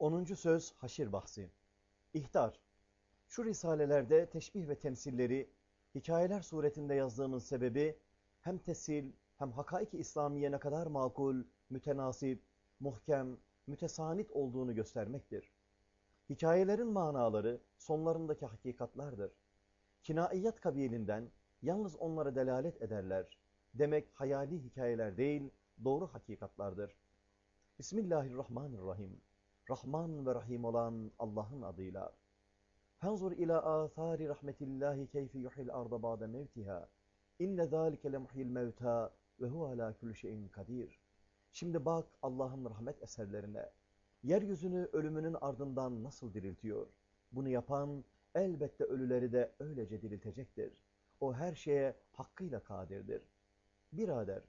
10. söz haşir bahsi. İhtar. Şu risalelerde teşbih ve temsilleri hikayeler suretinde yazdığımın sebebi hem tesil hem hakaik-i İslamiye ne kadar makul, mütenasip, muhkem, mütesanit olduğunu göstermektir. Hikayelerin manaları sonlarındaki hakikatlardır. Kinaiyat kabilinden yalnız onlara delalet ederler. Demek hayali hikayeler değil, doğru hakikatlardır. Bismillahirrahmanirrahim. Rahman ve Rahim olan Allah'ın adıyla. Fenzur ila athari rahmetillahi keyfi yuhil arda ba'de mevtiha. İnne zâlike lemuhyil mevta ve huve alâ kulli şeyin kadir. Şimdi bak Allah'ın rahmet eserlerine. Yeryüzünü ölümünün ardından nasıl diriltiyor? Bunu yapan elbette ölüleri de öylece diriltecektir. O her şeye hakkıyla kadirdir. Birader,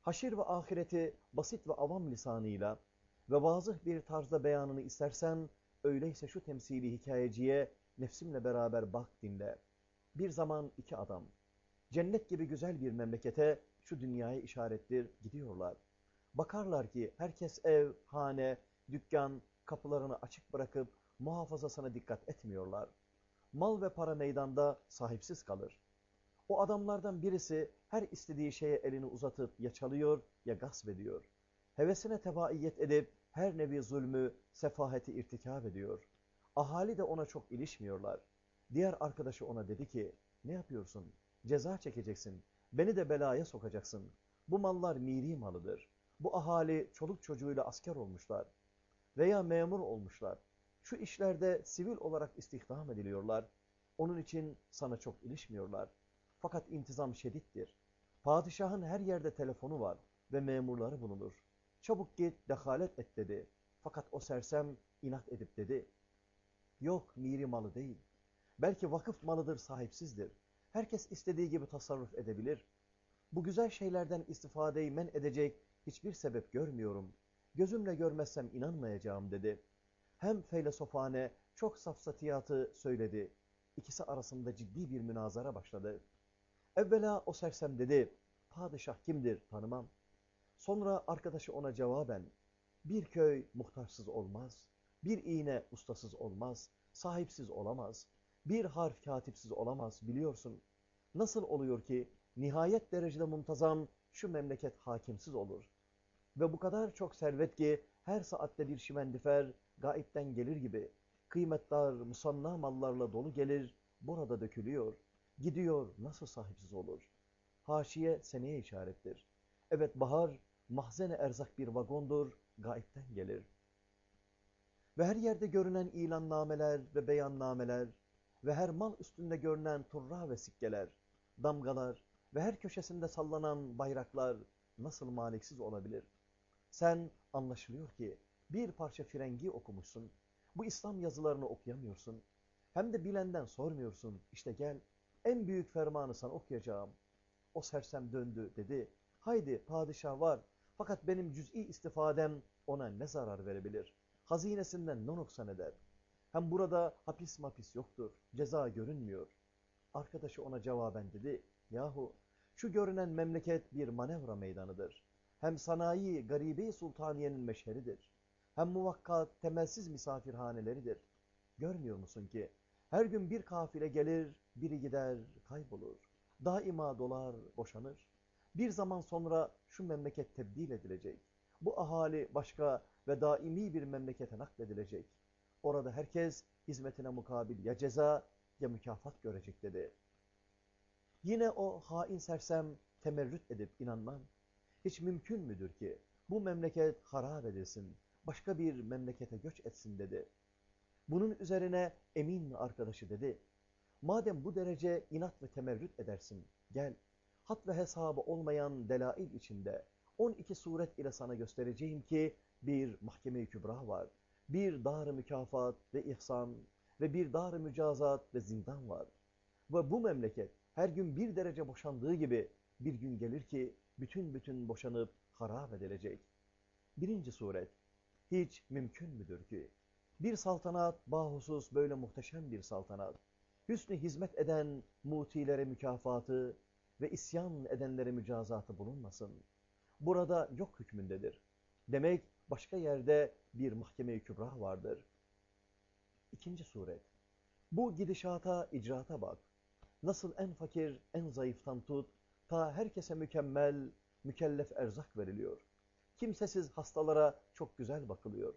haşir ve ahireti basit ve avam lisanıyla ve vazıh bir tarzda beyanını istersen, öyleyse şu temsili hikayeciye nefsimle beraber bak dinle. Bir zaman iki adam, cennet gibi güzel bir memlekete şu dünyaya işarettir gidiyorlar. Bakarlar ki herkes ev, hane, dükkan, kapılarını açık bırakıp muhafazasına dikkat etmiyorlar. Mal ve para meydanda sahipsiz kalır. O adamlardan birisi her istediği şeye elini uzatıp ya çalıyor ya gasp ediyor. Hevesine tebaiyet edip her nevi zulmü, sefaheti irtikab ediyor. Ahali de ona çok ilişmiyorlar. Diğer arkadaşı ona dedi ki, ne yapıyorsun? Ceza çekeceksin. Beni de belaya sokacaksın. Bu mallar miri malıdır. Bu ahali çoluk çocuğuyla asker olmuşlar. Veya memur olmuşlar. Şu işlerde sivil olarak istihdam ediliyorlar. Onun için sana çok ilişmiyorlar. Fakat intizam şedittir. Padişahın her yerde telefonu var ve memurları bulunur. Çabuk git, dehalet et dedi. Fakat o sersem inat edip dedi. Yok, miri malı değil. Belki vakıf malıdır, sahipsizdir. Herkes istediği gibi tasarruf edebilir. Bu güzel şeylerden istifadeyi men edecek hiçbir sebep görmüyorum. Gözümle görmezsem inanmayacağım dedi. Hem feylesofane çok safsatiyatı söyledi. İkisi arasında ciddi bir münazara başladı. Evvela o sersem dedi, padişah kimdir tanımam. Sonra arkadaşı ona cevaben, bir köy muhtarsız olmaz, bir iğne ustasız olmaz, sahipsiz olamaz, bir harf katipsiz olamaz biliyorsun. Nasıl oluyor ki nihayet derecede muntazam şu memleket hakimsiz olur? Ve bu kadar çok servet ki her saatte bir şimendifer gaipten gelir gibi kıymetler, musanna mallarla dolu gelir, burada dökülüyor. Gidiyor nasıl sahipsiz olur? Haşiye seneye işarettir. Evet bahar mahzene erzak bir vagondur, gaipten gelir. Ve her yerde görünen ilannameler ve beyannameler ve her mal üstünde görünen turra ve sikkeler, damgalar ve her köşesinde sallanan bayraklar nasıl maliksiz olabilir? Sen anlaşılıyor ki bir parça frengi okumuşsun, bu İslam yazılarını okuyamıyorsun, hem de bilenden sormuyorsun, işte gel en büyük fermanı sana okuyacağım. O sersem döndü dedi, haydi padişah var fakat benim cüz'i istifadem ona ne zarar verebilir? Hazinesinden ne noksan eder? Hem burada hapis mapis yoktur, ceza görünmüyor. Arkadaşı ona cevaben dedi, yahu şu görünen memleket bir manevra meydanıdır. Hem sanayi garibi sultaniyenin meşheridir. Hem muvakkat temelsiz misafirhaneleridir. Görmüyor musun ki her gün bir kafile gelir, biri gider, kaybolur. Daima dolar, boşanır. Bir zaman sonra şu memleket tebdil edilecek. Bu ahali başka ve daimi bir memlekete nakledilecek. Orada herkes hizmetine mukabil ya ceza ya mükafat görecek dedi. Yine o hain sersem temerrüt edip inanmam. Hiç mümkün müdür ki bu memleket harap edilsin, başka bir memlekete göç etsin dedi. Bunun üzerine emin arkadaşı dedi. Madem bu derece inat ve temerrüt edersin, gel hat ve hesabı olmayan delail içinde 12 suret ile sana göstereceğim ki bir mahkeme-i kübra var, bir dar mükafat ve ihsan ve bir dar mücazat ve zindan var. Ve bu memleket her gün bir derece boşandığı gibi bir gün gelir ki bütün bütün boşanıp harap edilecek. Birinci suret, hiç mümkün müdür ki bir saltanat bahusus böyle muhteşem bir saltanat, hüsnü hizmet eden mutilere mükafatı ve isyan edenlere mücazatı bulunmasın. Burada yok hükmündedir. Demek başka yerde bir mahkeme-i kübra vardır. İkinci suret. Bu gidişata, icraata bak. Nasıl en fakir, en zayıftan tut, ta herkese mükemmel, mükellef erzak veriliyor. Kimsesiz hastalara çok güzel bakılıyor.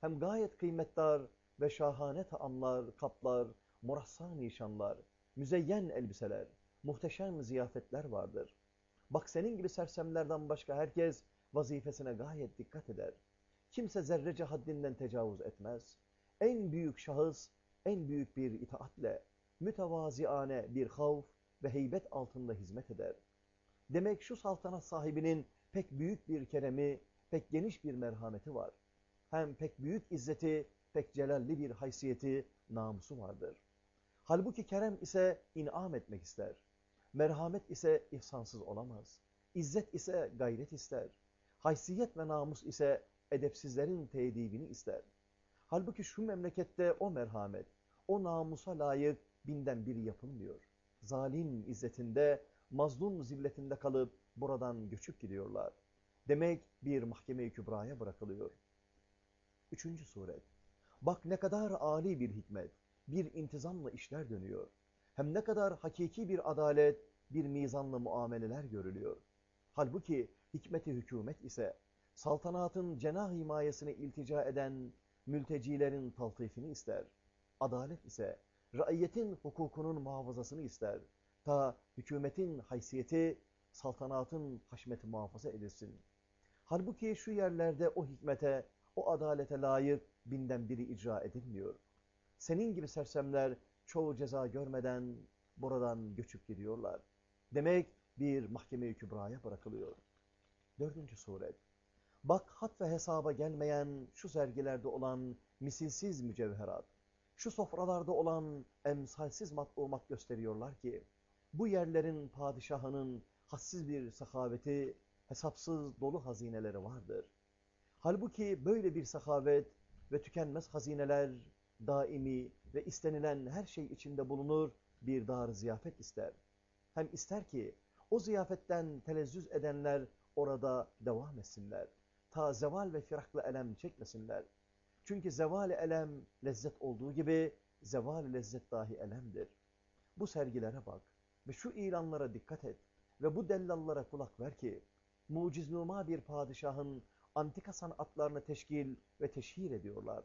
Hem gayet kıymetdar ve şahane taamlar, kaplar, murassa nişanlar, müzeyyen elbiseler, muhteşem ziyafetler vardır. Bak senin gibi sersemlerden başka herkes vazifesine gayet dikkat eder. Kimse zerrece haddinden tecavüz etmez. En büyük şahıs, en büyük bir itaatle, mütevaziane bir havf ve heybet altında hizmet eder. Demek şu saltanat sahibinin pek büyük bir keremi, pek geniş bir merhameti var. Hem pek büyük izzeti, pek celalli bir haysiyeti, namusu vardır. Halbuki kerem ise inam etmek ister. Merhamet ise ihsansız olamaz. İzzet ise gayret ister. Haysiyet ve namus ise edepsizlerin tedibini ister. Halbuki şu memlekette o merhamet, o namusa layık binden biri yapılmıyor. Zalim izzetinde, mazlum zilletinde kalıp buradan göçüp gidiyorlar. Demek bir mahkeme-i kübraya bırakılıyor. Üçüncü suret. Bak ne kadar âli bir hikmet, bir intizamla işler dönüyor. Hem ne kadar hakiki bir adalet, bir mizanlı muameleler görülüyor. Halbuki hikmeti hükümet ise saltanatın cenah himayesine iltica eden mültecilerin taltifini ister. Adalet ise raiyetin hukukunun muhafazasını ister. Ta hükümetin haysiyeti saltanatın haşmeti muhafaza edilsin. Halbuki şu yerlerde o hikmete, o adalete layık binden biri icra edilmiyor. Senin gibi sersemler çoğu ceza görmeden buradan göçüp gidiyorlar. Demek bir mahkeme-i kübraya bırakılıyor. Dördüncü suret. Bak hat ve hesaba gelmeyen şu sergilerde olan misilsiz mücevherat, şu sofralarda olan emsalsiz matbumat gösteriyorlar ki, bu yerlerin padişahının hassiz bir sahaveti, hesapsız dolu hazineleri vardır. Halbuki böyle bir sahavet ve tükenmez hazineler daimi ve istenilen her şey içinde bulunur bir dar ziyafet ister. Hem ister ki o ziyafetten telezzüz edenler orada devam etsinler. Ta zeval ve firakla elem çekmesinler. Çünkü zeval elem lezzet olduğu gibi zeval lezzet dahi elemdir. Bu sergilere bak ve şu ilanlara dikkat et ve bu dellallara kulak ver ki muciznuma bir padişahın antika sanatlarını teşkil ve teşhir ediyorlar.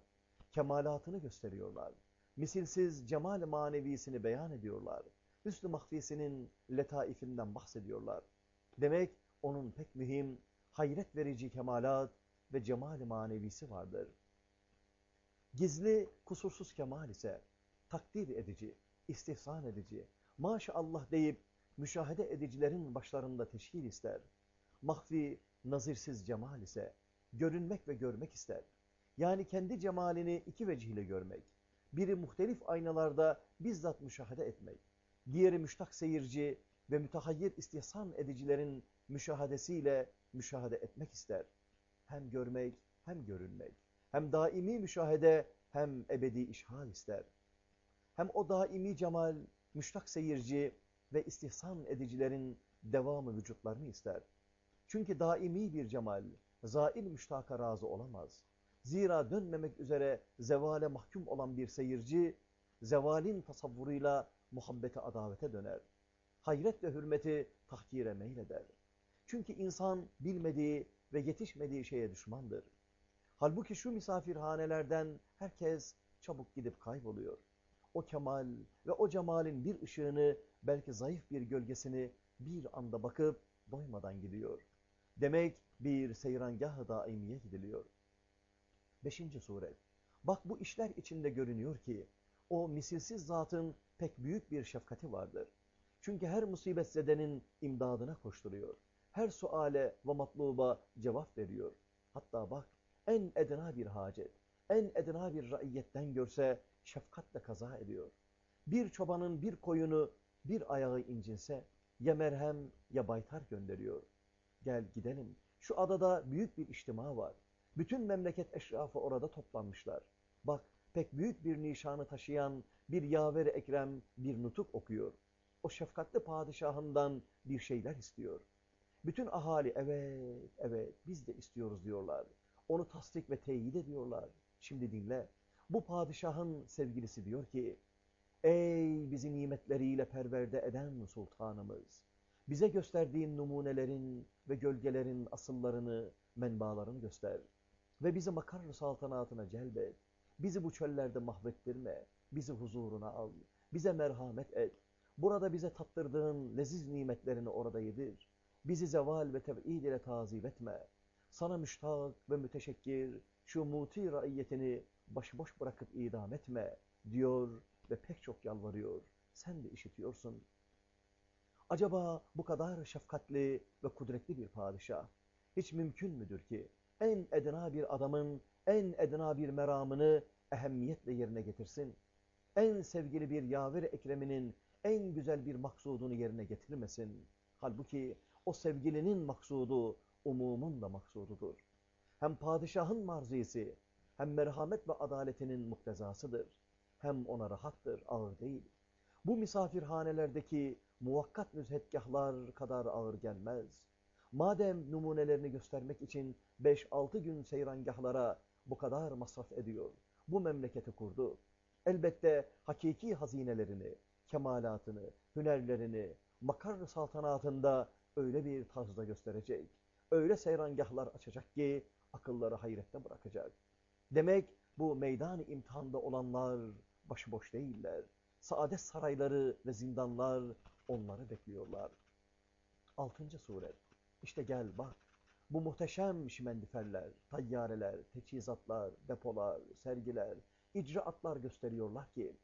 Kemalatını gösteriyorlar. Misilsiz cemal manevisini beyan ediyorlar. Hüsnü mahfisinin letaifinden bahsediyorlar. Demek onun pek mühim, hayret verici kemalat ve cemal manevisi vardır. Gizli, kusursuz kemal ise takdir edici, istihsan edici, maşallah deyip müşahede edicilerin başlarında teşkil ister. Mahfi, nazirsiz cemal ise görünmek ve görmek ister. Yani kendi cemalini iki vecihle görmek. Biri muhtelif aynalarda bizzat müşahede etmek. Diğeri müştak seyirci ve mütehayyir istihsan edicilerin müşahadesiyle müşahede etmek ister. Hem görmek hem görünmek. Hem daimi müşahede hem ebedi işhal ister. Hem o daimi cemal, müştak seyirci ve istihsan edicilerin devamı vücutlarını ister. Çünkü daimi bir cemal, zail müştaka razı olamaz. Zira dönmemek üzere zevale mahkum olan bir seyirci, zevalin tasavvuruyla muhabbete adavete döner. Hayret ve hürmeti tahkire meyleder. Çünkü insan bilmediği ve yetişmediği şeye düşmandır. Halbuki şu misafirhanelerden herkes çabuk gidip kayboluyor. O kemal ve o cemalin bir ışığını, belki zayıf bir gölgesini bir anda bakıp doymadan gidiyor. Demek bir seyrangah-ı daimiye gidiliyor. Beşinci suret. Bak bu işler içinde görünüyor ki, o misilsiz zatın pek büyük bir şefkati vardır. Çünkü her musibet zedenin imdadına koşturuyor. Her suale ve matluba cevap veriyor. Hatta bak, en edna bir hacet, en edna bir raiyetten görse şefkatle kaza ediyor. Bir çobanın bir koyunu, bir ayağı incinse, ya merhem ya baytar gönderiyor. Gel gidelim, şu adada büyük bir içtima var. Bütün memleket eşrafı orada toplanmışlar. Bak, pek büyük bir nişanı taşıyan bir yaver ekrem bir nutuk okuyor. O şefkatli padişahından bir şeyler istiyor. Bütün ahali evet, evet biz de istiyoruz diyorlar. onu tasdik ve teyit ediyorlar. Şimdi dinle. Bu padişahın sevgilisi diyor ki, Ey bizi nimetleriyle perverde eden sultanımız! Bize gösterdiğin numunelerin ve gölgelerin asıllarını, menbalarını göster. Ve bizi makar saltanatına celbet. Bizi bu çöllerde mahvettirme. Bizi huzuruna al. Bize merhamet et. Burada bize tattırdığın leziz nimetlerini orada yedir. Bizi zeval ve teb'id ile tazip etme. Sana müştak ve müteşekkir şu muti raiyetini başıboş bırakıp idam etme diyor ve pek çok yalvarıyor. Sen de işitiyorsun. Acaba bu kadar şefkatli ve kudretli bir padişah hiç mümkün müdür ki en edna bir adamın en edna bir meramını ehemmiyetle yerine getirsin? En sevgili bir yavir ekreminin en güzel bir maksudunu yerine getirmesin? Halbuki o sevgilinin maksudu umumun da maksududur. Hem padişahın marzisi hem merhamet ve adaletinin muktezasıdır. Hem ona rahattır, ağır değil. Bu misafirhanelerdeki muvakkat müzhetgahlar kadar ağır gelmez. Madem numunelerini göstermek için 5-6 gün seyrangahlara bu kadar masraf ediyor, bu memleketi kurdu. Elbette hakiki hazinelerini, kemalatını, hünerlerini, makar saltanatında öyle bir tarzda gösterecek. Öyle seyrangahlar açacak ki akılları hayrette bırakacak. Demek bu meydan imtihanda olanlar başıboş değiller. Saadet sarayları ve zindanlar onları bekliyorlar. Altıncı sure. İşte gel bak. Bu muhteşem şimendiferler, tayyareler, teçhizatlar, depolar, sergiler, icraatlar gösteriyorlar ki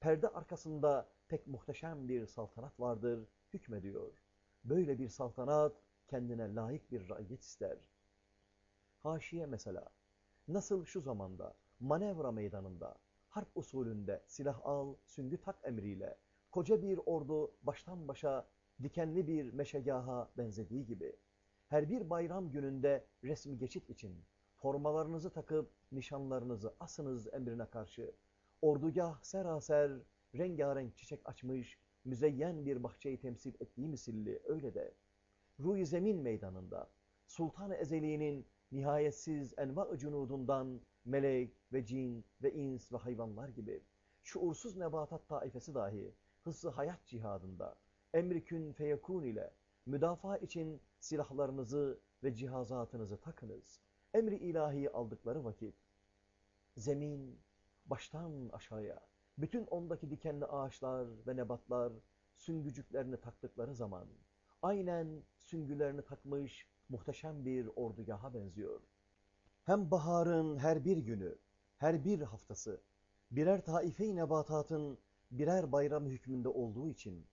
perde arkasında pek muhteşem bir saltanat vardır, hükmediyor. Böyle bir saltanat kendine layık bir raiyet ister. Haşiye mesela, nasıl şu zamanda manevra meydanında, harp usulünde silah al, süngü tak emriyle, koca bir ordu baştan başa dikenli bir meşegaha benzediği gibi, her bir bayram gününde resmi geçit için formalarınızı takıp nişanlarınızı asınız emrine karşı, ordugah seraser, rengarenk çiçek açmış, müzeyyen bir bahçeyi temsil ettiği misilli öyle de, ruh zemin meydanında, Sultan-ı Ezeli'nin nihayetsiz enva-ı cunudundan melek ve cin ve ins ve hayvanlar gibi, şuursuz nebatat taifesi dahi, hızlı hayat cihadında, emri kün feyekun ile, müdafaa için silahlarınızı ve cihazatınızı takınız. Emri ilahi aldıkları vakit, zemin baştan aşağıya, bütün ondaki dikenli ağaçlar ve nebatlar süngücüklerini taktıkları zaman, aynen süngülerini takmış muhteşem bir ordugaha benziyor. Hem baharın her bir günü, her bir haftası, birer taife-i nebatatın birer bayram hükmünde olduğu için,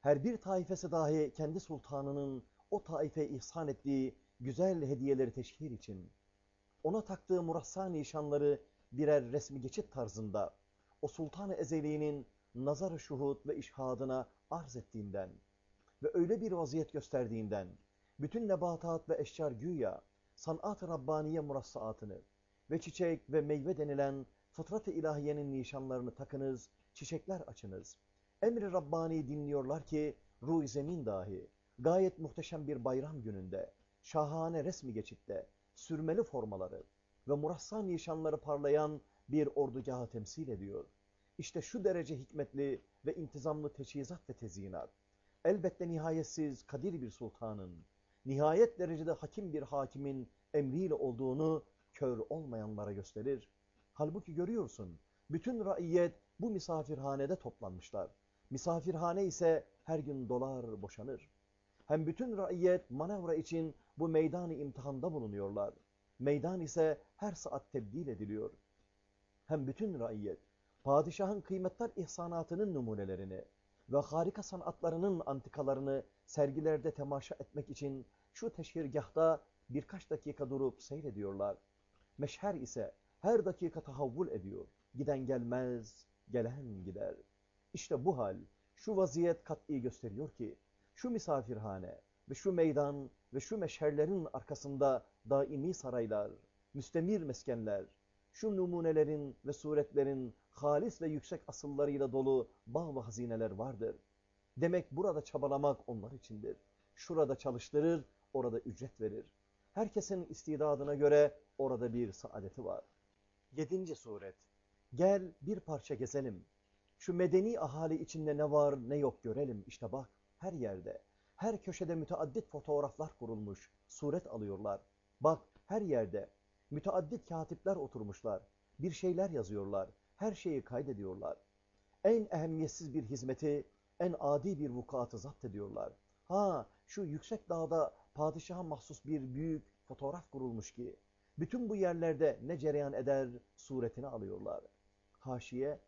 her bir taifesi dahi kendi sultanının o taife ihsan ettiği güzel hediyeleri teşhir için, ona taktığı murassa nişanları birer resmi geçit tarzında, o sultan-ı ezeliğinin nazar-ı şuhud ve işhadına arz ettiğinden ve öyle bir vaziyet gösterdiğinden, bütün nebatat ve eşcar güya, sanat-ı Rabbaniye murassaatını ve çiçek ve meyve denilen fıtrat-ı ilahiyenin nişanlarını takınız, çiçekler açınız. Emri Rabbani dinliyorlar ki, ruh zemin dahi, gayet muhteşem bir bayram gününde, şahane resmi geçitte, sürmeli formaları ve murassa nişanları parlayan bir ordugahı temsil ediyor. İşte şu derece hikmetli ve intizamlı teçhizat ve tezyinat, elbette nihayetsiz kadir bir sultanın, nihayet derecede hakim bir hakimin emriyle olduğunu kör olmayanlara gösterir. Halbuki görüyorsun, bütün raiyet bu misafirhanede toplanmışlar. Misafirhane ise her gün dolar boşanır. Hem bütün raiyet manevra için bu meydanı imtihanda bulunuyorlar. Meydan ise her saat tebdil ediliyor. Hem bütün raiyet, padişahın kıymetler ihsanatının numunelerini ve harika sanatlarının antikalarını sergilerde temaşa etmek için şu teşhirgahta birkaç dakika durup seyrediyorlar. Meşher ise her dakika tahavvul ediyor. Giden gelmez, gelen gider. İşte bu hal, şu vaziyet kat'i gösteriyor ki, şu misafirhane ve şu meydan ve şu meşherlerin arkasında daimi saraylar, müstemir meskenler, şu numunelerin ve suretlerin halis ve yüksek asıllarıyla dolu bağ ve hazineler vardır. Demek burada çabalamak onlar içindir. Şurada çalıştırır, orada ücret verir. Herkesin istidadına göre orada bir saadeti var. Yedinci suret. Gel bir parça gezelim. Şu medeni ahali içinde ne var ne yok görelim. İşte bak her yerde, her köşede müteaddit fotoğraflar kurulmuş, suret alıyorlar. Bak her yerde müteaddit katipler oturmuşlar, bir şeyler yazıyorlar, her şeyi kaydediyorlar. En ehemmiyetsiz bir hizmeti, en adi bir vukuatı zapt ediyorlar. Ha şu yüksek dağda padişaha mahsus bir büyük fotoğraf kurulmuş ki, bütün bu yerlerde ne cereyan eder suretini alıyorlar. Haşiye,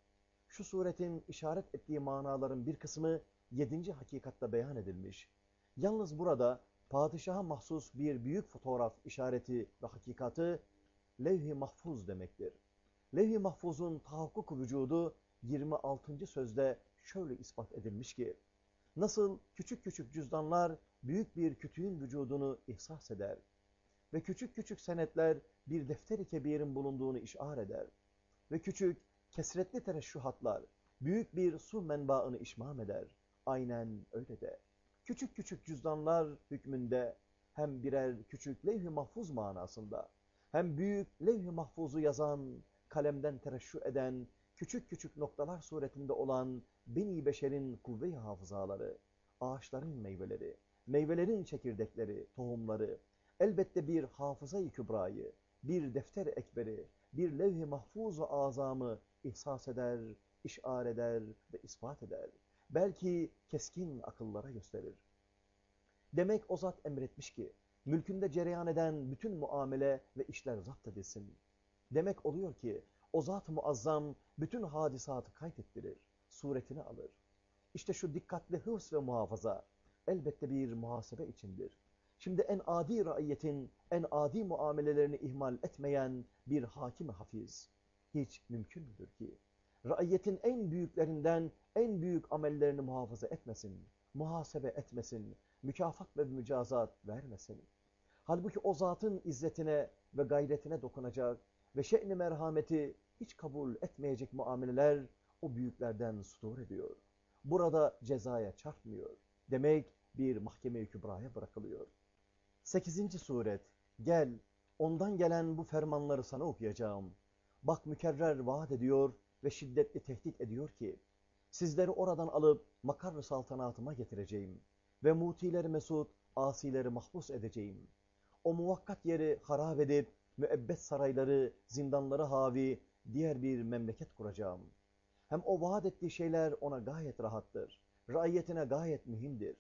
şu suretin işaret ettiği manaların bir kısmı yedinci hakikatta beyan edilmiş. Yalnız burada padişaha mahsus bir büyük fotoğraf işareti ve hakikatı levh-i mahfuz demektir. Levh-i mahfuzun tahakkuk vücudu 26. sözde şöyle ispat edilmiş ki, nasıl küçük küçük cüzdanlar büyük bir kütüğün vücudunu ihsas eder ve küçük küçük senetler bir defteri kebirin bulunduğunu işar eder ve küçük kesretli tereşşuhatlar büyük bir su menbaını işmam eder. Aynen öyle de. Küçük küçük cüzdanlar hükmünde hem birer küçük levh-i mahfuz manasında hem büyük levh-i mahfuzu yazan, kalemden tereşşü eden, küçük küçük noktalar suretinde olan beni beşerin kuvve-i hafızaları, ağaçların meyveleri, meyvelerin çekirdekleri, tohumları, elbette bir hafıza-i kübrayı, bir defter ekberi, bir levh-i mahfuz-u azamı ihsas eder, işar eder ve ispat eder. Belki keskin akıllara gösterir. Demek o zat emretmiş ki, mülkünde cereyan eden bütün muamele ve işler zapt edilsin. Demek oluyor ki, o zat muazzam bütün hadisatı kaydettirir, suretini alır. İşte şu dikkatli hırs ve muhafaza elbette bir muhasebe içindir. Şimdi en adi raiyetin en adi muamelelerini ihmal etmeyen bir hakim hafiz hiç mümkün müdür ki? Raiyetin en büyüklerinden en büyük amellerini muhafaza etmesin, muhasebe etmesin, mükafat ve mücazat vermesin. Halbuki o zatın izzetine ve gayretine dokunacak ve şe'ni merhameti hiç kabul etmeyecek muameleler o büyüklerden sudur ediyor. Burada cezaya çarpmıyor. Demek bir mahkeme-i kübraya bırakılıyor. Sekizinci suret. Gel, ondan gelen bu fermanları sana okuyacağım. Bak mükerrer vaat ediyor ve şiddetli tehdit ediyor ki, sizleri oradan alıp makar saltanatıma getireceğim ve mutileri mesut, asileri mahpus edeceğim. O muvakkat yeri harap edip, müebbet sarayları, zindanları havi, diğer bir memleket kuracağım. Hem o vaat ettiği şeyler ona gayet rahattır. Raiyetine gayet mühimdir.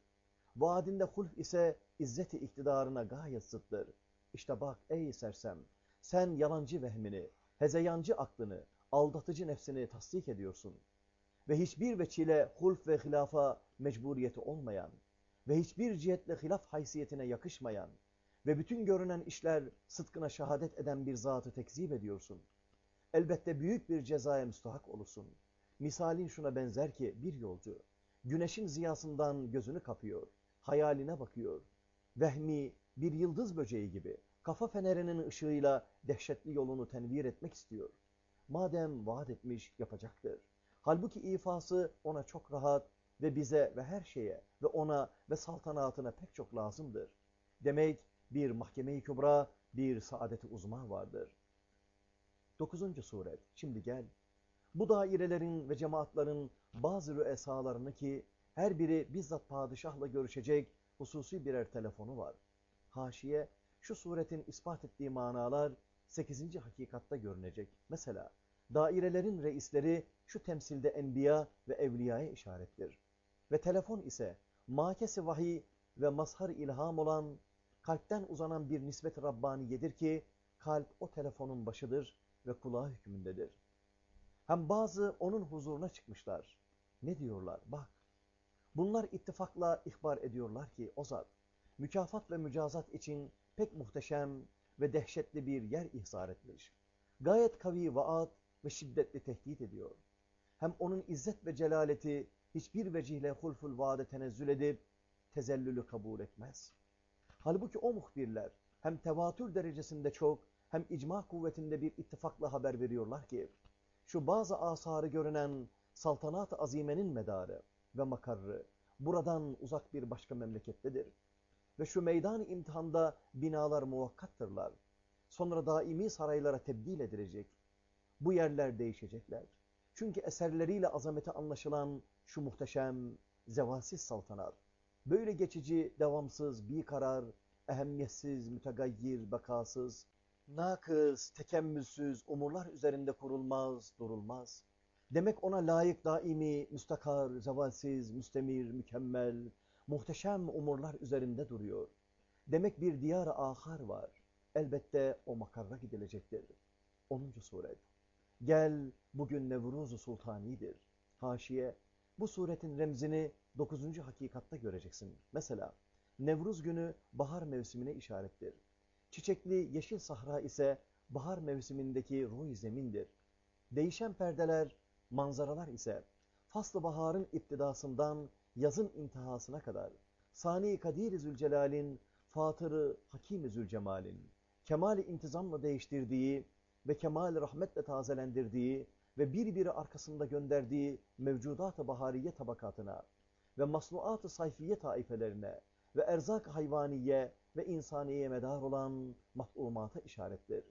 Vaadinde hulf ise izzeti iktidarına gayet zıttır. İşte bak ey sersem, sen yalancı vehmini, hezeyancı aklını, aldatıcı nefsini tasdik ediyorsun. Ve hiçbir veçile hulf ve hilafa mecburiyeti olmayan ve hiçbir cihetle hilaf haysiyetine yakışmayan ve bütün görünen işler sıdkına şehadet eden bir zatı tekzip ediyorsun. Elbette büyük bir cezaya müstahak olursun. Misalin şuna benzer ki bir yolcu, güneşin ziyasından gözünü kapıyor, hayaline bakıyor. Vehmi bir yıldız böceği gibi kafa fenerinin ışığıyla dehşetli yolunu tenvir etmek istiyor. Madem vaat etmiş yapacaktır. Halbuki ifası ona çok rahat ve bize ve her şeye ve ona ve saltanatına pek çok lazımdır. Demek bir mahkeme-i kübra, bir saadeti uzma vardır. Dokuzuncu suret. Şimdi gel. Bu dairelerin ve cemaatlerin bazı rüesalarını ki her biri bizzat padişahla görüşecek hususi birer telefonu var. Haşiye şu suretin ispat ettiği manalar 8. hakikatta görünecek. Mesela dairelerin reisleri şu temsilde enbiya ve evliyaya işarettir. Ve telefon ise makesi vahiy ve mazhar ilham olan kalpten uzanan bir nispet Rabbaniyedir ki kalp o telefonun başıdır ve kulağı hükmündedir. Hem bazı onun huzuruna çıkmışlar. Ne diyorlar? Bak. Bunlar ittifakla ihbar ediyorlar ki o zat mükafat ve mücazat için pek muhteşem ve dehşetli bir yer ihsar etmiş. Gayet kavi vaat ve şiddetli tehdit ediyor. Hem onun izzet ve celaleti hiçbir vecihle hulful vaade tenezzül edip tezellülü kabul etmez. Halbuki o muhbirler hem tevatür derecesinde çok hem icma kuvvetinde bir ittifakla haber veriyorlar ki şu bazı asarı görünen saltanat-ı azimenin medarı ve makarrı buradan uzak bir başka memlekettedir. Ve şu meydan imtihanda binalar muvakkattırlar. sonra daimi saraylara tebdil edilecek. Bu yerler değişecekler. Çünkü eserleriyle azameti anlaşılan şu muhteşem, zevasiz saltanat, böyle geçici, devamsız, bir karar, ehemmiyetsiz, mütegayyir, bekasız, nakıs, tekemmülsüz umurlar üzerinde kurulmaz, durulmaz. Demek ona layık daimi, müstakar, zevalsiz, müstemir, mükemmel, muhteşem umurlar üzerinde duruyor. Demek bir diyar-ı ahar var. Elbette o makarra gidilecektir. 10. suret. Gel bugün Nevruz-u Sultani'dir. Haşiye, bu suretin remzini 9. hakikatta göreceksin. Mesela Nevruz günü bahar mevsimine işarettir. Çiçekli yeşil sahra ise bahar mevsimindeki ruh zemindir. Değişen perdeler, manzaralar ise faslı baharın iptidasından yazın intihasına kadar Sani Kadir-i Zülcelal'in Fatırı Hakim-i Zülcemal'in kemali intizamla değiştirdiği ve kemal rahmetle tazelendirdiği ve bir biri arkasında gönderdiği mevcudat-ı bahariye tabakatına ve masnuat-ı sayfiye taifelerine ve erzak hayvaniye ve insaniye medar olan mahlumata işarettir.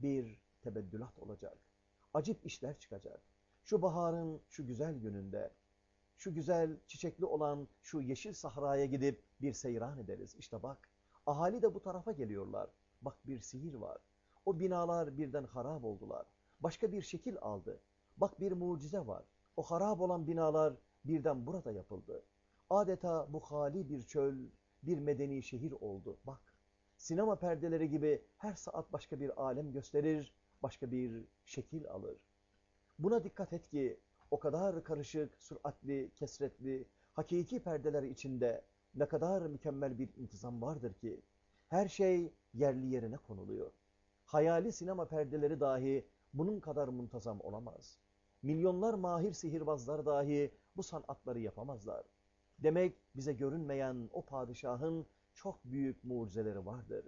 Bir tebeddülat olacak. Acip işler çıkacak. Şu baharın şu güzel gününde, şu güzel çiçekli olan şu yeşil sahraya gidip bir seyran ederiz. İşte bak, ahali de bu tarafa geliyorlar. Bak bir sihir var. O binalar birden harap oldular. Başka bir şekil aldı. Bak bir mucize var. O harap olan binalar birden burada yapıldı. Adeta bu hali bir çöl, bir medeni şehir oldu. Bak, sinema perdeleri gibi her saat başka bir alem gösterir, başka bir şekil alır. Buna dikkat et ki o kadar karışık, süratli, kesretli, hakiki perdeler içinde ne kadar mükemmel bir intizam vardır ki her şey yerli yerine konuluyor. Hayali sinema perdeleri dahi bunun kadar muntazam olamaz. Milyonlar mahir sihirbazlar dahi bu sanatları yapamazlar. Demek bize görünmeyen o padişahın çok büyük mucizeleri vardır.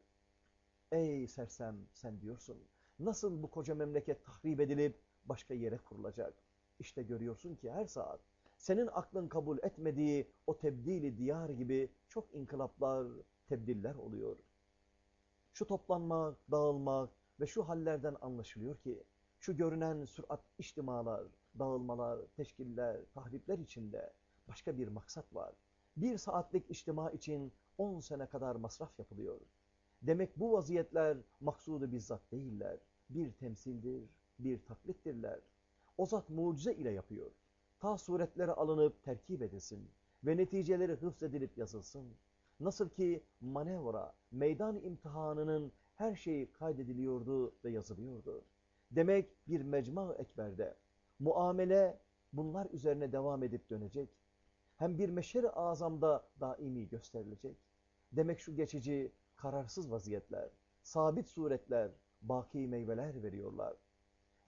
Ey sersem sen diyorsun, nasıl bu koca memleket tahrip edilip başka yere kurulacak? İşte görüyorsun ki her saat senin aklın kabul etmediği o tebdili diyar gibi çok inkılaplar, tebdiller oluyor. Şu toplanmak, dağılmak ve şu hallerden anlaşılıyor ki şu görünen sürat içtimalar, dağılmalar, teşkiller, tahripler içinde başka bir maksat var. Bir saatlik içtima için on sene kadar masraf yapılıyor. Demek bu vaziyetler maksudu bizzat değiller. Bir temsildir, bir taklittirler. O zat mucize ile yapıyor. Ta suretleri alınıp terkip edilsin ve neticeleri hıfzedilip yazılsın. Nasıl ki manevra, meydan imtihanının her şeyi kaydediliyordu ve yazılıyordu. Demek bir mecma ekberde muamele bunlar üzerine devam edip dönecek. Hem bir meşer-i azamda daimi gösterilecek. Demek şu geçici, kararsız vaziyetler, sabit suretler, baki meyveler veriyorlar.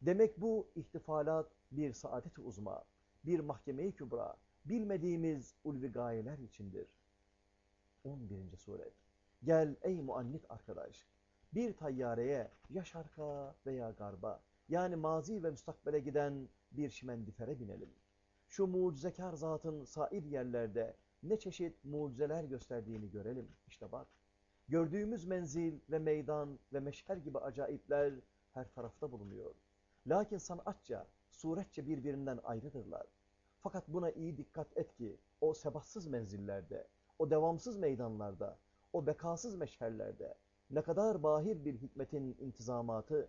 Demek bu ihtifalat bir saadet-i uzma, bir mahkeme-i kübra, bilmediğimiz ulvi gayeler içindir. 11. suret. Gel ey muannit arkadaş, bir tayyareye ya şarka veya garba, yani mazi ve müstakbele giden bir şimendifere binelim. Şu mucizekar zatın sair yerlerde ne çeşit mucizeler gösterdiğini görelim. İşte bak, gördüğümüz menzil ve meydan ve meşher gibi acayipler her tarafta bulunuyor. Lakin sanatça, suretçe birbirinden ayrıdırlar. Fakat buna iyi dikkat et ki o sebatsız menzillerde, o devamsız meydanlarda, o bekasız meşherlerde ne kadar bahir bir hikmetin intizamatı,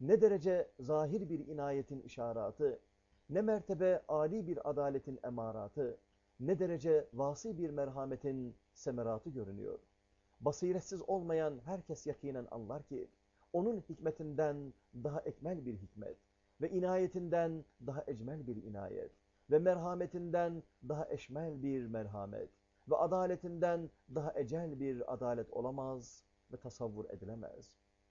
ne derece zahir bir inayetin işaratı, ne mertebe âli bir adaletin emaratı, ne derece vasi bir merhametin semeratı görünüyor. Basiretsiz olmayan herkes yakinen anlar ki, onun hikmetinden daha ekmel bir hikmet ve inayetinden daha ecmel bir inayet ve merhametinden daha eşmel bir merhamet ve adaletinden daha ecel bir adalet olamaz ve tasavvur edilemez.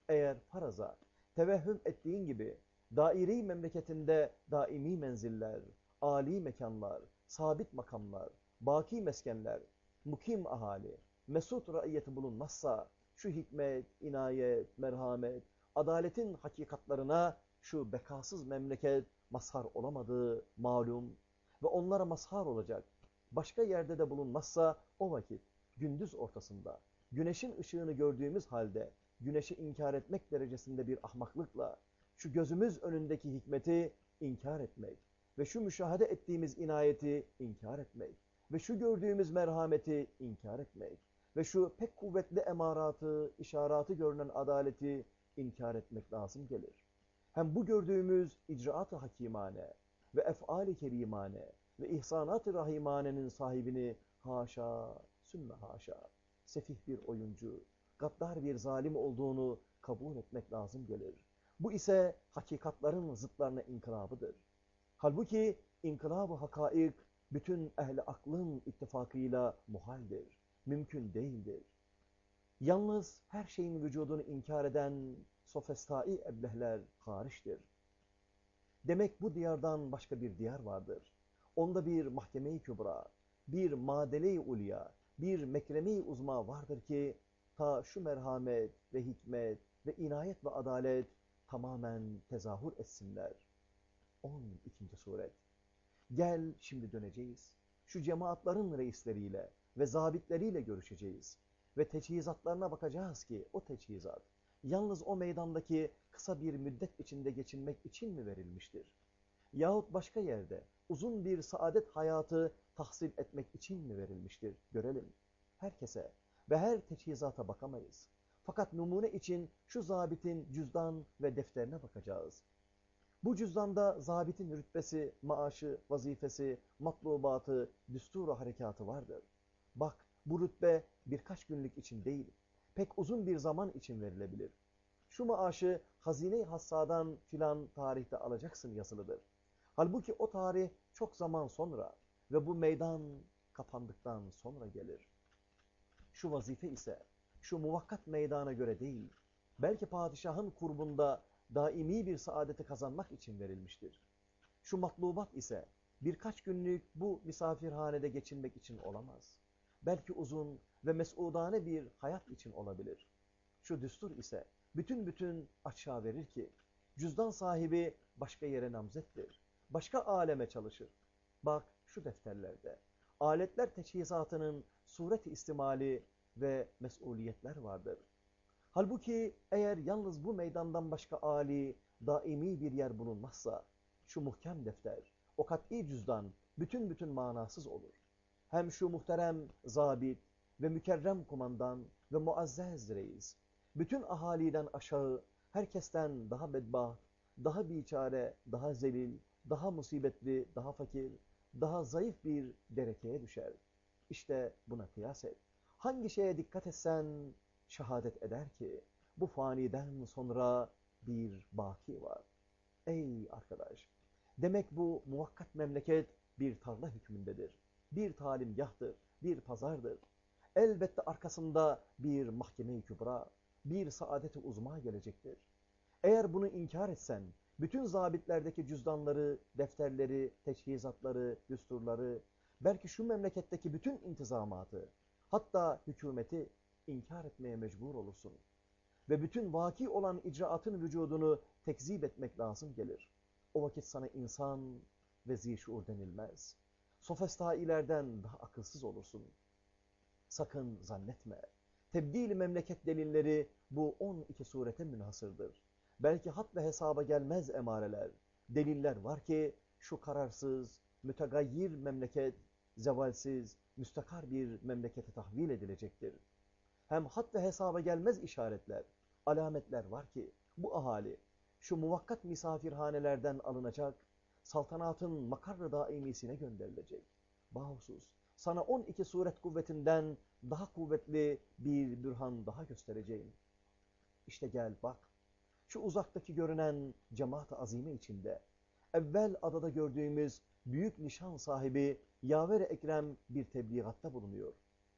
Eğer faraza tevehhüm ettiğin gibi dairi memleketinde daimi menziller, âli mekanlar, sabit makamlar, baki meskenler, mukim ahali, mesut raiyeti bulunmazsa şu hikmet, inayet, merhamet, adaletin hakikatlarına şu bekasız memleket mazhar olamadığı malum ve onlara mazhar olacak. Başka yerde de bulunmazsa o vakit gündüz ortasında güneşin ışığını gördüğümüz halde güneşi inkar etmek derecesinde bir ahmaklıkla şu gözümüz önündeki hikmeti inkar etmek ve şu müşahede ettiğimiz inayeti inkar etmek ve şu gördüğümüz merhameti inkar etmek ve şu pek kuvvetli emaratı, işaratı görünen adaleti inkar etmek lazım gelir. Hem bu gördüğümüz icraat-ı hakimane ve ef'al-i kerimane ve ihsanat-ı rahimanenin sahibini haşa, sümme haşa, sefih bir oyuncu, gaddar bir zalim olduğunu kabul etmek lazım gelir. Bu ise hakikatların zıtlarına inkılabıdır. Halbuki inkılab-ı hakaik bütün ehli aklın ittifakıyla muhaldir, mümkün değildir. Yalnız her şeyin vücudunu inkar eden sofestai eblehler hariçtir. Demek bu diyardan başka bir diyar vardır. Onda bir mahkeme-i kübra, bir madele-i ulya, bir mekreme-i uzma vardır ki ta şu merhamet ve hikmet ve inayet ve adalet tamamen tezahür etsinler. 12. suret Gel şimdi döneceğiz. Şu cemaatların reisleriyle ve zabitleriyle görüşeceğiz. Ve teçhizatlarına bakacağız ki o teçhizat yalnız o meydandaki kısa bir müddet içinde geçinmek için mi verilmiştir? Yahut başka yerde uzun bir saadet hayatı tahsil etmek için mi verilmiştir? Görelim. Herkese ve her teçhizata bakamayız. Fakat numune için şu zabitin cüzdan ve defterine bakacağız. Bu cüzdanda zabitin rütbesi, maaşı, vazifesi, matlubatı, düsturu harekatı vardır. Bak bu rütbe birkaç günlük için değil, pek uzun bir zaman için verilebilir. Şu maaşı hazine-i hassadan filan tarihte alacaksın yazılıdır. Halbuki o tarih çok zaman sonra ve bu meydan kapandıktan sonra gelir. Şu vazife ise şu muvakkat meydana göre değil, belki padişahın kurbunda daimi bir saadeti kazanmak için verilmiştir. Şu matlubat ise birkaç günlük bu misafirhanede geçinmek için olamaz. Belki uzun ve mesudane bir hayat için olabilir. Şu düstur ise bütün bütün açığa verir ki, cüzdan sahibi başka yere namzettir. Başka aleme çalışır. Bak şu defterlerde, aletler teçhizatının sureti istimali ve mesuliyetler vardır. Halbuki eğer yalnız bu meydandan başka âli, daimi bir yer bulunmazsa, şu muhkem defter, o kat'i cüzdan bütün bütün manasız olur. Hem şu muhterem zabit ve mükerrem kumandan ve muazzez reis, bütün ahaliden aşağı, herkesten daha bedbaht, daha biçare, daha zelil, daha musibetli, daha fakir, daha zayıf bir derekeye düşer. İşte buna kıyas et. Hangi şeye dikkat etsen şehadet eder ki bu faniden sonra bir baki var. Ey arkadaş! Demek bu muvakkat memleket bir tarla hükmündedir. Bir talimgahtır, bir pazardır. Elbette arkasında bir mahkeme-i kübra, bir saadeti uzma gelecektir. Eğer bunu inkar etsen, bütün zabitlerdeki cüzdanları, defterleri, teçhizatları, düsturları, belki şu memleketteki bütün intizamatı, hatta hükümeti inkar etmeye mecbur olursun. Ve bütün vaki olan icraatın vücudunu tekzip etmek lazım gelir. O vakit sana insan ve zişur denilmez. Sofestailerden daha akılsız olursun. Sakın zannetme. Tebdil memleket delilleri bu 12 surete münhasırdır. Belki hat ve hesaba gelmez emareler, deliller var ki şu kararsız, mütegayyir memleket, zevalsiz, müstakar bir memlekete tahvil edilecektir. Hem hat ve hesaba gelmez işaretler, alametler var ki bu ahali şu muvakkat misafirhanelerden alınacak, saltanatın makarrı daimisine gönderilecek. Bahusuz, sana 12 suret kuvvetinden daha kuvvetli bir bürhan daha göstereceğim. İşte gel bak, şu uzaktaki görünen cemaat-ı azime içinde, evvel adada gördüğümüz büyük nişan sahibi Yaver-i Ekrem bir tebliğatta bulunuyor.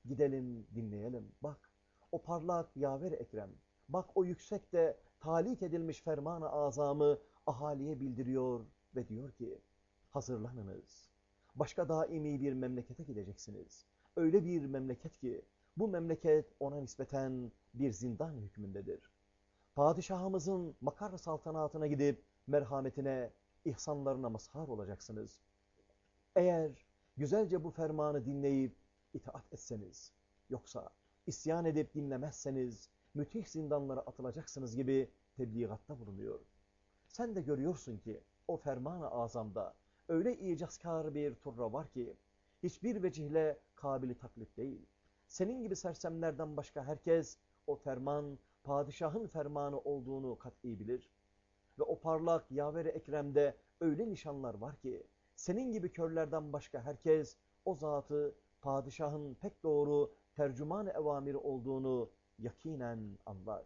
Gidelim, dinleyelim, bak. O parlak Yaver-i Ekrem, bak o yüksekte talik edilmiş ferman-ı azamı ahaliye bildiriyor ve diyor ki, hazırlanınız. Başka daimi bir memlekete gideceksiniz. Öyle bir memleket ki, bu memleket ona nispeten bir zindan hükmündedir. Padişahımızın makar saltanatına gidip merhametine, ihsanlarına mazhar olacaksınız. Eğer güzelce bu fermanı dinleyip itaat etseniz, yoksa isyan edip dinlemezseniz müthiş zindanlara atılacaksınız gibi tebliğatta bulunuyor. Sen de görüyorsun ki o ferman-ı azamda öyle icazkar bir turra var ki hiçbir vecihle kabili taklit değil. Senin gibi sersemlerden başka herkes o ferman padişahın fermanı olduğunu kat'i bilir. Ve o parlak yaver-i ekremde öyle nişanlar var ki senin gibi körlerden başka herkes o zatı padişahın pek doğru tercüman-ı evamiri olduğunu yakinen anlar.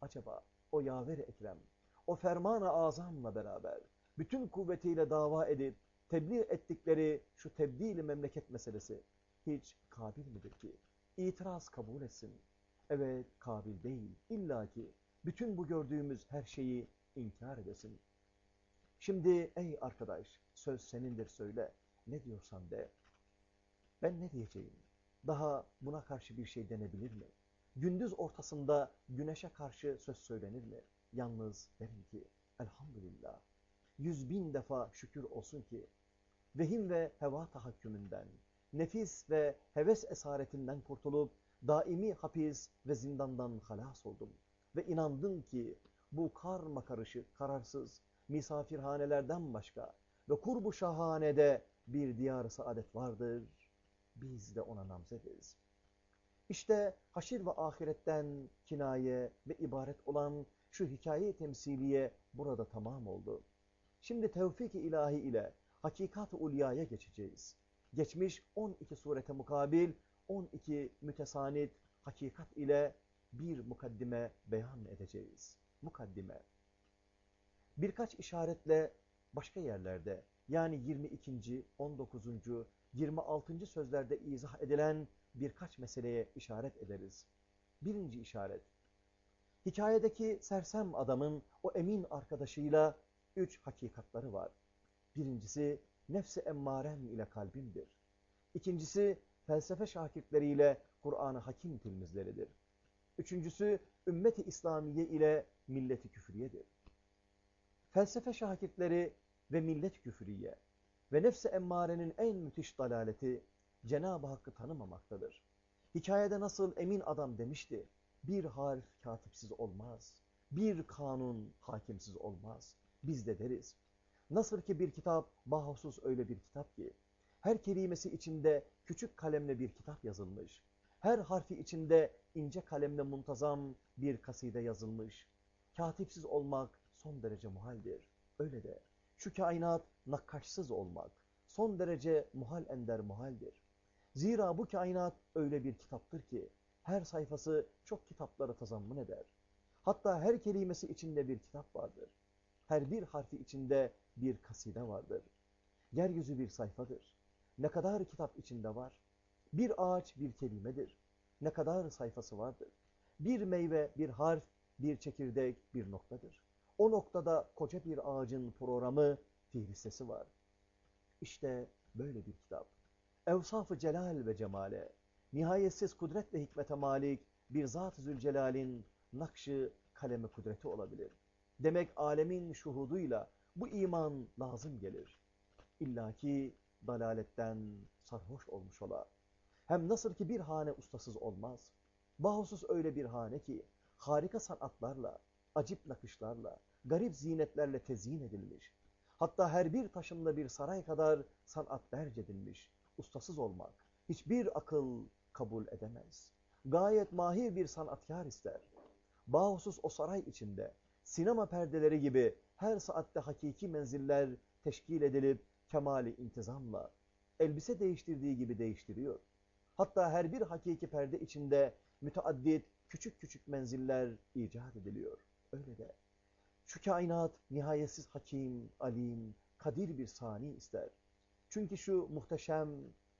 Acaba o yaver-i ekrem, o ferman-ı azamla beraber bütün kuvvetiyle dava edip tebliğ ettikleri şu tebdil memleket meselesi hiç kabil midir ki? İtiraz kabul etsin. Evet kabil değil. İlla ki bütün bu gördüğümüz her şeyi inkar edesin. Şimdi ey arkadaş söz senindir söyle. Ne diyorsan de. Ben ne diyeceğim? Daha buna karşı bir şey denebilir mi? Gündüz ortasında güneşe karşı söz söylenir mi? Yalnız derim ki elhamdülillah. Yüz bin defa şükür olsun ki vehim ve heva tahakkümünden, nefis ve heves esaretinden kurtulup daimi hapis ve zindandan halas oldum. Ve inandım ki bu karma karışık, kararsız misafirhanelerden başka ve kurbu şahanede bir diyar saadet vardır. Biz de ona namzediz. İşte haşir ve ahiretten kinaye ve ibaret olan şu hikaye temsiliye burada tamam oldu. Şimdi tevfik-i ilahi ile hakikat-ı ulyaya geçeceğiz. Geçmiş 12 surete mukabil 12 mütesanit hakikat ile bir mukaddime beyan edeceğiz. Mukaddime. Birkaç işaretle başka yerlerde yani 22. 19. 26. sözlerde izah edilen birkaç meseleye işaret ederiz. Birinci işaret. Hikayedeki sersem adamın o emin arkadaşıyla üç hakikatları var. Birincisi nefsi emmarem ile kalbimdir. İkincisi felsefe şakitleriyle Kur'an-ı Hakim tilmizleridir. Üçüncüsü ümmeti İslamiye ile milleti küfriyedir. Felsefe şakirtleri ve millet küfriye ve nefsi emmarenin en müthiş dalaleti Cenab-ı Hakk'ı tanımamaktadır. Hikayede nasıl emin adam demişti, bir harf katipsiz olmaz, bir kanun hakimsiz olmaz. Biz de deriz. Nasıl ki bir kitap bahusuz öyle bir kitap ki, her kelimesi içinde küçük kalemle bir kitap yazılmış, her harfi içinde ince kalemle muntazam bir kaside yazılmış. Katipsiz olmak son derece muhaldir. Öyle de şu kainat nakkaşsız olmak son derece muhal ender muhaldir. Zira bu kainat öyle bir kitaptır ki her sayfası çok kitapları tazammun eder. Hatta her kelimesi içinde bir kitap vardır. Her bir harfi içinde bir kaside vardır. Yeryüzü bir sayfadır. Ne kadar kitap içinde var? Bir ağaç bir kelimedir. Ne kadar sayfası vardır? Bir meyve, bir harf, bir çekirdek, bir noktadır. O noktada koca bir ağacın programı, fihristesi var. İşte böyle bir kitap. Evsaf-ı celal ve cemale, nihayetsiz kudret ve hikmete malik bir Zat-ı Zülcelal'in nakşı, kalemi kudreti olabilir. Demek alemin şuhuduyla bu iman lazım gelir. İlla ki dalaletten sarhoş olmuş ola. Hem nasıl ki bir hane ustasız olmaz. Bahusus öyle bir hane ki harika sanatlarla, acip nakışlarla, garip zinetlerle tezyin edilmiş. Hatta her bir taşında bir saray kadar sanat edilmiş. Ustasız olmak hiçbir akıl kabul edemez. Gayet mahir bir sanatkar ister. Bahusus o saray içinde sinema perdeleri gibi her saatte hakiki menziller teşkil edilip kemali intizamla elbise değiştirdiği gibi değiştiriyor. Hatta her bir hakiki perde içinde müteaddit küçük küçük menziller icat ediliyor. Öyle de şu kainat nihayetsiz hakim, alim, kadir bir sani ister. Çünkü şu muhteşem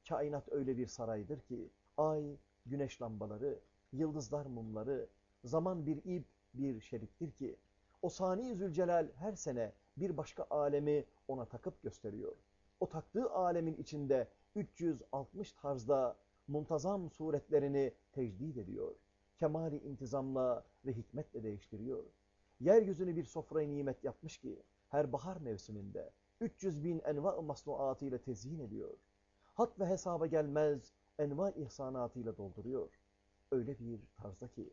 kainat öyle bir saraydır ki ay, güneş lambaları, yıldızlar mumları, zaman bir ip, bir şerittir ki o sani Zülcelal her sene bir başka alemi ona takıp gösteriyor. O taktığı alemin içinde 360 tarzda muntazam suretlerini tecdid ediyor. Kemali intizamla ve hikmetle değiştiriyor. Yeryüzünü bir sofrayı nimet yapmış ki her bahar mevsiminde 300 bin enva-ı masnuatıyla tezyin ediyor. Hat ve hesaba gelmez enva ihsanatıyla dolduruyor. Öyle bir tarzda ki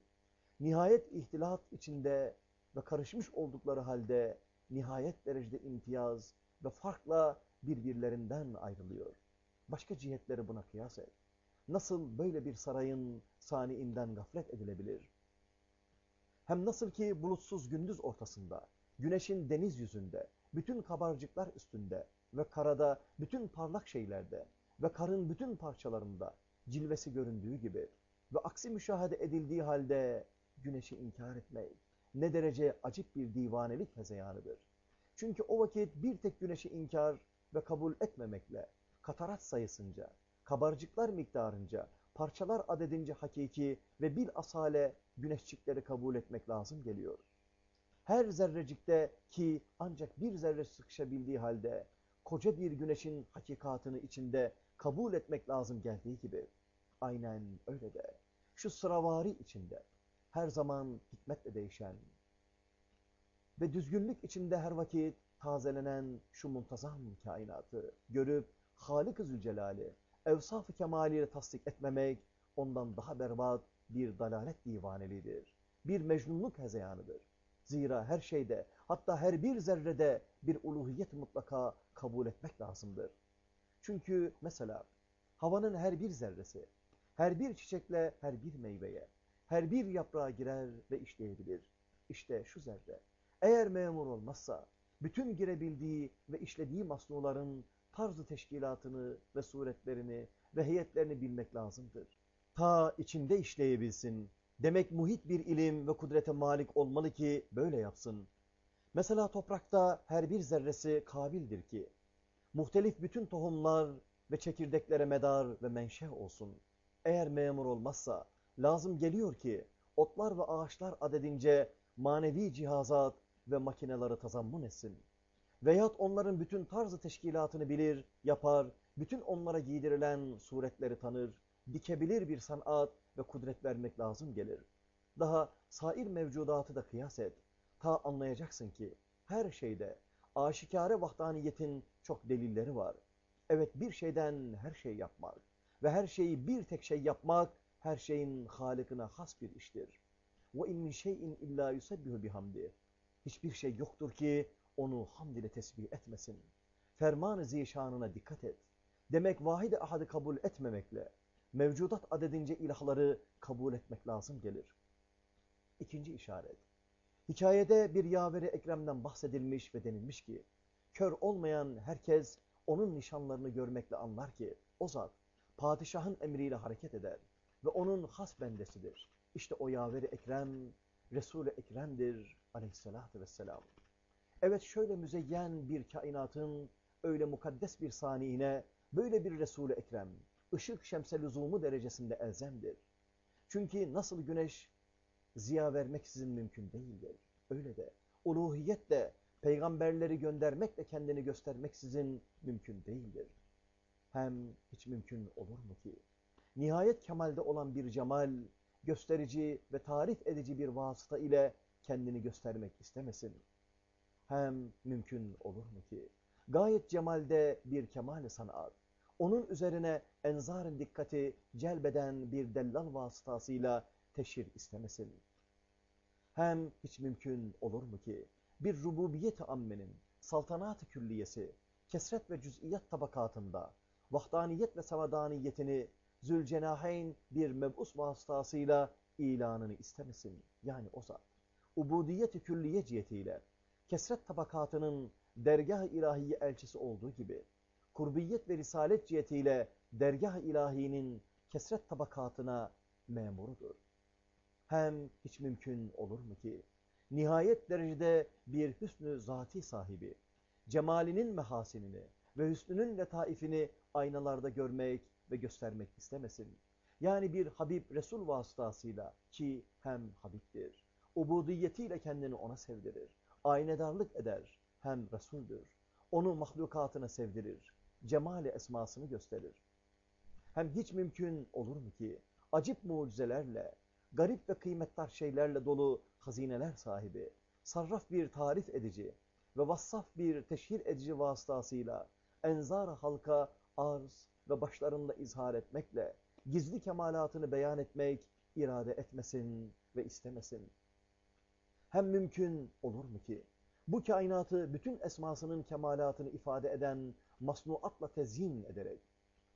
nihayet ihtilat içinde ve karışmış oldukları halde nihayet derecede imtiyaz ve farkla birbirlerinden ayrılıyor. Başka cihetleri buna kıyas et. Nasıl böyle bir sarayın saniinden gaflet edilebilir? Hem nasıl ki bulutsuz gündüz ortasında, güneşin deniz yüzünde, bütün kabarcıklar üstünde ve karada bütün parlak şeylerde ve karın bütün parçalarında cilvesi göründüğü gibi ve aksi müşahede edildiği halde güneşi inkar etmek ne derece acip bir divanelik hezeyanıdır. Çünkü o vakit bir tek güneşi inkar ve kabul etmemekle katarat sayısınca, kabarcıklar miktarınca, parçalar adedince hakiki ve bil asale güneşçikleri kabul etmek lazım geliyor. Her zerrecikte ki ancak bir zerre sıkışabildiği halde koca bir güneşin hakikatını içinde kabul etmek lazım geldiği gibi aynen öyle de şu sıravari içinde her zaman hikmetle değişen ve düzgünlük içinde her vakit tazelenen şu muntazam kainatı görüp Halik-i Zülcelal'i evsaf-ı kemaliyle tasdik etmemek ondan daha berbat bir dalalet divanelidir. Bir mecnunluk hezeyanıdır. Zira her şeyde hatta her bir zerrede bir uluhiyet mutlaka kabul etmek lazımdır. Çünkü mesela havanın her bir zerresi, her bir çiçekle her bir meyveye, her bir yaprağa girer ve işleyebilir. İşte şu zerre. Eğer memur olmazsa, bütün girebildiği ve işlediği masnuların tarzı teşkilatını ve suretlerini ve heyetlerini bilmek lazımdır. Ta içinde işleyebilsin. Demek muhit bir ilim ve kudrete malik olmalı ki böyle yapsın. Mesela toprakta her bir zerresi kabildir ki, muhtelif bütün tohumlar ve çekirdeklere medar ve menşe olsun. Eğer memur olmazsa, lazım geliyor ki, otlar ve ağaçlar adedince manevi cihazat ve makineleri tazammun etsin. Veyahut onların bütün tarzı teşkilatını bilir, yapar, bütün onlara giydirilen suretleri tanır, dikebilir bir sanat ve kudret vermek lazım gelir. Daha sair mevcudatı da kıyas et. Ta anlayacaksın ki her şeyde aşikare vahdaniyetin çok delilleri var. Evet bir şeyden her şey yapmak ve her şeyi bir tek şey yapmak her şeyin Halık'ına has bir iştir. Ve in min şeyin illa yusebbihu bihamdi. Hiçbir şey yoktur ki onu hamd ile tesbih etmesin. Ferman-ı zişanına dikkat et. Demek vahid-i ahadı kabul etmemekle, mevcudat adedince ilahları kabul etmek lazım gelir. İkinci işaret. Hikayede bir yaveri Ekrem'den bahsedilmiş ve denilmiş ki, kör olmayan herkes onun nişanlarını görmekle anlar ki, o zat, padişahın emriyle hareket eder ve onun has bendesidir. İşte o yaveri Ekrem, Resul-i Ekrem'dir aleyhissalatü vesselam. Evet şöyle müzeyyen bir kainatın öyle mukaddes bir saniine böyle bir Resul-i Ekrem, ışık şemse lüzumu derecesinde elzemdir. Çünkü nasıl güneş ziya vermeksizin mümkün değildir. Öyle de uluhiyet de peygamberleri göndermekle kendini göstermeksizin mümkün değildir. Hem hiç mümkün olur mu ki? Nihayet kemalde olan bir cemal, gösterici ve tarif edici bir vasıta ile kendini göstermek istemesin. Hem mümkün olur mu ki? Gayet cemalde bir kemal sanat, onun üzerine enzarın dikkati celbeden bir dellal vasıtasıyla teşhir istemesin. Hem hiç mümkün olur mu ki bir rububiyet-i ammenin saltanat-ı külliyesi, kesret ve cüz'iyet tabakatında vahdaniyet ve samadaniyetini Zülcenaheyn bir mebus vasıtasıyla ilanını istemesin. Yani o zat. Ubudiyet-i külliye cihetiyle kesret tabakatının dergah-ı ilahiye elçisi olduğu gibi kurbiyet ve risalet cihetiyle dergah-ı ilahinin kesret tabakatına memurudur. Hem hiç mümkün olur mu ki nihayet derecede bir hüsnü zati sahibi, cemalinin mehasinini ve hüsnünün letaifini aynalarda görmek ve göstermek istemesin. Yani bir Habib Resul vasıtasıyla ki hem Habib'dir. Ubudiyetiyle kendini ona sevdirir. Aynedarlık eder. Hem Resul'dür. Onu mahlukatına sevdirir. Cemali esmasını gösterir. Hem hiç mümkün olur mu ki acip mucizelerle, garip ve kıymettar şeylerle dolu hazineler sahibi, sarraf bir tarif edici ve vassaf bir teşhir edici vasıtasıyla enzar halka arz ve başlarında izhar etmekle gizli kemalatını beyan etmek irade etmesin ve istemesin. Hem mümkün olur mu ki bu kainatı bütün esmasının kemalatını ifade eden masnuatla tezyin ederek,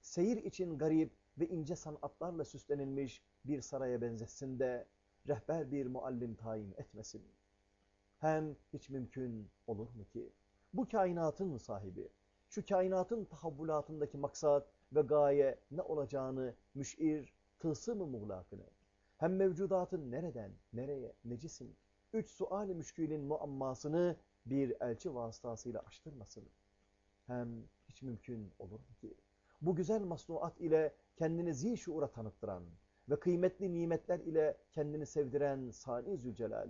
seyir için garip ve ince sanatlarla süslenilmiş bir saraya benzetsin de rehber bir muallim tayin etmesin. Hem hiç mümkün olur mu ki bu kainatın sahibi, şu kainatın tahavvulatındaki maksat ve gaye ne olacağını müşir, tılsım-ı muğlakını, hem mevcudatın nereden, nereye, necisin, üç sual-i müşkülün muammasını bir elçi vasıtasıyla açtırmasın. Hem hiç mümkün olur ki bu güzel masnuat ile kendini zil şuura tanıttıran ve kıymetli nimetler ile kendini sevdiren Sani Zülcelal,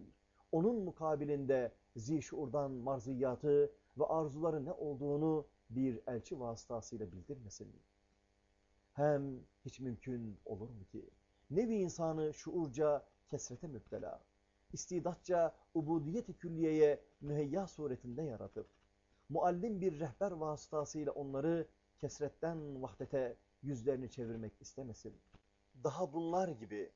onun mukabilinde zil şuurdan marziyatı ve arzuları ne olduğunu bir elçi vasıtasıyla bildirmesin. Hem hiç mümkün olur mu ki nevi insanı şuurca kesrete müptela, istidatça ubudiyet-i külliyeye müheyya suretinde yaratıp, muallim bir rehber vasıtasıyla onları kesretten vahdete yüzlerini çevirmek istemesin. Daha bunlar gibi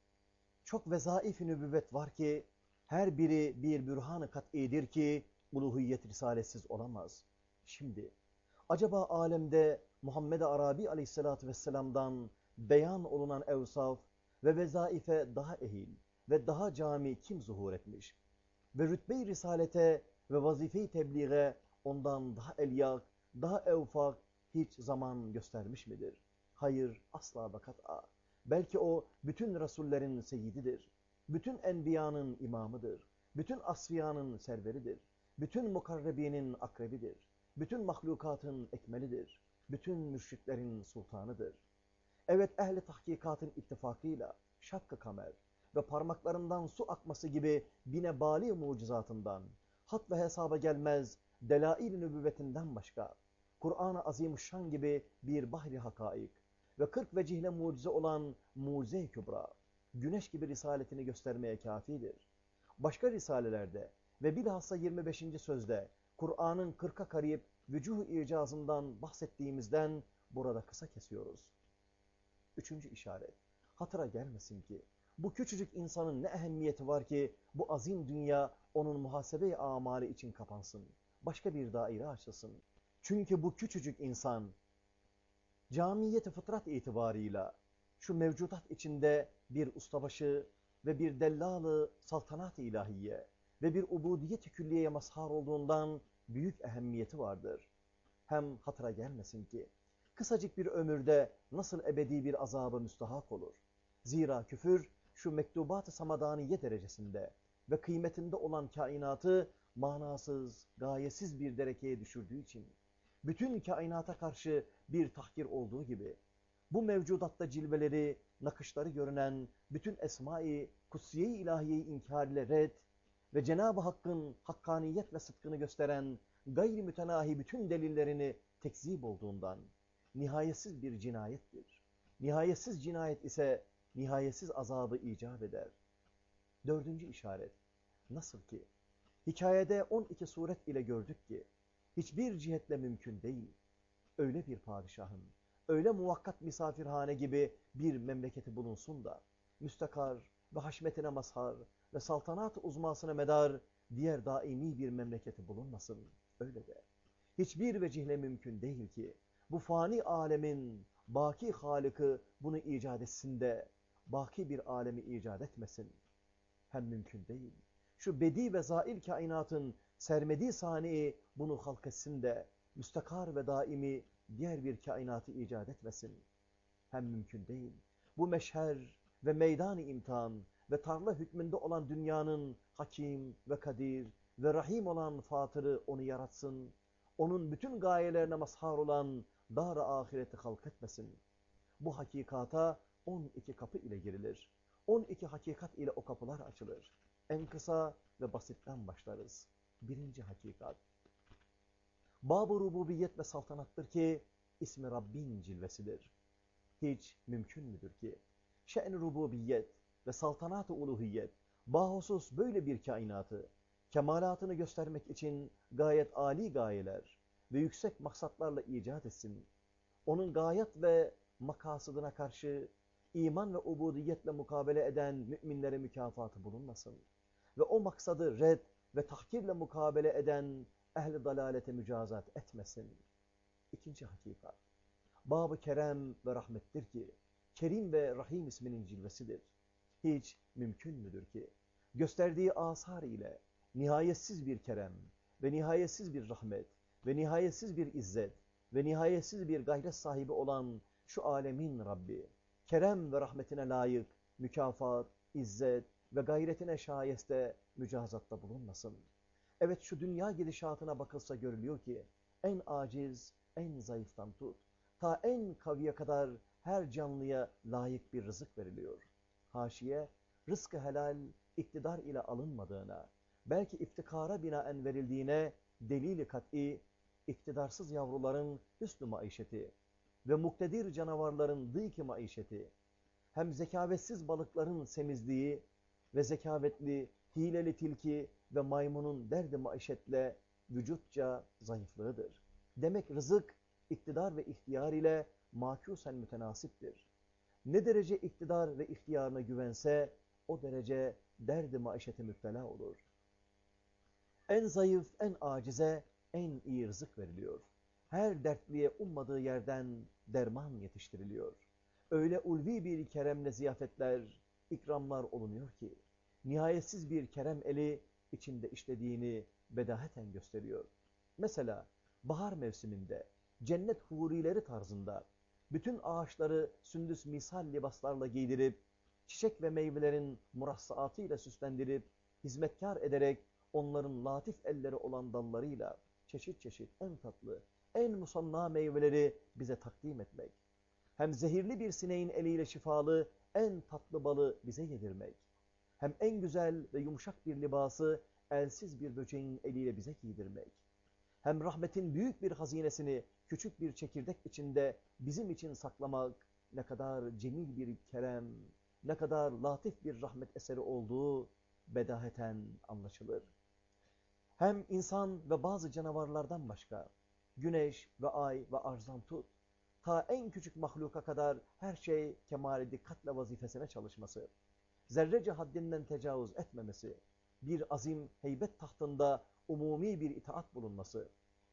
çok vezaif-i nübüvvet var ki, her biri bir bürhan-ı kat'idir ki, uluhiyet risalesiz olamaz. Şimdi, acaba alemde Muhammed Arabi aleyhissalatü vesselam'dan beyan olunan evsaf ve vezaife daha ehil ve daha cami kim zuhur etmiş? Ve rütbe-i risalete ve vazife-i tebliğe ondan daha elyak, daha evfak hiç zaman göstermiş midir? Hayır, asla ve kat'a. Belki o bütün Resullerin seyyididir. Bütün enbiyanın imamıdır. Bütün asfiyanın serveridir. Bütün mukarrebinin akrebidir. Bütün mahlukatın ekmelidir. Bütün mürşitlerin sultanıdır. Evet ehli tahkikatın ittifakıyla şakkı kamer ve parmaklarından su akması gibi bine bali mucizatından, hat ve hesaba gelmez delail-i nübüvvetinden başka, Kur'an-ı Azimuşşan gibi bir bahri hakaik ve kırk vecihle mucize olan mucize-i kübra, güneş gibi risaletini göstermeye kafidir. Başka risalelerde ve bilhassa 25. sözde Kur'an'ın kırka karip vücuh icazından bahsettiğimizden burada kısa kesiyoruz. Üçüncü işaret, hatıra gelmesin ki bu küçücük insanın ne ehemmiyeti var ki bu azim dünya onun muhasebe-i amali için kapansın. Başka bir daire açılsın. Çünkü bu küçücük insan camiyeti fıtrat itibarıyla şu mevcudat içinde bir ustabaşı ve bir dellalı saltanat-ı ilahiye ve bir ubudiyet-i külliyeye mazhar olduğundan büyük ehemmiyeti vardır. Hem hatıra gelmesin ki kısacık bir ömürde nasıl ebedi bir azabı müstahak olur. Zira küfür şu mektubat-ı samadaniye derecesinde ve kıymetinde olan kainatı manasız, gayesiz bir derekeye düşürdüğü için bütün kainata karşı bir tahkir olduğu gibi bu mevcudatta cilveleri, nakışları görünen bütün esma-i kutsiye-i ilahiyeyi inkar ile red ve Cenab-ı Hakk'ın hakkaniyet ve sıdkını gösteren gayri mütenahi bütün delillerini tekzip olduğundan nihayetsiz bir cinayettir. Nihayetsiz cinayet ise nihayetsiz azabı icap eder. Dördüncü işaret, nasıl ki hikayede 12 suret ile gördük ki hiçbir cihetle mümkün değil. Öyle bir padişahın, öyle muvakkat misafirhane gibi bir memleketi bulunsun da müstakar ve haşmetine mazhar ve saltanat uzmasına medar diğer daimi bir memleketi bulunmasın. Öyle de. Hiçbir vecihle mümkün değil ki bu fani alemin baki halıkı bunu icat etsin de baki bir alemi icat etmesin. Hem mümkün değil. Şu bedi ve zail kainatın sermedi saniye bunu halk etsin de müstakar ve daimi diğer bir kainatı icat etmesin. Hem mümkün değil. Bu meşher ve meydan-ı imtihan ve tarla hükmünde olan dünyanın hakim ve kadir ve rahim olan fatırı onu yaratsın. Onun bütün gayelerine mazhar olan dar-ı ahireti halk etmesin. Bu hakikata 12 kapı ile girilir. 12 hakikat ile o kapılar açılır. En kısa ve basitten başlarız. Birinci hakikat. Bab-ı rububiyet ve saltanattır ki ismi Rabbin cilvesidir. Hiç mümkün müdür ki şe'n rububiyet ve saltanat-ı uluhiyet bahusus böyle bir kainatı kemalatını göstermek için gayet âli gayeler ve yüksek maksatlarla icat etsin. Onun gayet ve makasıdına karşı iman ve ubudiyetle mukabele eden müminlere mükafatı bulunmasın. Ve o maksadı red ve tahkirle mukabele eden ehli dalalete mücazat etmesin. İkinci hakikat. Bab-ı Kerem ve rahmettir ki, Kerim ve Rahim isminin cilvesidir. Hiç mümkün müdür ki, gösterdiği asar ile nihayetsiz bir kerem ve nihayetsiz bir rahmet ve nihayetsiz bir izzet ve nihayetsiz bir gayret sahibi olan şu alemin Rabbi, kerem ve rahmetine layık mükafat, izzet ve gayretine şayeste mücazatta bulunmasın. Evet şu dünya gidişatına bakılsa görülüyor ki en aciz, en zayıftan tut, ta en kaviye kadar her canlıya layık bir rızık veriliyor. Haşiye, rızkı helal, iktidar ile alınmadığına, belki iftikara binaen verildiğine delili kat'i, iktidarsız yavruların hüsnü maişeti ve muktedir canavarların dıyki maişeti, hem zekavetsiz balıkların semizliği ve zekavetli, hileli tilki ve maymunun derdi maişetle vücutça zayıflığıdır. Demek rızık, iktidar ve ihtiyar ile makusen mütenasiptir. Ne derece iktidar ve ihtiyarına güvense, o derece derdi maişete müptela olur. En zayıf, en acize, en iyi rızık veriliyor. Her dertliye ummadığı yerden derman yetiştiriliyor. Öyle ulvi bir keremle ziyafetler, ikramlar olunuyor ki, nihayetsiz bir kerem eli içinde işlediğini bedaheten gösteriyor. Mesela bahar mevsiminde cennet hurileri tarzında bütün ağaçları sündüs misal libaslarla giydirip, çiçek ve meyvelerin murassaatıyla süslendirip, hizmetkar ederek onların latif elleri olan dallarıyla çeşit çeşit en tatlı, en musanna meyveleri bize takdim etmek. Hem zehirli bir sineğin eliyle şifalı en tatlı balı bize yedirmek. Hem en güzel ve yumuşak bir libası elsiz bir böceğin eliyle bize giydirmek. Hem rahmetin büyük bir hazinesini küçük bir çekirdek içinde bizim için saklamak ne kadar cemil bir kerem, ne kadar latif bir rahmet eseri olduğu bedaheten anlaşılır. Hem insan ve bazı canavarlardan başka, güneş ve ay ve arzdan tut, ta en küçük mahluka kadar her şey kemali dikkatle vazifesine çalışması, zerrece haddinden tecavüz etmemesi, bir azim heybet tahtında umumi bir itaat bulunması,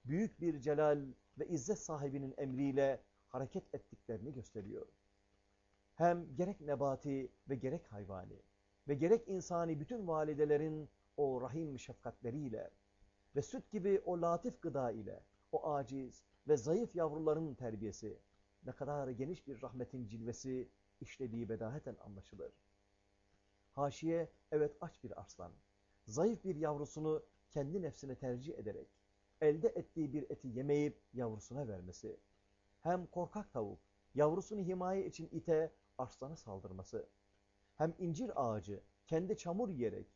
büyük bir celal ve izzet sahibinin emriyle hareket ettiklerini gösteriyor. Hem gerek nebati ve gerek hayvani ve gerek insani bütün validelerin o rahim şefkatleriyle ve süt gibi o latif gıda ile o aciz ve zayıf yavruların terbiyesi ne kadar geniş bir rahmetin cilvesi işlediği bedaheten anlaşılır. Haşiye evet aç bir arslan, zayıf bir yavrusunu kendi nefsine tercih ederek elde ettiği bir eti yemeyip yavrusuna vermesi, hem korkak tavuk yavrusunu himaye için ite arslana saldırması, hem incir ağacı kendi çamur yiyerek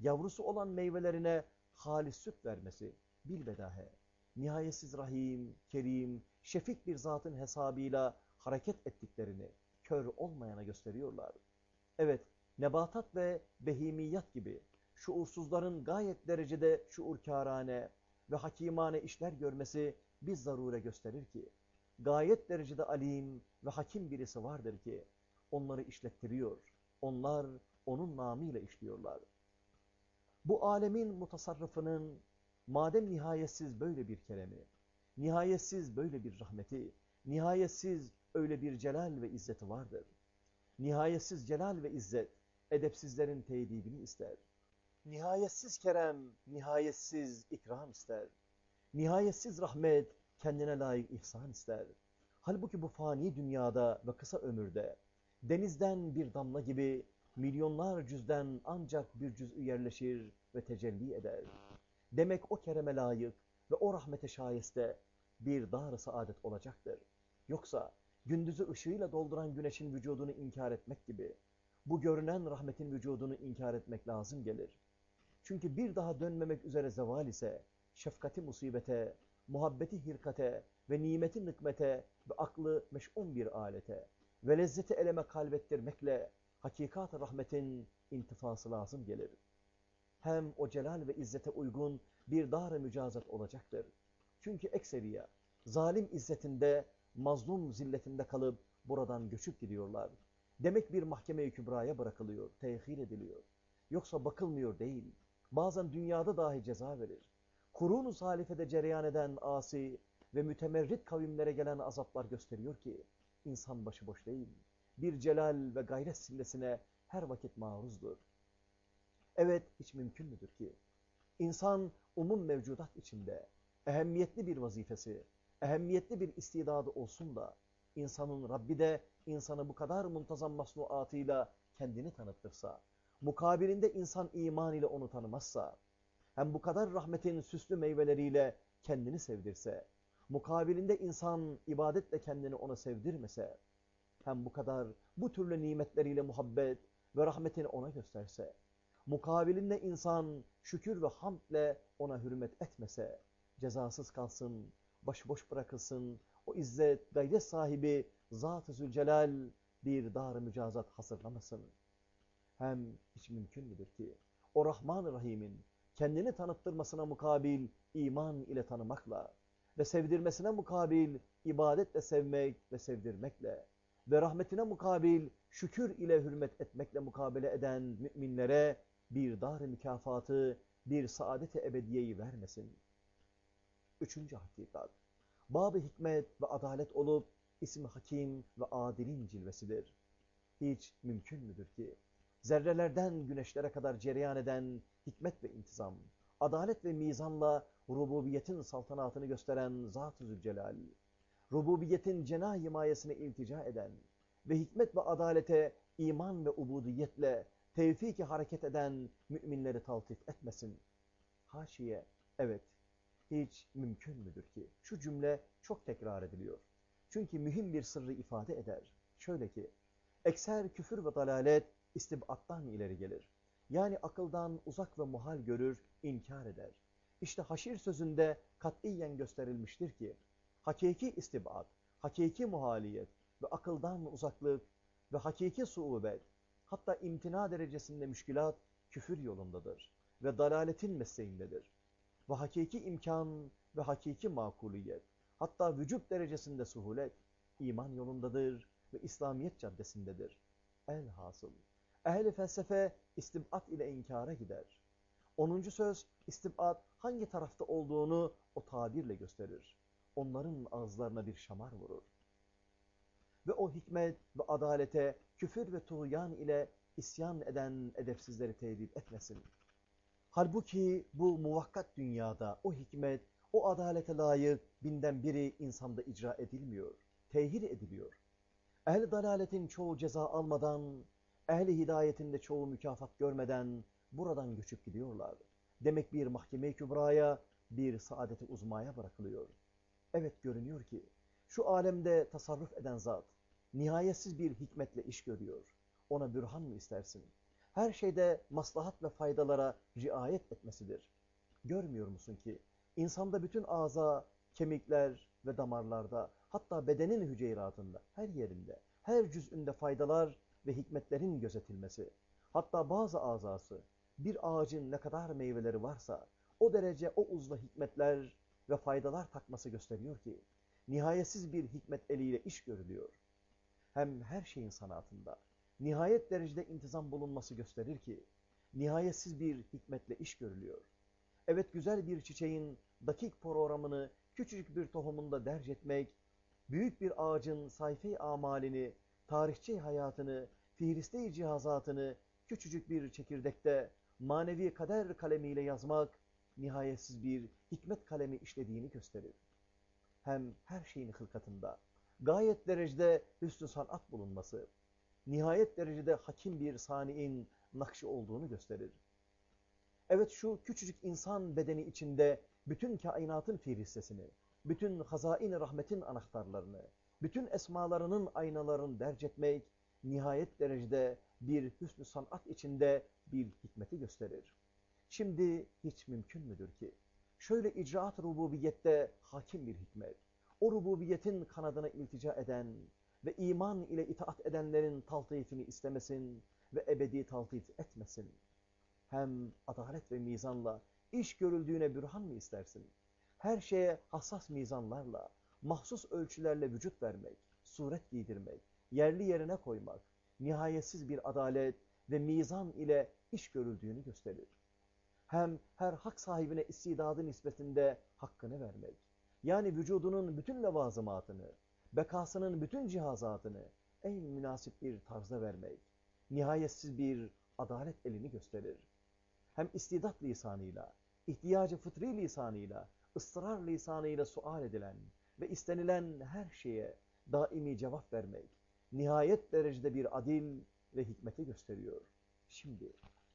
yavrusu olan meyvelerine halis süt vermesi. Bilbedahe, nihayetsiz rahim, kerim, şefik bir zatın hesabıyla hareket ettiklerini kör olmayana gösteriyorlar. Evet, nebatat ve behimiyat gibi şuursuzların gayet derecede şuurkârane ve hakimane işler görmesi bir zarure gösterir ki, gayet derecede alim ve hakim birisi vardır ki, onları işlettiriyor. Onlar onun namıyla işliyorlar. Bu alemin mutasarrıfının madem nihayetsiz böyle bir keremi, nihayetsiz böyle bir rahmeti, nihayetsiz öyle bir celal ve izzeti vardır. Nihayetsiz celal ve izzet, edepsizlerin tedibini ister. Nihayetsiz kerem, nihayetsiz ikram ister. Nihayetsiz rahmet, kendine layık ihsan ister. Halbuki bu fani dünyada ve kısa ömürde, denizden bir damla gibi milyonlar cüzden ancak bir cüz'ü yerleşir ve tecelli eder. Demek o kereme layık ve o rahmete şayeste bir dar saadet olacaktır. Yoksa gündüzü ışığıyla dolduran güneşin vücudunu inkar etmek gibi bu görünen rahmetin vücudunu inkar etmek lazım gelir. Çünkü bir daha dönmemek üzere zeval ise şefkati musibete, muhabbeti hirkate ve nimeti nıkmete ve aklı meş'un bir alete ve lezzeti eleme kalbettirmekle hakikat rahmetin intifası lazım gelir. Hem o celal ve izzete uygun bir dar mücazat olacaktır. Çünkü ekseriya, zalim izzetinde, mazlum zilletinde kalıp buradan göçüp gidiyorlar. Demek bir mahkeme-i kübraya bırakılıyor, tehir ediliyor. Yoksa bakılmıyor değil. Bazen dünyada dahi ceza verir. Kurun-u salifede cereyan eden asi ve mütemerrit kavimlere gelen azaplar gösteriyor ki, insan başıboş değil. Bir celal ve gayret sillesine her vakit maruzdur. Evet, hiç mümkün müdür ki? İnsan umum mevcudat içinde ehemmiyetli bir vazifesi, ehemmiyetli bir istidadı olsun da, insanın Rabbi de insanı bu kadar muntazam masnuatıyla kendini tanıttırsa, mukabilinde insan iman ile onu tanımazsa, hem bu kadar rahmetin süslü meyveleriyle kendini sevdirse, mukabilinde insan ibadetle kendini ona sevdirmese, hem bu kadar bu türlü nimetleriyle muhabbet ve rahmetini ona gösterse, mukabilinde insan şükür ve hamdle ona hürmet etmese, cezasız kalsın, başıboş bırakılsın, o izzet, gayret sahibi Zat-ı Zülcelal bir dar mücazat hazırlamasın. Hem hiç mümkün müdür ki o Rahman-ı Rahim'in kendini tanıttırmasına mukabil iman ile tanımakla ve sevdirmesine mukabil ibadetle sevmek ve sevdirmekle ve rahmetine mukabil şükür ile hürmet etmekle mukabele eden müminlere bir dar mükafatı, bir saadet-i ebediyeyi vermesin. Üçüncü hakikat, bab hikmet ve adalet olup isim hakim ve adilin cilvesidir. Hiç mümkün müdür ki zerrelerden güneşlere kadar cereyan eden hikmet ve intizam, adalet ve mizanla rububiyetin saltanatını gösteren Zat-ı Zülcelal, rububiyetin cenah himayesine iltica eden ve hikmet ve adalete iman ve ubudiyetle tevfik hareket eden müminleri taltif etmesin. Haşiye, evet, hiç mümkün müdür ki? Şu cümle çok tekrar ediliyor. Çünkü mühim bir sırrı ifade eder. Şöyle ki, ekser küfür ve dalalet istibattan ileri gelir. Yani akıldan uzak ve muhal görür, inkar eder. İşte haşir sözünde katiyen gösterilmiştir ki, hakiki istibat, hakiki muhaliyet ve akıldan uzaklık ve hakiki suubet, hatta imtina derecesinde müşkilat küfür yolundadır ve dalaletin mesleğindedir. Ve hakiki imkan ve hakiki makuliyet, hatta vücut derecesinde suhulet, iman yolundadır ve İslamiyet caddesindedir. Elhasıl, ehli felsefe istibat ile inkara gider. Onuncu söz, istibat hangi tarafta olduğunu o tabirle gösterir. Onların ağızlarına bir şamar vurur. Ve o hikmet ve adalete küfür ve tuğyan ile isyan eden edepsizleri tedip etmesin. Halbuki bu muvakkat dünyada o hikmet, o adalete layık binden biri insanda icra edilmiyor, tehir ediliyor. Ehli dalaletin çoğu ceza almadan, ehli hidayetin de çoğu mükafat görmeden buradan göçüp gidiyorlar. Demek bir mahkeme-i kübraya, bir saadeti uzmaya bırakılıyor. Evet görünüyor ki, şu alemde tasarruf eden zat, nihayetsiz bir hikmetle iş görüyor. Ona bürhan mı istersin? Her şeyde maslahat ve faydalara riayet etmesidir. Görmüyor musun ki, insanda bütün ağza, kemikler ve damarlarda, hatta bedenin hüceyratında, her yerinde, her cüzünde faydalar ve hikmetlerin gözetilmesi, hatta bazı azası, bir ağacın ne kadar meyveleri varsa, o derece o uzla hikmetler ve faydalar takması gösteriyor ki, nihayetsiz bir hikmet eliyle iş görülüyor. Hem her şeyin sanatında, nihayet derecede intizam bulunması gösterir ki, nihayetsiz bir hikmetle iş görülüyor. Evet güzel bir çiçeğin dakik programını küçücük bir tohumunda derc etmek, büyük bir ağacın sayfi amalini, tarihçi hayatını, fihriste cihazatını küçücük bir çekirdekte manevi kader kalemiyle yazmak, nihayetsiz bir hikmet kalemi işlediğini gösterir. Hem her şeyin hılkatında, gayet derecede hüsnü sanat bulunması, nihayet derecede hakim bir saniin nakşı olduğunu gösterir. Evet şu küçücük insan bedeni içinde bütün kainatın fihristesini, bütün hazain rahmetin anahtarlarını, bütün esmalarının aynalarını derc etmek, nihayet derecede bir hüsnü sanat içinde bir hikmeti gösterir. Şimdi hiç mümkün müdür ki, şöyle icraat rububiyette hakim bir hikmet, o rububiyetin kanadına iltica eden ve iman ile itaat edenlerin taltifini istemesin ve ebedi taltif etmesin. Hem adalet ve mizanla iş görüldüğüne bürhan mı istersin? Her şeye hassas mizanlarla, mahsus ölçülerle vücut vermek, suret giydirmek, yerli yerine koymak, nihayetsiz bir adalet ve mizan ile iş görüldüğünü gösterir. Hem her hak sahibine istidadı nispetinde hakkını vermek, yani vücudunun bütün levazımatını, bekasının bütün cihazatını en münasip bir tarzda vermek, nihayetsiz bir adalet elini gösterir. Hem istidat lisanıyla, ihtiyacı fıtri lisanıyla, ısrar lisanıyla sual edilen ve istenilen her şeye daimi cevap vermek, nihayet derecede bir adil ve hikmeti gösteriyor. Şimdi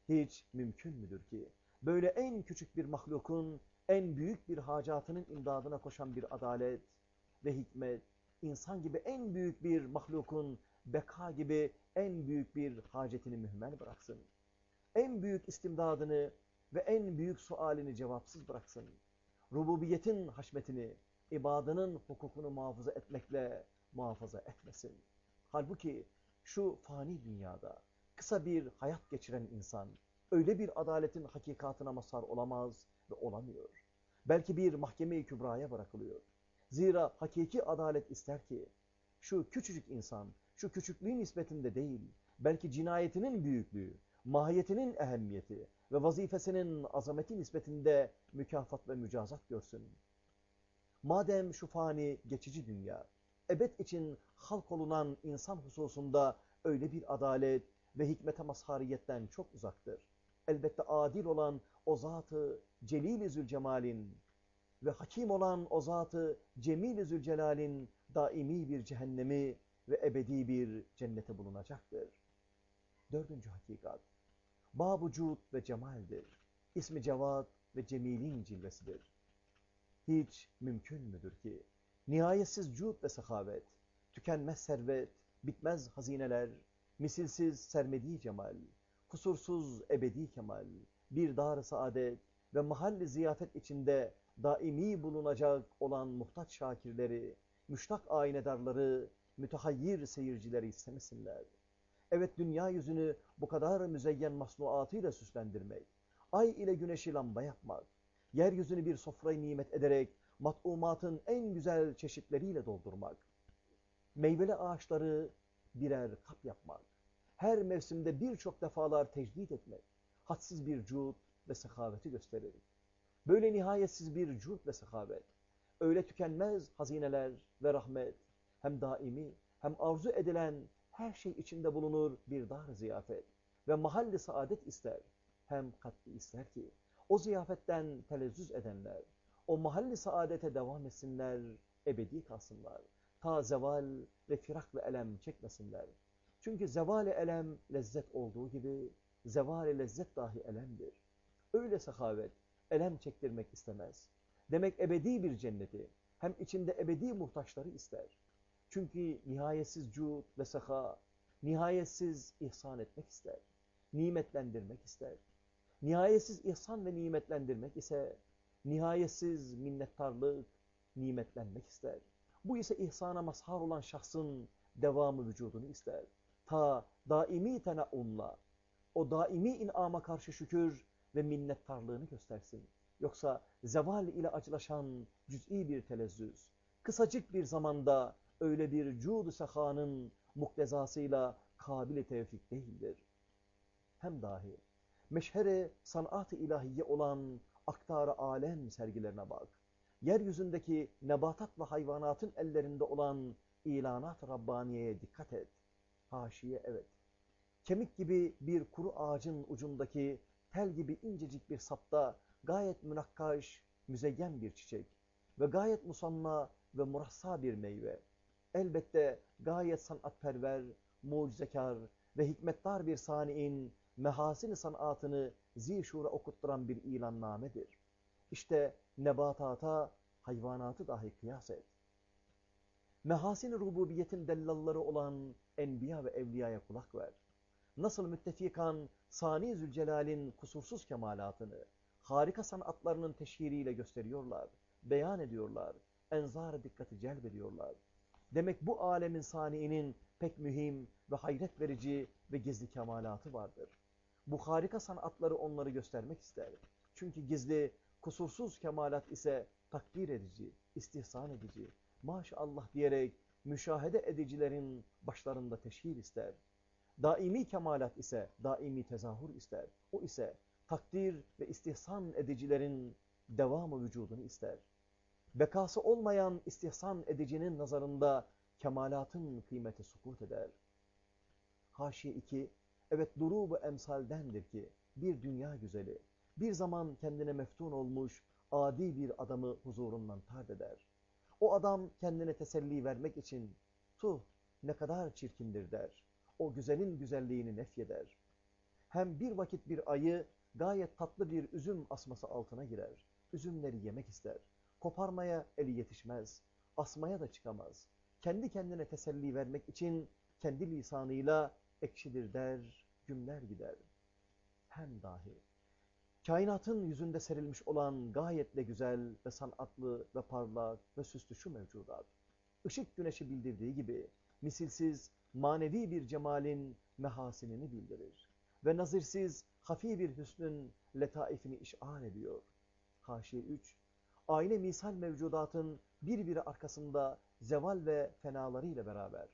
hiç mümkün müdür ki böyle en küçük bir mahlukun en büyük bir hacatının imdadına koşan bir adalet ve hikmet, insan gibi en büyük bir mahlukun beka gibi en büyük bir hacetini mühmel bıraksın. En büyük istimdadını ve en büyük sualini cevapsız bıraksın. Rububiyetin haşmetini, ibadının hukukunu muhafaza etmekle muhafaza etmesin. Halbuki şu fani dünyada kısa bir hayat geçiren insan öyle bir adaletin hakikatına mazhar olamaz ve olamıyor. Belki bir mahkeme-i kübraya bırakılıyor. Zira hakiki adalet ister ki şu küçücük insan şu küçüklüğün nispetinde değil, belki cinayetinin büyüklüğü, mahiyetinin ehemmiyeti ve vazifesinin azameti nispetinde mükafat ve mücazat görsün. Madem şu fani geçici dünya, ebed için halk olunan insan hususunda öyle bir adalet ve hikmete mazhariyetten çok uzaktır. Elbette adil olan o zatı Celil-i Zülcemal'in ve hakim olan o zatı Cemil-i Zülcelal'in daimi bir cehennemi ve ebedi bir cennete bulunacaktır. Dördüncü hakikat, Babu ve cemaldir. İsmi Cevat ve Cemil'in cilvesidir. Hiç mümkün müdür ki, nihayetsiz cud ve sehavet, tükenmez servet, bitmez hazineler, misilsiz sermedi cemal, kusursuz ebedi kemal, bir dar saadet ve mahalli ziyafet içinde daimi bulunacak olan muhtaç şakirleri, müştak aynedarları, mütehayyir seyircileri istemesinler. Evet dünya yüzünü bu kadar müzeyyen masnuatıyla süslendirmek, ay ile güneşi lamba yapmak, yeryüzünü bir sofrayı nimet ederek mat'umatın en güzel çeşitleriyle doldurmak, meyveli ağaçları birer kap yapmak, her mevsimde birçok defalar tecdit etmek, hadsiz bir cud ve sehaveti gösterir. Böyle nihayetsiz bir cud ve sehavet, öyle tükenmez hazineler ve rahmet, hem daimi hem arzu edilen her şey içinde bulunur bir dar ziyafet. Ve mahalli saadet ister. Hem katli ister ki o ziyafetten telezzüz edenler o mahalli saadete devam etsinler, ebedi kalsınlar. Ta zeval ve firak ve elem çekmesinler. Çünkü zeval elem lezzet olduğu gibi zeval lezzet dahi elemdir. Öyle sahavet elem çektirmek istemez. Demek ebedi bir cenneti hem içinde ebedi muhtaçları ister. Çünkü nihayetsiz cud ve saha, nihayetsiz ihsan etmek ister. Nimetlendirmek ister. Nihayetsiz ihsan ve nimetlendirmek ise nihayetsiz minnettarlık, nimetlenmek ister. Bu ise ihsana mazhar olan şahsın devamı vücudunu ister. Ta daimi tenaumla, o daimi inama karşı şükür ve minnettarlığını göstersin. Yoksa zeval ile acılaşan cüz'i bir telezzüz, kısacık bir zamanda öyle bir cud-u sehanın muktezasıyla kabil tevfik değildir. Hem dahi meşhere sanat-ı ilahiye olan aktar alem sergilerine bak. Yeryüzündeki nebatat ve hayvanatın ellerinde olan ilanat Rabbaniye'ye dikkat et. Haşiye evet. Kemik gibi bir kuru ağacın ucundaki tel gibi incecik bir sapta gayet münakkaş, müzeyyen bir çiçek ve gayet musanna ve murassa bir meyve elbette gayet sanatperver, mucizekar ve hikmetdar bir saniin mehasin sanatını zişura okutturan bir ilannamedir. İşte nebatata, hayvanatı dahi kıyas et. Mehasin rububiyetin dellalları olan enbiya ve evliyaya kulak ver. Nasıl müttefikan Sani Zülcelal'in kusursuz kemalatını, harika sanatlarının teşhiriyle gösteriyorlar, beyan ediyorlar, enzar dikkati celbediyorlar. Demek bu alemin saniinin pek mühim ve hayret verici ve gizli kemalatı vardır. Bu harika sanatları onları göstermek ister. Çünkü gizli, kusursuz kemalat ise takdir edici, istihsan edici, maşallah diyerek müşahede edicilerin başlarında teşhir ister. Daimi kemalat ise daimi tezahür ister. O ise takdir ve istihsan edicilerin devamı vücudunu ister. Bekası olmayan istihsan edicinin nazarında kemalatın kıymeti sukut eder. Haşiye 2, evet durubu emsaldendir ki bir dünya güzeli, bir zaman kendine meftun olmuş adi bir adamı huzurundan tard eder. O adam kendine teselli vermek için tuh ne kadar çirkindir der. O güzelin güzelliğini nefyeder. Hem bir vakit bir ayı gayet tatlı bir üzüm asması altına girer. Üzümleri yemek ister. Koparmaya eli yetişmez. Asmaya da çıkamaz. Kendi kendine teselli vermek için kendi lisanıyla ekşidir der, gümler gider. Hem dahi kainatın yüzünde serilmiş olan gayetle güzel ve sanatlı ve parlak ve süslü şu mevcudat, ışık güneşi bildirdiği gibi misilsiz, manevi bir cemalin mehasinini bildirir ve nazirsiz, hafi bir hüsnün letaifini işar ediyor. Haşiye 3, aynı misal mevcudatın birbiri arkasında zeval ve fenalarıyla beraber,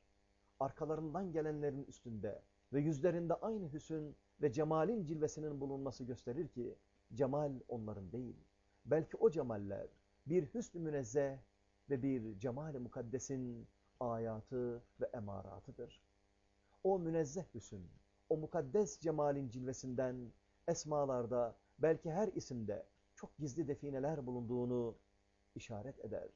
arkalarından gelenlerin üstünde ve yüzlerinde aynı hüsün ve cemalin cilvesinin bulunması gösterir ki, cemal onların değil, belki o cemaller bir hüsn-ü münezzeh ve bir cemal-i mukaddesin ayatı ve emaratıdır. O münezzeh hüsün, o mukaddes cemalin cilvesinden esmalarda belki her isimde çok gizli defineler bulunduğunu işaret eder.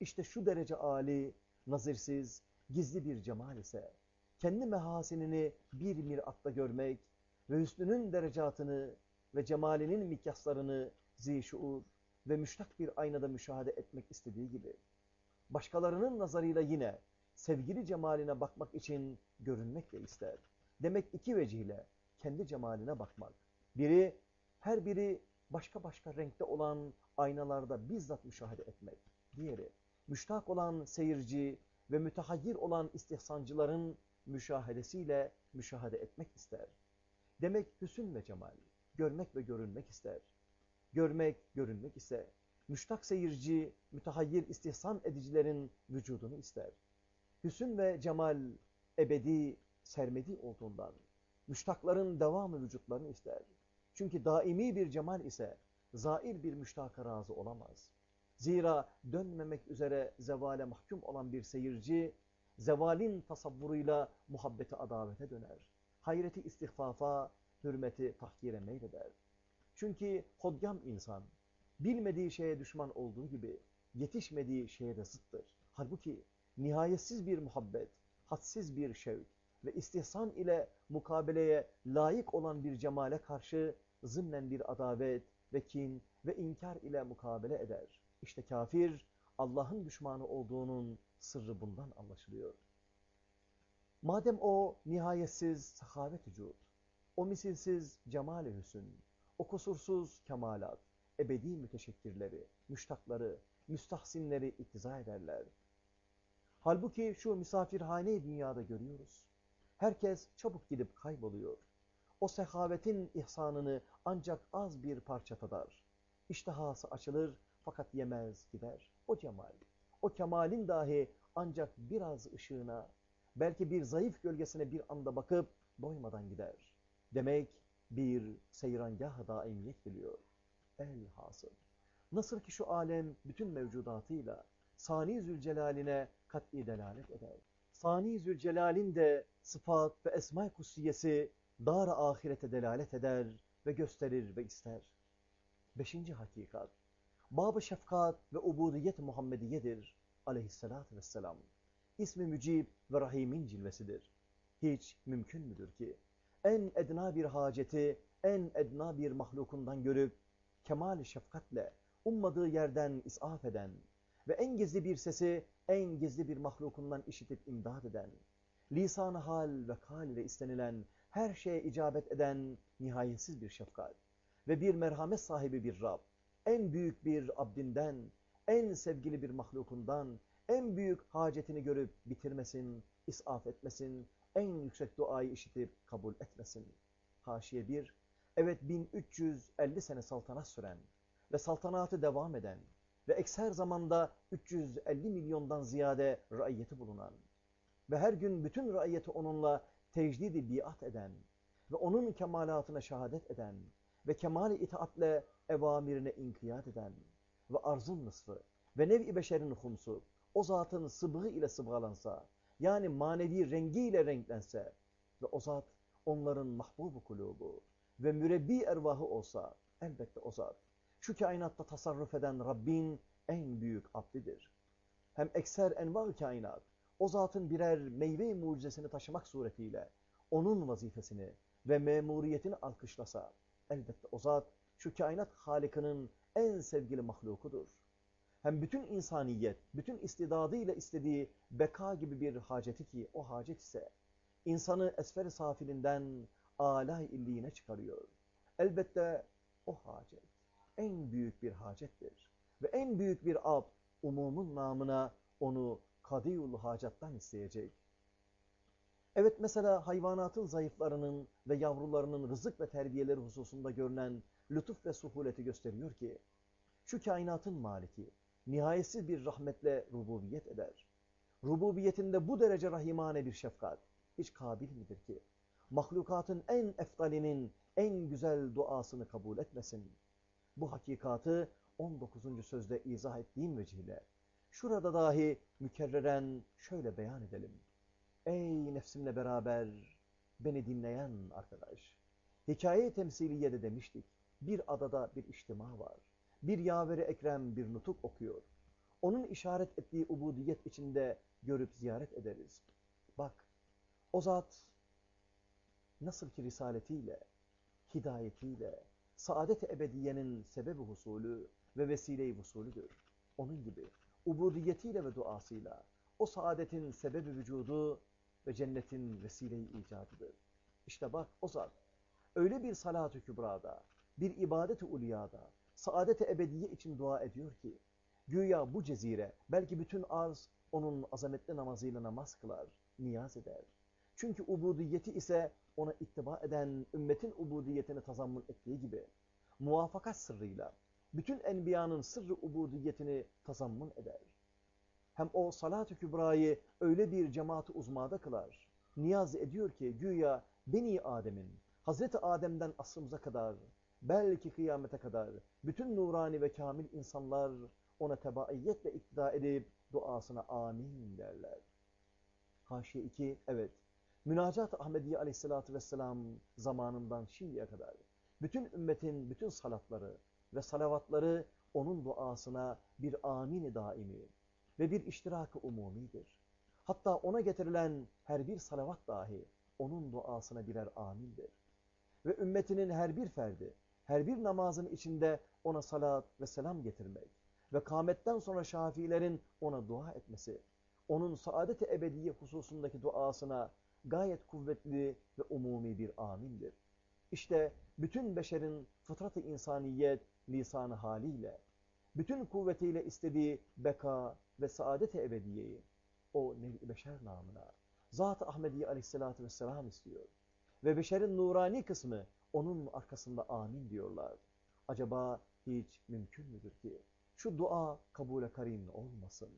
İşte şu derece âli, nazirsiz, gizli bir cemal ise, kendi mehasinini bir miratta görmek ve hüsnünün derecatını ve cemalinin mikyaslarını zişuur ve müştak bir aynada müşahede etmek istediği gibi, başkalarının nazarıyla yine sevgili cemaline bakmak için görünmek de ister. Demek iki vecihle kendi cemaline bakmak. Biri, her biri başka başka renkte olan aynalarda bizzat müşahede etmek. Diğeri, müştak olan seyirci ve mütehayyir olan istihsancıların müşahedesiyle müşahede etmek ister. Demek hüsün ve cemal, görmek ve görünmek ister. Görmek, görünmek ise müştak seyirci, mütehayyir istihsan edicilerin vücudunu ister. Hüsün ve cemal ebedi, sermedi olduğundan müştakların devamı vücutlarını ister. Çünkü daimi bir cemal ise zair bir müştaka razı olamaz. Zira dönmemek üzere zevale mahkum olan bir seyirci, zevalin tasavvuruyla muhabbeti adavete döner. Hayreti istihfafa, hürmeti tahkire meyleder. Çünkü hodgam insan, bilmediği şeye düşman olduğu gibi yetişmediği şeye de zıttır. Halbuki nihayetsiz bir muhabbet, hadsiz bir şevk ve istihsan ile mukabeleye layık olan bir cemale karşı zımnen bir adavet ve kin ve inkar ile mukabele eder. İşte kafir, Allah'ın düşmanı olduğunun sırrı bundan anlaşılıyor. Madem o nihayetsiz sahavet vücut, o misilsiz cemal-i hüsün, o kusursuz kemalat, ebedi müteşekkirleri, müştakları, müstahsinleri iktiza ederler. Halbuki şu misafirhane dünyada görüyoruz. Herkes çabuk gidip kayboluyor. O sehavetin ihsanını ancak az bir parça tadar. İştihası açılır fakat yemez gider. O cemal, o kemalin dahi ancak biraz ışığına, belki bir zayıf gölgesine bir anda bakıp doymadan gider. Demek bir seyrangah daimiyet biliyor. Elhasıl. Nasıl ki şu alem bütün mevcudatıyla Sani Zülcelal'ine kat'i delalet eder. Sani Zülcelal'in de sıfat ve esma-i kutsiyesi dar ahirete delalet eder ve gösterir ve ister. Beşinci hakikat, bab-ı şefkat ve ubudiyet Muhammediyedir aleyhissalatü vesselam. İsmi mücib ve rahimin cilvesidir. Hiç mümkün müdür ki en edna bir haceti en edna bir mahlukundan görüp kemal şefkatle ummadığı yerden isaf eden ve en gizli bir sesi en gizli bir mahlukundan işitip imdad eden, lisan hal ve kal ile istenilen her şeye icabet eden nihayetsiz bir şefkat ve bir merhamet sahibi bir Rab, en büyük bir abdinden, en sevgili bir mahlukundan, en büyük hacetini görüp bitirmesin, isaf etmesin, en yüksek duayı işitip kabul etmesin. Haşiye 1, evet 1350 sene saltanat süren ve saltanatı devam eden ve ekser zamanda 350 milyondan ziyade raiyeti bulunan ve her gün bütün raiyeti onunla tecdidi biat eden ve onun kemalatına şehadet eden ve kemal-i itaatle evamirine inkiyat eden ve arzın nısfı ve nev-i beşerin humsu o zatın sıbgı ile sıbgalansa, yani manevi rengiyle renklense ve o zat onların mahbubu kulubu ve mürebbi ervahı olsa, elbette o zat, şu kainatta tasarruf eden Rabbin en büyük abdidir. Hem ekser enva kainat, o zatın birer meyve mucizesini taşımak suretiyle, onun vazifesini ve memuriyetini alkışlasa, elbette o zat, şu kainat halikinin en sevgili mahlukudur. Hem bütün insaniyet, bütün istidadıyla istediği beka gibi bir haceti ki o hacet ise insanı esfer safilinden alay illiğine çıkarıyor. Elbette o hacet en büyük bir hacettir. Ve en büyük bir ab umumun namına onu kadiyul hacattan isteyecek. Evet mesela hayvanatın zayıflarının ve yavrularının rızık ve terbiyeleri hususunda görünen lütuf ve suhuleti gösteriyor ki şu kainatın maliki nihayetsiz bir rahmetle rububiyet eder. Rububiyetinde bu derece rahimane bir şefkat hiç kabil midir ki? Mahlukatın en eftalinin en güzel duasını kabul etmesin. Bu hakikatı 19. sözde izah ettiğim vecihle şurada dahi mükerreren şöyle beyan edelim. Ey nefsimle beraber beni dinleyen arkadaş, hikaye temsiliyede demiştik, bir adada bir içtima var. Bir yaveri ekrem bir nutuk okuyor. Onun işaret ettiği ubudiyet içinde görüp ziyaret ederiz. Bak, o zat nasıl ki risaletiyle, hidayetiyle, saadet-i ebediyenin sebebi husulü ve vesile-i vusulüdür. Onun gibi ubudiyetiyle ve duasıyla o saadetin sebebi vücudu ve cennetin vesile-i icadıdır. İşte bak o zat öyle bir salat-ı kübrada, bir ibadet-i uliyada, saadet-i ebediye için dua ediyor ki, güya bu cezire, belki bütün arz onun azametli namazıyla namaz kılar, niyaz eder. Çünkü ubudiyeti ise ona ittiba eden ümmetin ubudiyetini tazammun ettiği gibi, muvafakat sırrıyla bütün enbiyanın sırrı ubudiyetini tazammun eder. Hem o salat-ı kübrayı öyle bir cemaat-ı uzmada kılar, niyaz ediyor ki güya Beni Adem'in, Hazreti Adem'den asrımıza kadar, belki kıyamete kadar bütün nurani ve kamil insanlar ona tebaiyetle iktida edip duasına amin derler. Haşiye 2, evet, Münacat Ahmediye aleyhissalatü vesselam zamanından şimdiye kadar bütün ümmetin bütün salatları ve salavatları onun duasına bir amin daimi ve bir iştirak-ı umumidir. Hatta ona getirilen her bir salavat dahi onun duasına birer amindir. Ve ümmetinin her bir ferdi, her bir namazın içinde ona salat ve selam getirmek ve kâmetten sonra şafilerin ona dua etmesi, onun saadet-i ebediye hususundaki duasına gayet kuvvetli ve umumi bir amindir. İşte bütün beşerin fıtrat-ı insaniyet lisanı haliyle, bütün kuvvetiyle istediği beka ve saadet-i ebediyeyi o nevi beşer namına Zat-ı Ahmediye aleyhissalatü vesselam istiyor. Ve beşerin nurani kısmı onun arkasında amin diyorlar. Acaba hiç mümkün müdür ki şu dua kabule karin olmasın?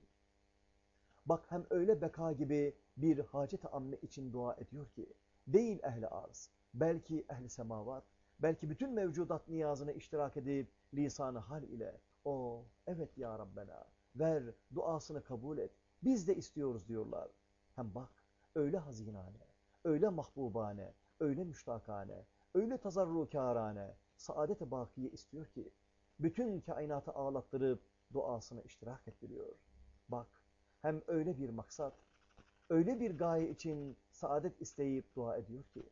Bak hem öyle beka gibi bir hacet-i amme için dua ediyor ki, değil ehli arz, belki ehli semavat, belki bütün mevcudat niyazına iştirak edip lisanı hal ile, o evet ya Rabbena, ver duasını kabul et, biz de istiyoruz diyorlar. Hem bak öyle hazinane, öyle mahbubane, öyle müştakane, öyle tazarrukârane, saadet-i bakiye istiyor ki, bütün kainatı ağlattırıp duasına iştirak ettiriyor. Bak, hem öyle bir maksat, öyle bir gaye için saadet isteyip dua ediyor ki,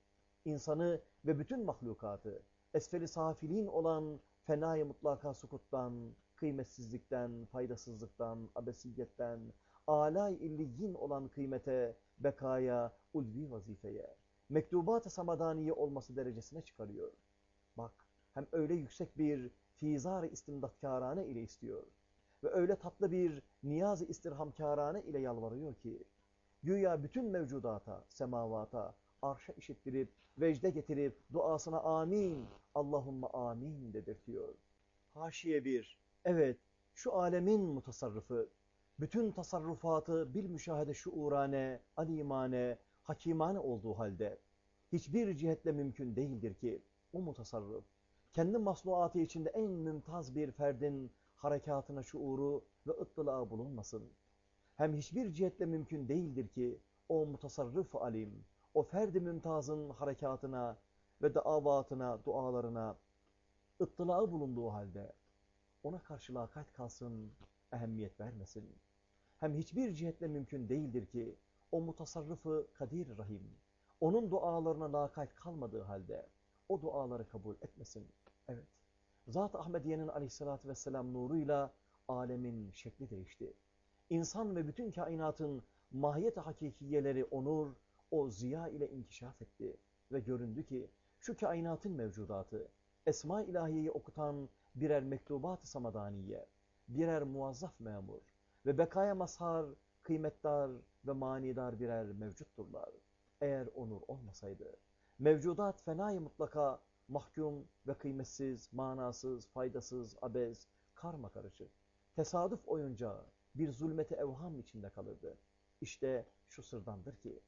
insanı ve bütün mahlukatı, esferi safilin olan fenayı mutlaka sukuttan, kıymetsizlikten, faydasızlıktan, abesiyetten, alay illiyin olan kıymete, bekaya, ulvi vazifeye, mektubat-ı samadaniye olması derecesine çıkarıyor. Bak, hem öyle yüksek bir fizar-ı istimdatkârane ile istiyor ve öyle tatlı bir niyaz-ı istirhamkârane ile yalvarıyor ki, güya bütün mevcudata, semavata, arşa işittirip, vecde getirip, duasına amin, Allahumma amin dedirtiyor. Haşiye bir, evet, şu alemin mutasarrıfı, bütün tasarrufatı bil müşahede şuurane, alimane, hakimane olduğu halde hiçbir cihetle mümkün değildir ki o mutasarrıf kendi masnuatı içinde en mümtaz bir ferdin harekatına şuuru ve ıttılağı bulunmasın. Hem hiçbir cihetle mümkün değildir ki o mutasarrıf alim, o ferdi mümtazın harekatına ve davatına, dualarına ıttılağı bulunduğu halde ona karşı lakat kalsın, ehemmiyet vermesin. Hem hiçbir cihetle mümkün değildir ki o mutasarrıfı kadir rahim, onun dualarına lakat kalmadığı halde o duaları kabul etmesin. Evet, Zat-ı Ahmediye'nin aleyhissalatü vesselam nuruyla alemin şekli değişti. İnsan ve bütün kainatın mahiyet-i hakikiyeleri onur, o ziya ile inkişaf etti. Ve göründü ki şu kainatın mevcudatı, Esma-i İlahiye'yi okutan birer mektubat-ı samadaniye, birer muazzaf memur ve bekaya mazhar, kıymetdar ve manidar birer mevcutturlar. Eğer onur olmasaydı, mevcudat fenayı mutlaka mahkum ve kıymetsiz, manasız, faydasız, abez, karma karışık, tesadüf oyuncağı, bir zulmete evham içinde kalırdı. İşte şu sırdandır ki,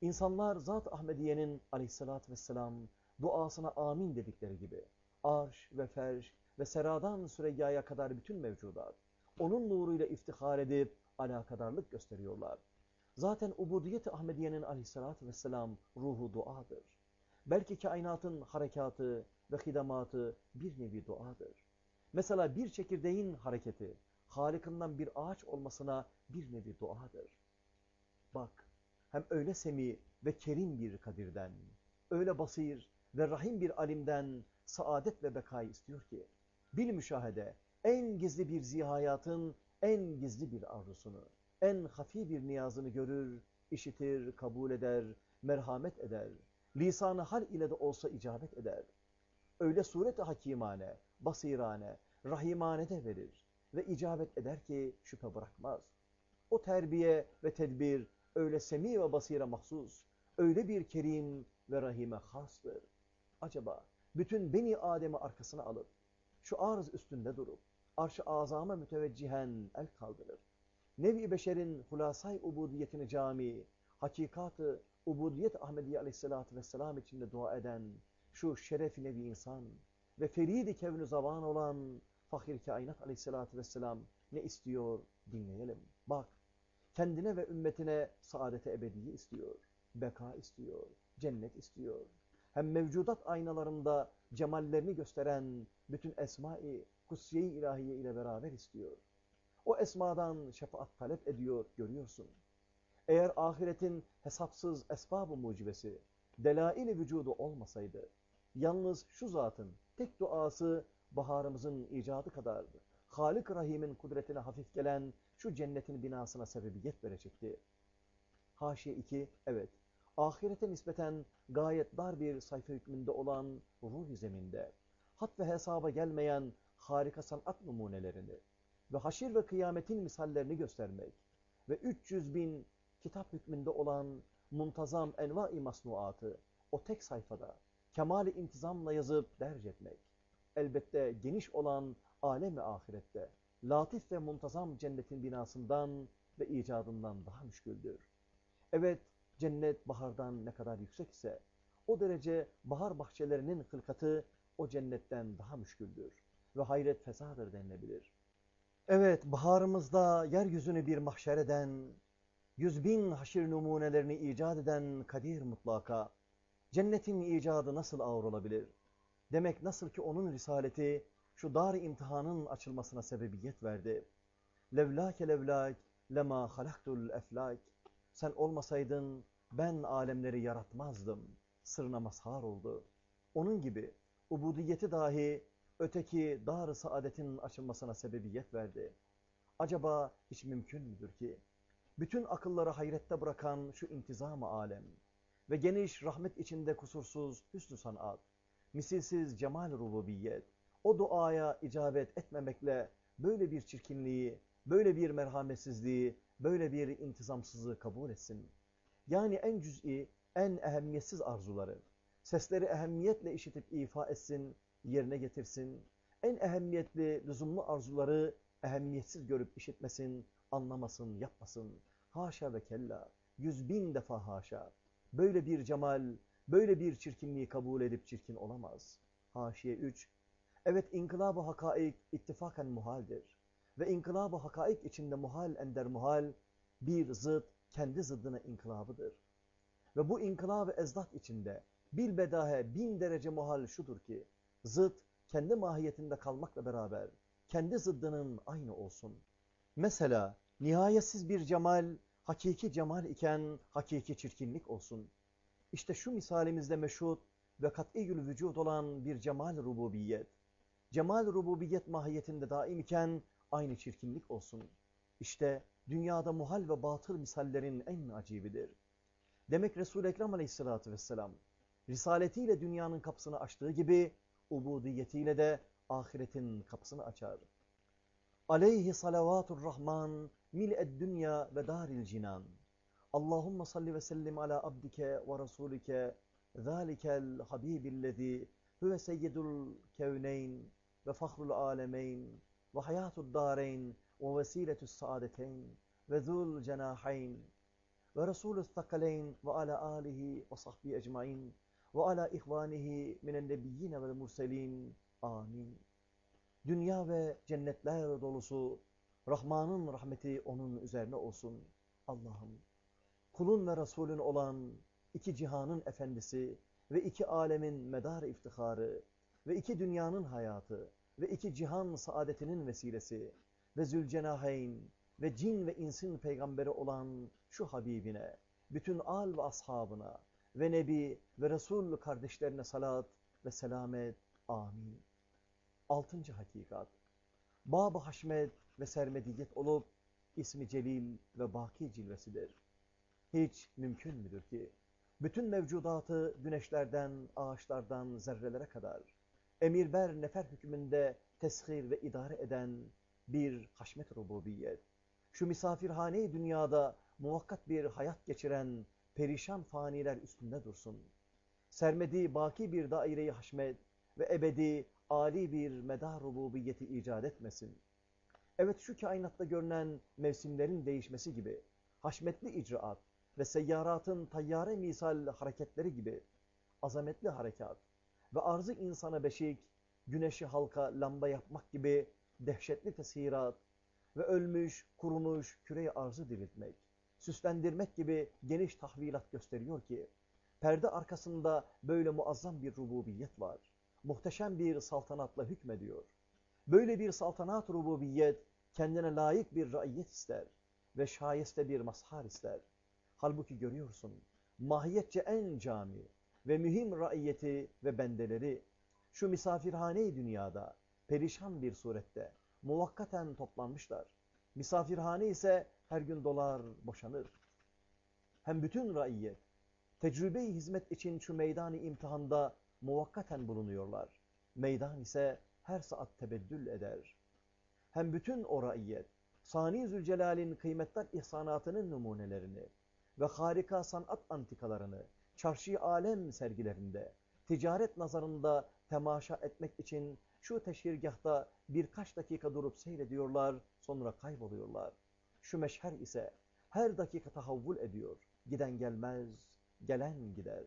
insanlar Zat-ı Ahmediye'nin aleyhissalatü vesselam duasına amin dedikleri gibi, arş ve ferş ve seradan süreyyaya kadar bütün mevcudat, onun nuruyla iftihar edip alakadarlık gösteriyorlar. Zaten ubudiyet-i Ahmediye'nin aleyhissalatü vesselam ruhu duadır. Belki kainatın harekatı ve hidamatı bir nevi duadır. Mesela bir çekirdeğin hareketi, Halik'inden bir ağaç olmasına bir nevi duadır. Bak, hem öyle semi ve kerim bir kadirden, öyle basir ve rahim bir alimden saadet ve bekayı istiyor ki, bil müşahede en gizli bir zihayatın en gizli bir arzusunu, en hafi bir niyazını görür, işitir, kabul eder, merhamet eder, lisanı hal ile de olsa icabet eder. Öyle suret-i hakimane, basirane, rahimane de verir ve icabet eder ki şüphe bırakmaz. O terbiye ve tedbir öyle semi ve basire mahsus, öyle bir kerim ve rahime hastır. Acaba bütün beni Adem'i arkasına alıp, şu arz üstünde durup, arş-ı azama müteveccihen el kaldırır. Nevi beşerin hulasay ubudiyetini cami, hakikatı ubudiyet Ahmediye aleyhissalatü vesselam içinde dua eden şu şeref nevi insan ve feridi kevn zaman olan Fahir kainat aleyhissalatü vesselam ne istiyor dinleyelim. Bak kendine ve ümmetine saadete ebediye istiyor, beka istiyor, cennet istiyor. Hem mevcudat aynalarında cemallerini gösteren bütün esma-i kutsiye-i ilahiye ile beraber istiyor. O esmadan şefaat talep ediyor, görüyorsun. Eğer ahiretin hesapsız esbab-ı mucibesi, delail-i vücudu olmasaydı, yalnız şu zatın tek duası baharımızın icadı kadar Halik Rahim'in kudretine hafif gelen şu cennetin binasına sebebiyet verecekti. Haşiye 2, evet, ahirete nispeten gayet dar bir sayfa hükmünde olan ruh zeminde, hat ve hesaba gelmeyen harika sanat numunelerini ve haşir ve kıyametin misallerini göstermek ve 300 bin kitap hükmünde olan muntazam enva-i masnuatı o tek sayfada kemali intizamla yazıp derc etmek, elbette geniş olan alem ve ahirette, latif ve muntazam cennetin binasından ve icadından daha müşküldür. Evet, cennet bahardan ne kadar yüksek ise, o derece bahar bahçelerinin hılkatı o cennetten daha müşküldür ve hayret fesadır denilebilir. Evet, baharımızda yeryüzünü bir mahşer eden, yüz bin haşir numunelerini icat eden kadir mutlaka, cennetin icadı nasıl ağır olabilir? Demek nasıl ki onun risaleti şu dar imtihanın açılmasına sebebiyet verdi. Levlâke levlâk lema halaktul eflak. Sen olmasaydın ben alemleri yaratmazdım. Sırrına mazhar oldu. Onun gibi ubudiyeti dahi öteki dar saadetin açılmasına sebebiyet verdi. Acaba hiç mümkün müdür ki bütün akılları hayrette bırakan şu intizam-ı alem ve geniş rahmet içinde kusursuz hüsnü sanat, misilsiz cemal rububiyet, o duaya icabet etmemekle böyle bir çirkinliği, böyle bir merhametsizliği, böyle bir intizamsızlığı kabul etsin. Yani en cüz'i, en ehemmiyetsiz arzuları, sesleri ehemmiyetle işitip ifa etsin, yerine getirsin. En ehemmiyetli, lüzumlu arzuları ehemmiyetsiz görüp işitmesin, anlamasın, yapmasın. Haşa ve kella, yüz bin defa haşa. böyle bir cemal, böyle bir çirkinliği kabul edip çirkin olamaz. Haşiye 3. Evet inkılab-ı hakaik ittifaken muhaldir. Ve inkılab-ı hakaik içinde muhal ender muhal bir zıt kendi zıddına inkılabıdır. Ve bu inkılab-ı ezdat içinde bilbedahe bin derece muhal şudur ki zıt kendi mahiyetinde kalmakla beraber kendi zıddının aynı olsun. Mesela nihayetsiz bir cemal hakiki cemal iken hakiki çirkinlik olsun. İşte şu misalimizde meşhut ve kat'iyül vücud olan bir cemal rububiyet. Cemal rububiyet mahiyetinde daim iken aynı çirkinlik olsun. İşte dünyada muhal ve batıl misallerin en acibidir. Demek Resul-i Ekrem aleyhissalatü vesselam, risaletiyle dünyanın kapısını açtığı gibi, ubudiyetiyle de ahiretin kapısını açar. Aleyhi salavatur rahman, mil'ed dünya ve daril cinan. Allahümme salli ve sellim ala abdike ve rasulike, zâlikel habibillezî huve seyyidul kevneyn ve fahrul alemeyn ve hayatud dareyn ve vesiletü's saadeteyn ve zul cenahayn ve resulü thakaleyn ve ala alihi ve sahbihi ecmain ve ala ihvanihi minen nebiyyine ve murselin. Amin. Dünya ve cennetler dolusu Rahman'ın rahmeti onun üzerine olsun. Allah'ım kulun ve Resulün olan iki cihanın efendisi ve iki alemin medar iftiharı ve iki dünyanın hayatı ve iki cihan saadetinin vesilesi ve Zülcenaheyn ve cin ve insin peygamberi olan şu Habibine, bütün al ve ashabına ve Nebi ve Resul kardeşlerine salat ve selamet. Amin. Altıncı hakikat. Bab-ı haşmet ve sermediyet olup ismi celil ve baki cilvesidir. Hiç mümkün müdür ki bütün mevcudatı güneşlerden, ağaçlardan, zerrelere kadar emirber nefer hükmünde teshir ve idare eden bir haşmet rububiyet, şu misafirhane dünyada muvakkat bir hayat geçiren perişan faniler üstünde dursun. Sermedi baki bir daire-i haşmet ve ebedi âli bir medar rububiyeti icat etmesin. Evet şu kainatta görünen mevsimlerin değişmesi gibi haşmetli icraat ve seyyaratın tayyare misal hareketleri gibi azametli harekat ve arzı insana beşik, güneşi halka lamba yapmak gibi dehşetli tesirat ve ölmüş, kurumuş küreyi arzı diriltmek, süslendirmek gibi geniş tahvilat gösteriyor ki, perde arkasında böyle muazzam bir rububiyet var. Muhteşem bir saltanatla hükmediyor. Böyle bir saltanat rububiyet kendine layık bir raiyet ister ve şayeste bir mazhar ister. Halbuki görüyorsun, mahiyetçe en cami ve mühim raiyeti ve bendeleri şu misafirhane dünyada perişan bir surette muvakkaten toplanmışlar. Misafirhane ise her gün dolar, boşanır. Hem bütün raiyet, tecrübe-i hizmet için şu meydanı imtihanda muvakkaten bulunuyorlar. Meydan ise her saat tebeddül eder. Hem bütün o raiyet, Sani Zülcelal'in kıymetli ihsanatının numunelerini ve harika sanat antikalarını çarşı alem sergilerinde, ticaret nazarında temaşa etmek için şu teşhirgahta birkaç dakika durup seyrediyorlar, sonra kayboluyorlar. Şu meşher ise her dakika tahavvul ediyor. Giden gelmez, gelen gider.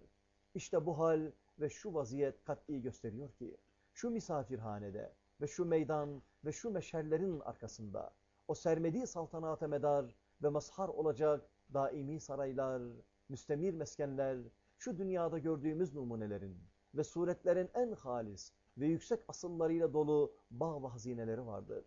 İşte bu hal ve şu vaziyet kat'i gösteriyor ki, şu misafirhanede ve şu meydan ve şu meşerlerin arkasında o sermedi saltanata medar ve mazhar olacak daimi saraylar, müstemir meskenler, şu dünyada gördüğümüz numunelerin ve suretlerin en halis ve yüksek asıllarıyla dolu bağ ve hazineleri vardır.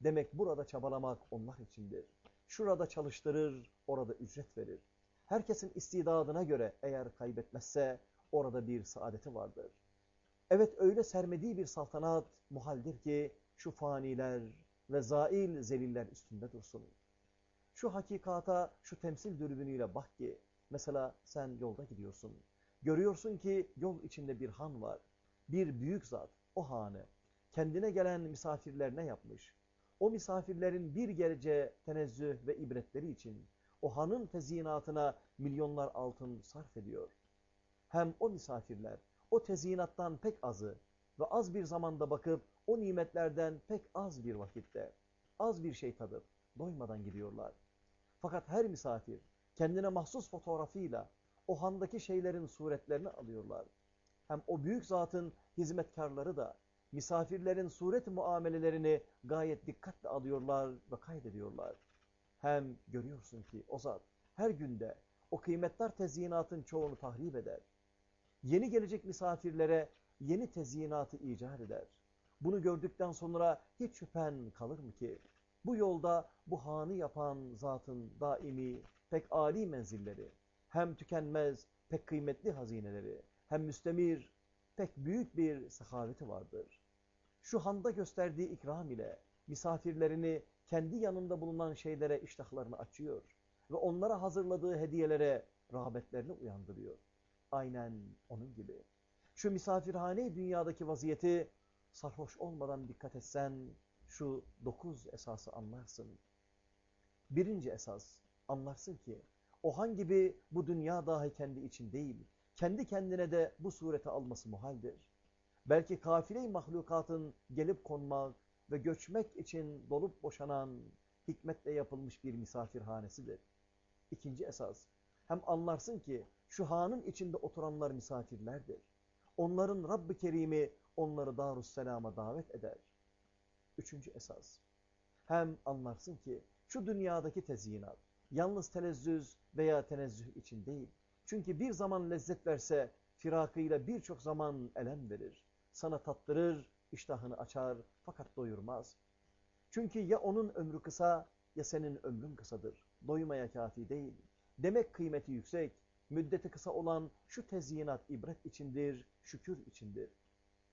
Demek burada çabalamak onlar içindir. Şurada çalıştırır, orada ücret verir. Herkesin istidadına göre eğer kaybetmezse orada bir saadeti vardır. Evet öyle sermediği bir saltanat muhaldir ki şu faniler ve zail zeliller üstünde dursun. Şu hakikata şu temsil dürbünüyle bak ki mesela sen yolda gidiyorsun. Görüyorsun ki yol içinde bir han var. Bir büyük zat o hanı kendine gelen misafirlerine yapmış. O misafirlerin bir gece tenezzüh ve ibretleri için o hanın tezyinatına milyonlar altın sarf ediyor. Hem o misafirler o tezyinattan pek azı ve az bir zamanda bakıp o nimetlerden pek az bir vakitte, az bir şey tadıp doymadan gidiyorlar. Fakat her misafir kendine mahsus fotoğrafıyla o handaki şeylerin suretlerini alıyorlar. Hem o büyük zatın hizmetkarları da misafirlerin suret muamelelerini gayet dikkatle alıyorlar ve kaydediyorlar. Hem görüyorsun ki o zat her günde o kıymetler tezyinatın çoğunu tahrip eder. Yeni gelecek misafirlere yeni tezyinatı icat eder. Bunu gördükten sonra hiç şüphen kalır mı ki? Bu yolda bu hanı yapan zatın daimi, pek âli menzilleri, hem tükenmez, pek kıymetli hazineleri, hem müstemir, pek büyük bir sehaveti vardır. Şu handa gösterdiği ikram ile misafirlerini kendi yanında bulunan şeylere iştahlarını açıyor ve onlara hazırladığı hediyelere rağbetlerini uyandırıyor. Aynen onun gibi. Şu misafirhane dünyadaki vaziyeti sarhoş olmadan dikkat etsen şu dokuz esası anlarsın. Birinci esas anlarsın ki o han gibi bu dünya dahi kendi için değil, kendi kendine de bu sureti alması muhaldir. Belki kafile-i mahlukatın gelip konmak ve göçmek için dolup boşanan hikmetle yapılmış bir misafirhanesidir. İkinci esas, hem anlarsın ki şu hanın içinde oturanlar misafirlerdir. Onların Rabb-ı Kerim'i onları Darusselam'a davet eder. Üçüncü esas, hem anlarsın ki şu dünyadaki tezyinat, yalnız telezzüz veya tenezzüh için değil. Çünkü bir zaman lezzet verse firakıyla birçok zaman elem verir. Sana tattırır, iştahını açar fakat doyurmaz. Çünkü ya onun ömrü kısa ya senin ömrün kısadır. Doymaya kafi değil. Demek kıymeti yüksek, müddeti kısa olan şu tezyinat ibret içindir, şükür içindir.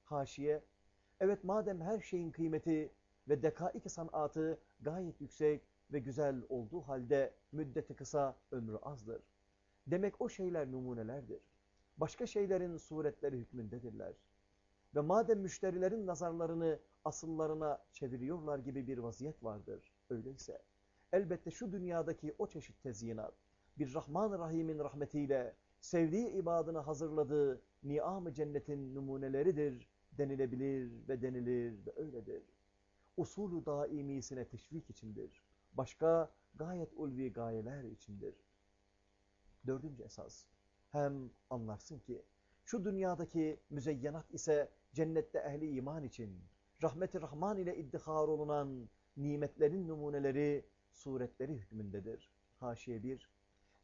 Haşiye, evet madem her şeyin kıymeti ve dekaik sanatı gayet yüksek ve güzel olduğu halde müddeti kısa, ömrü azdır. Demek o şeyler numunelerdir. Başka şeylerin suretleri hükmündedirler. Ve madem müşterilerin nazarlarını asıllarına çeviriyorlar gibi bir vaziyet vardır, öyleyse elbette şu dünyadaki o çeşit tezyinat, bir Rahman-ı Rahim'in rahmetiyle sevdiği ibadını hazırladığı niam-ı cennetin numuneleridir denilebilir ve denilir ve öyledir. Usulü daimisine teşvik içindir. Başka gayet ulvi gayeler içindir. Dördüncü esas, hem anlarsın ki şu dünyadaki müzeyyenat ise cennette ehli iman için rahmeti rahman ile iddihar olunan nimetlerin numuneleri, suretleri hükmündedir. Haşiye bir,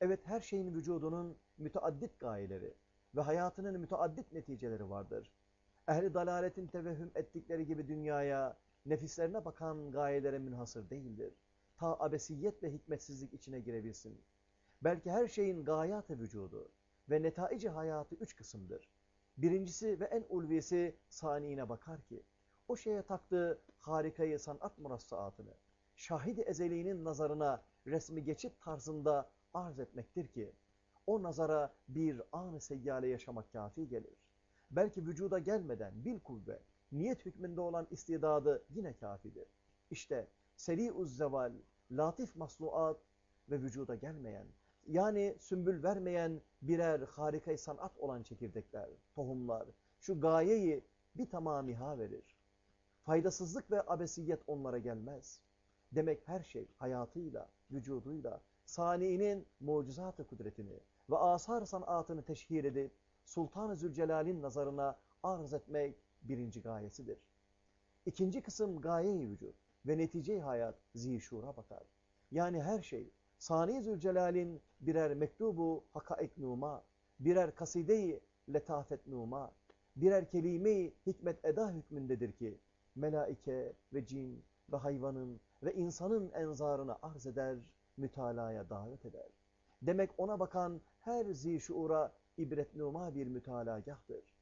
evet her şeyin vücudunun müteaddit gayeleri ve hayatının müteaddit neticeleri vardır. Ehli dalaletin tevehhüm ettikleri gibi dünyaya, nefislerine bakan gayelere münhasır değildir. Ta abesiyet ve hikmetsizlik içine girebilsin. Belki her şeyin gayat-ı vücudu ve netaici hayatı üç kısımdır. Birincisi ve en ulvisi saniine bakar ki, o şeye taktığı harikayı sanat murassaatını, şahidi ezeliğinin nazarına resmi geçit tarzında arz etmektir ki, o nazara bir an-ı seyyale yaşamak kafi gelir. Belki vücuda gelmeden bil kuvve, niyet hükmünde olan istidadı yine kafidir. İşte seri-uz zeval, latif masnuat ve vücuda gelmeyen, yani sümbül vermeyen birer harikay sanat olan çekirdekler, tohumlar, şu gayeyi bir tamamiha verir. Faydasızlık ve abesiyet onlara gelmez. Demek her şey hayatıyla, vücuduyla, saniinin mucizat-ı kudretini ve asar sanatını teşhir edip, Sultan-ı Zülcelal'in nazarına arz etmek birinci gayesidir. İkinci kısım gaye-i vücut ve netice-i hayat zişura bakar. Yani her şey Sani Zülcelal'in birer mektubu hakaik numa, birer kaside-i letafet numa, birer kelime-i hikmet eda hükmündedir ki melaike ve cin ve hayvanın ve insanın enzarını arz eder, mütalaya davet eder. Demek ona bakan her zişuura ibretnuma bir mütalagahtır.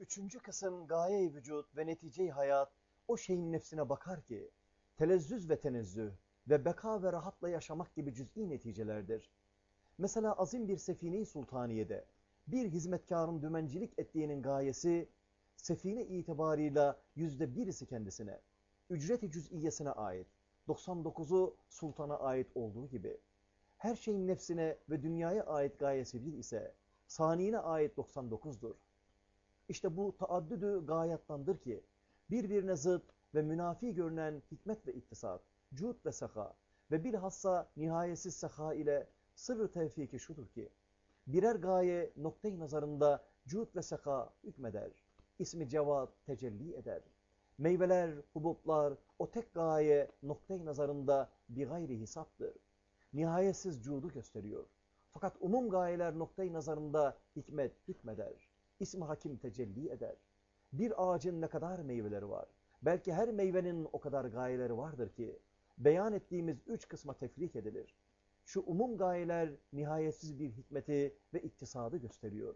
Üçüncü kısım gaye-i vücut ve netice-i hayat o şeyin nefsine bakar ki telezzüz ve tenezzüh ve beka ve rahatla yaşamak gibi cüz'i neticelerdir. Mesela azim bir sefine-i sultaniyede bir hizmetkarın dümencilik ettiğinin gayesi sefine itibarıyla yüzde birisi kendisine, ücret-i cüz'iyesine ait, 99'u sultana ait olduğu gibi, her şeyin nefsine ve dünyaya ait gayesi bir ise, saniyine ait 99'dur. İşte bu taaddüdü gayattandır ki, birbirine zıt ve münafi görünen hikmet ve iktisat, cud ve saka ve bilhassa nihayetsiz saka ile sırrı tevfiki şudur ki, Birer gaye noktayı nazarında cud ve seka hükmeder. İsmi cevat tecelli eder. Meyveler, hubuplar o tek gaye noktayı nazarında bir gayri hesaptır. Nihayetsiz cudu gösteriyor. Fakat umum gayeler noktayı nazarında hikmet hükmeder. İsmi hakim tecelli eder. Bir ağacın ne kadar meyveleri var. Belki her meyvenin o kadar gayeleri vardır ki beyan ettiğimiz üç kısma tefrik edilir. Şu umum gayeler nihayetsiz bir hikmeti ve iktisadı gösteriyor.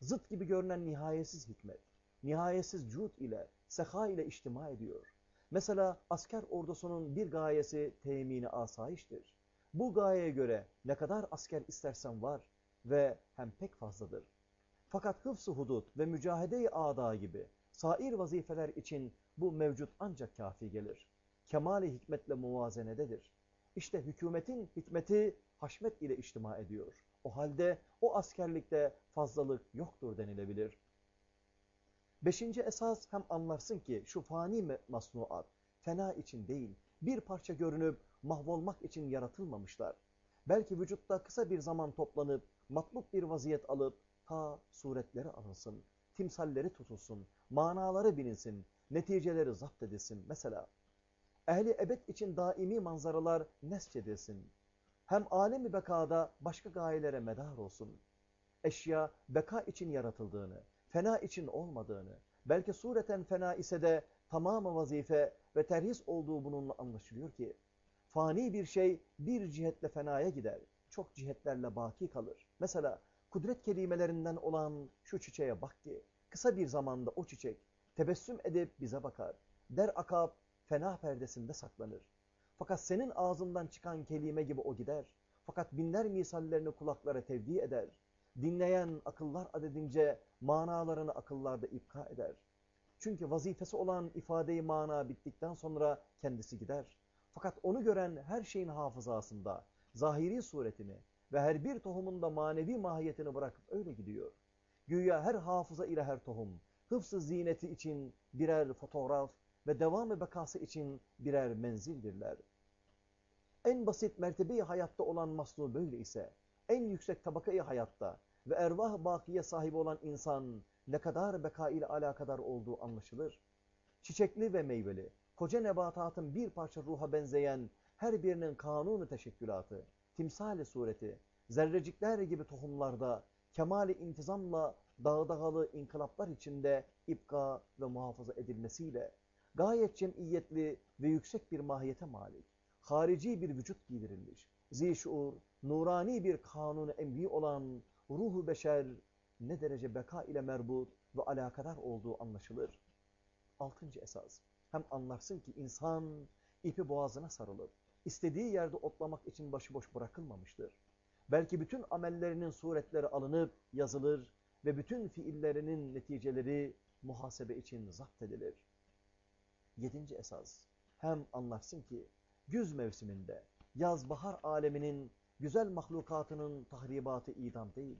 Zıt gibi görünen nihayetsiz hikmet, nihayetsiz cud ile, seha ile içtima ediyor. Mesela asker ordusunun bir gayesi temini asayiştir. Bu gayeye göre ne kadar asker istersen var ve hem pek fazladır. Fakat hıfz-ı hudut ve mücahede-i ada gibi sair vazifeler için bu mevcut ancak kafi gelir. Kemali hikmetle muvazenededir. İşte hükümetin hikmeti haşmet ile içtima ediyor. O halde o askerlikte fazlalık yoktur denilebilir. Beşinci esas hem anlarsın ki şu fani masnuat fena için değil, bir parça görünüp mahvolmak için yaratılmamışlar. Belki vücutta kısa bir zaman toplanıp matluk bir vaziyet alıp ta suretleri alınsın, timsalleri tutulsun, manaları bilinsin, neticeleri zapt edilsin. Mesela ehli ebed için daimi manzaralar nesçedilsin. Hem alemi bekada başka gayelere medar olsun. Eşya beka için yaratıldığını, fena için olmadığını, belki sureten fena ise de tamamı vazife ve terhis olduğu bununla anlaşılıyor ki, fani bir şey bir cihetle fenaya gider, çok cihetlerle baki kalır. Mesela kudret kelimelerinden olan şu çiçeğe bak ki, kısa bir zamanda o çiçek tebessüm edip bize bakar. Der akap fena perdesinde saklanır. Fakat senin ağzından çıkan kelime gibi o gider. Fakat binler misallerini kulaklara tevdi eder. Dinleyen akıllar adedince manalarını akıllarda ipka eder. Çünkü vazifesi olan ifadeyi mana bittikten sonra kendisi gider. Fakat onu gören her şeyin hafızasında zahiri suretini ve her bir tohumunda manevi mahiyetini bırakıp öyle gidiyor. Güya her hafıza ile her tohum, hıfzı zineti için birer fotoğraf ve devamı bekası için birer menzildirler. En basit mertebeyi hayatta olan masnu böyle ise, en yüksek tabakayı hayatta ve ervah bakiye sahibi olan insan ne kadar beka ile alakadar olduğu anlaşılır. Çiçekli ve meyveli, koca nebatatın bir parça ruha benzeyen her birinin kanunu teşekkülatı, timsali sureti, zerrecikler gibi tohumlarda kemali intizamla dağdağalı inkılaplar içinde ipka ve muhafaza edilmesiyle gayet cemiyetli ve yüksek bir mahiyete malik, harici bir vücut giydirilmiş, zişur, nurani bir kanunu emri olan ruhu beşer ne derece beka ile merbut ve alakadar olduğu anlaşılır. Altıncı esas, hem anlarsın ki insan ipi boğazına sarılıp, istediği yerde otlamak için başıboş bırakılmamıştır. Belki bütün amellerinin suretleri alınıp yazılır ve bütün fiillerinin neticeleri muhasebe için zapt edilir. Yedinci esas, hem anlarsın ki güz mevsiminde yaz-bahar aleminin güzel mahlukatının tahribatı idam değil,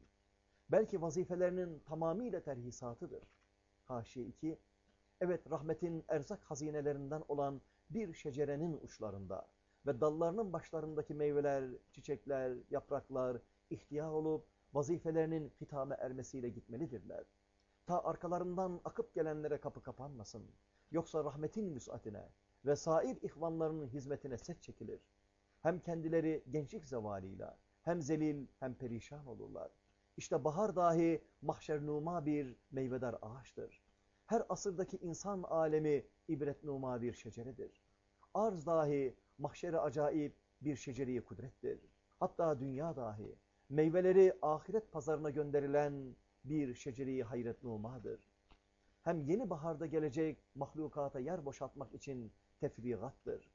belki vazifelerinin tamamıyla terhisatıdır. Haşiye 2, evet rahmetin erzak hazinelerinden olan bir şecerenin uçlarında ve dallarının başlarındaki meyveler, çiçekler, yapraklar ihtiyar olup vazifelerinin hitame ermesiyle gitmelidirler. Ta arkalarından akıp gelenlere kapı kapanmasın. Yoksa rahmetin müsaatine ve sair ihvanlarının hizmetine set çekilir. Hem kendileri gençlik zevalıyla hem zelil hem perişan olurlar. İşte bahar dahi mahşernuma bir meyvedar ağaçtır. Her asırdaki insan alemi ibretnuma bir şeceredir. Arz dahi mahşeri acayip bir şeceri kudrettir. Hatta dünya dahi meyveleri ahiret pazarına gönderilen bir şeceri hayretnumadır. Hem yeni baharda gelecek mahlukata yer boşaltmak için tefrigattır.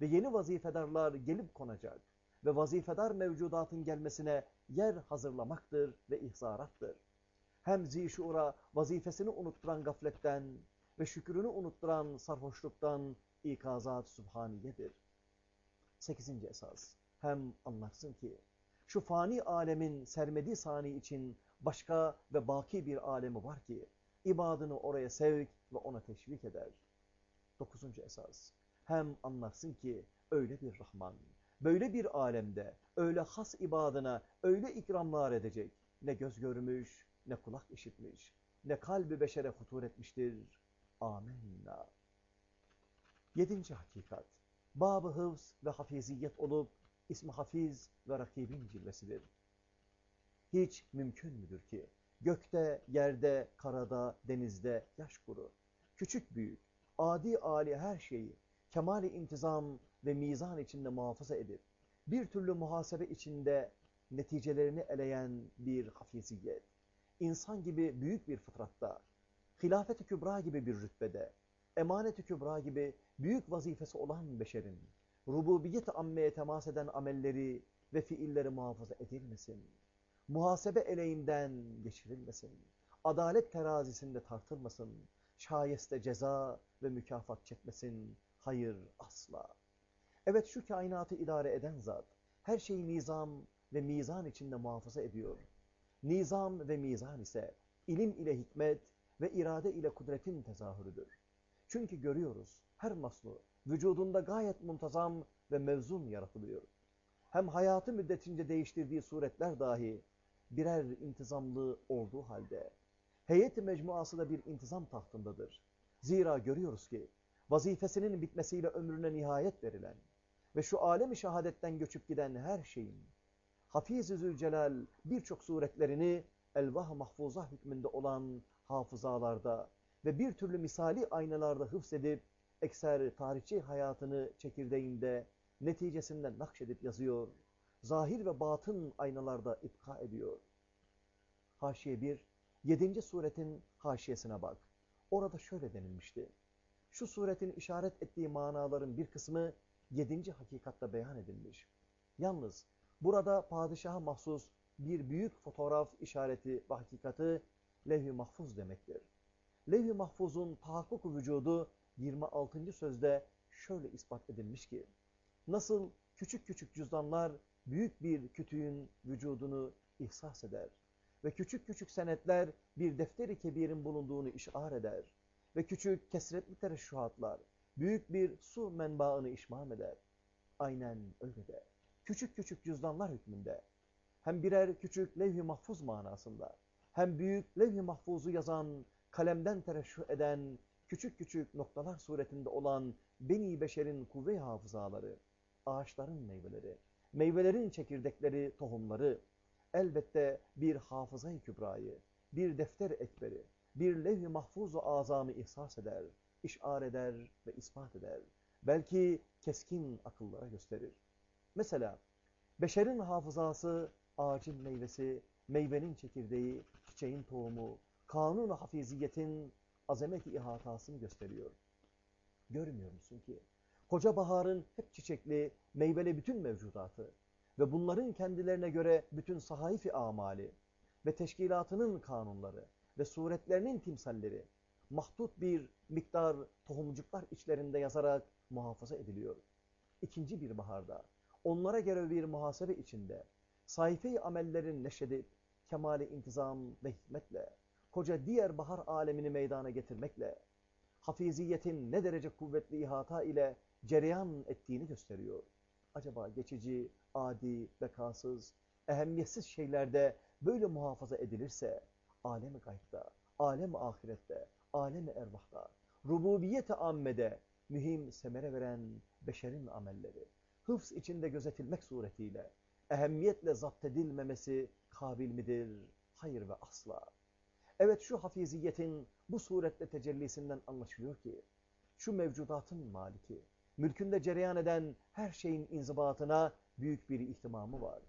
Ve yeni vazifedarlar gelip konacak ve vazifedar mevcudatın gelmesine yer hazırlamaktır ve ihzarattır. Hem zişura vazifesini unutturan gafletten ve şükrünü unutturan sarhoşluktan ikazat subhaniyedir. Sekizinci esas. Hem anlarsın ki şu fani alemin sermedi sani için başka ve baki bir alemi var ki ibadını oraya sevk ve ona teşvik eder. Dokuzuncu esas. Hem anlarsın ki öyle bir Rahman, böyle bir alemde öyle has ibadına öyle ikramlar edecek ne göz görmüş, ne kulak işitmiş, ne kalbi beşere hutur etmiştir. Amenna. Yedinci hakikat. Bab-ı hıfz ve hafiziyet olup, ismi hafiz ve rakibin cilvesidir. Hiç mümkün müdür ki, gökte, yerde, karada, denizde, yaş kuru, küçük büyük, adi ali her şeyi, kemali intizam ve mizan içinde muhafaza edip, bir türlü muhasebe içinde neticelerini eleyen bir hafiziyet, insan gibi büyük bir fıtratta, hilafet-i kübra gibi bir rütbede, emanet-i kübra gibi büyük vazifesi olan beşerin, rububiyet-i ammeye temas eden amelleri ve fiilleri muhafaza edilmesin. Muhasebe eleğinden geçirilmesin. Adalet terazisinde tartılmasın. Şayeste ceza ve mükafat çekmesin. Hayır asla. Evet şu kainatı idare eden zat, her şeyi nizam ve mizan içinde muhafaza ediyor. Nizam ve mizan ise ilim ile hikmet ve irade ile kudretin tezahürüdür. Çünkü görüyoruz her maslu vücudunda gayet muntazam ve mevzun yaratılıyor. Hem hayatı müddetince değiştirdiği suretler dahi birer intizamlı olduğu halde heyet-i mecmuası da bir intizam tahtındadır. Zira görüyoruz ki vazifesinin bitmesiyle ömrüne nihayet verilen ve şu alemi şehadetten göçüp giden her şeyin Hafiz-i Zülcelal birçok suretlerini elvah mahfuza hükmünde olan hafızalarda ve bir türlü misali aynalarda hıfzedip ekser tarihçi hayatını çekirdeğinde neticesinde nakşedip yazıyor. Zahir ve batın aynalarda ipka ediyor. Haşiye 1, 7. suretin haşiyesine bak. Orada şöyle denilmişti. Şu suretin işaret ettiği manaların bir kısmı 7. hakikatta beyan edilmiş. Yalnız burada padişaha mahsus bir büyük fotoğraf işareti ve hakikati levh-i mahfuz demektir. Levh-i mahfuzun tahakkuk vücudu 26. sözde şöyle ispat edilmiş ki, nasıl küçük küçük cüzdanlar büyük bir kütüğün vücudunu ihsas eder ve küçük küçük senetler bir defteri kebirin bulunduğunu işar eder ve küçük kesretli tereşşuhatlar büyük bir su menbaını işmam eder. Aynen öyle de. Küçük küçük cüzdanlar hükmünde. Hem birer küçük levh-i mahfuz manasında hem büyük levh-i mahfuzu yazan, kalemden tereşüh eden küçük küçük noktalar suretinde olan beni beşerin kuvve hafızaları, ağaçların meyveleri, meyvelerin çekirdekleri, tohumları, elbette bir hafızayı kübrayı, bir defter ekberi, bir levh-i mahfuzu azamı ihsas eder, işar eder ve ispat eder. Belki keskin akıllara gösterir. Mesela beşerin hafızası ağacın meyvesi, meyvenin çekirdeği, çiçeğin tohumu, kanun hafiziyetin azamet-i ihatasını gösteriyor. Görmüyor musun ki? Koca baharın hep çiçekli, meyveli bütün mevcudatı ve bunların kendilerine göre bütün sahaifi amali ve teşkilatının kanunları ve suretlerinin timsalleri mahdut bir miktar tohumcuklar içlerinde yazarak muhafaza ediliyor. İkinci bir baharda onlara göre bir muhasebe içinde sayfi amellerin neşredip kemali intizam ve hikmetle koca diğer bahar alemini meydana getirmekle hafiziyetin ne derece kuvvetli ihata ile cereyan ettiğini gösteriyor. Acaba geçici, adi, bekasız, ehemmiyetsiz şeylerde böyle muhafaza edilirse alem-i gaybda, alem-i ahirette, alem-i ervahda, rububiyet-i ammede mühim semere veren beşerin amelleri, hıfz içinde gözetilmek suretiyle ehemmiyetle zapt edilmemesi kabil midir? Hayır ve asla. Evet şu hafiziyetin bu surette tecellisinden anlaşılıyor ki, şu mevcudatın maliki, mülkünde cereyan eden her şeyin inzibatına büyük bir ihtimamı var.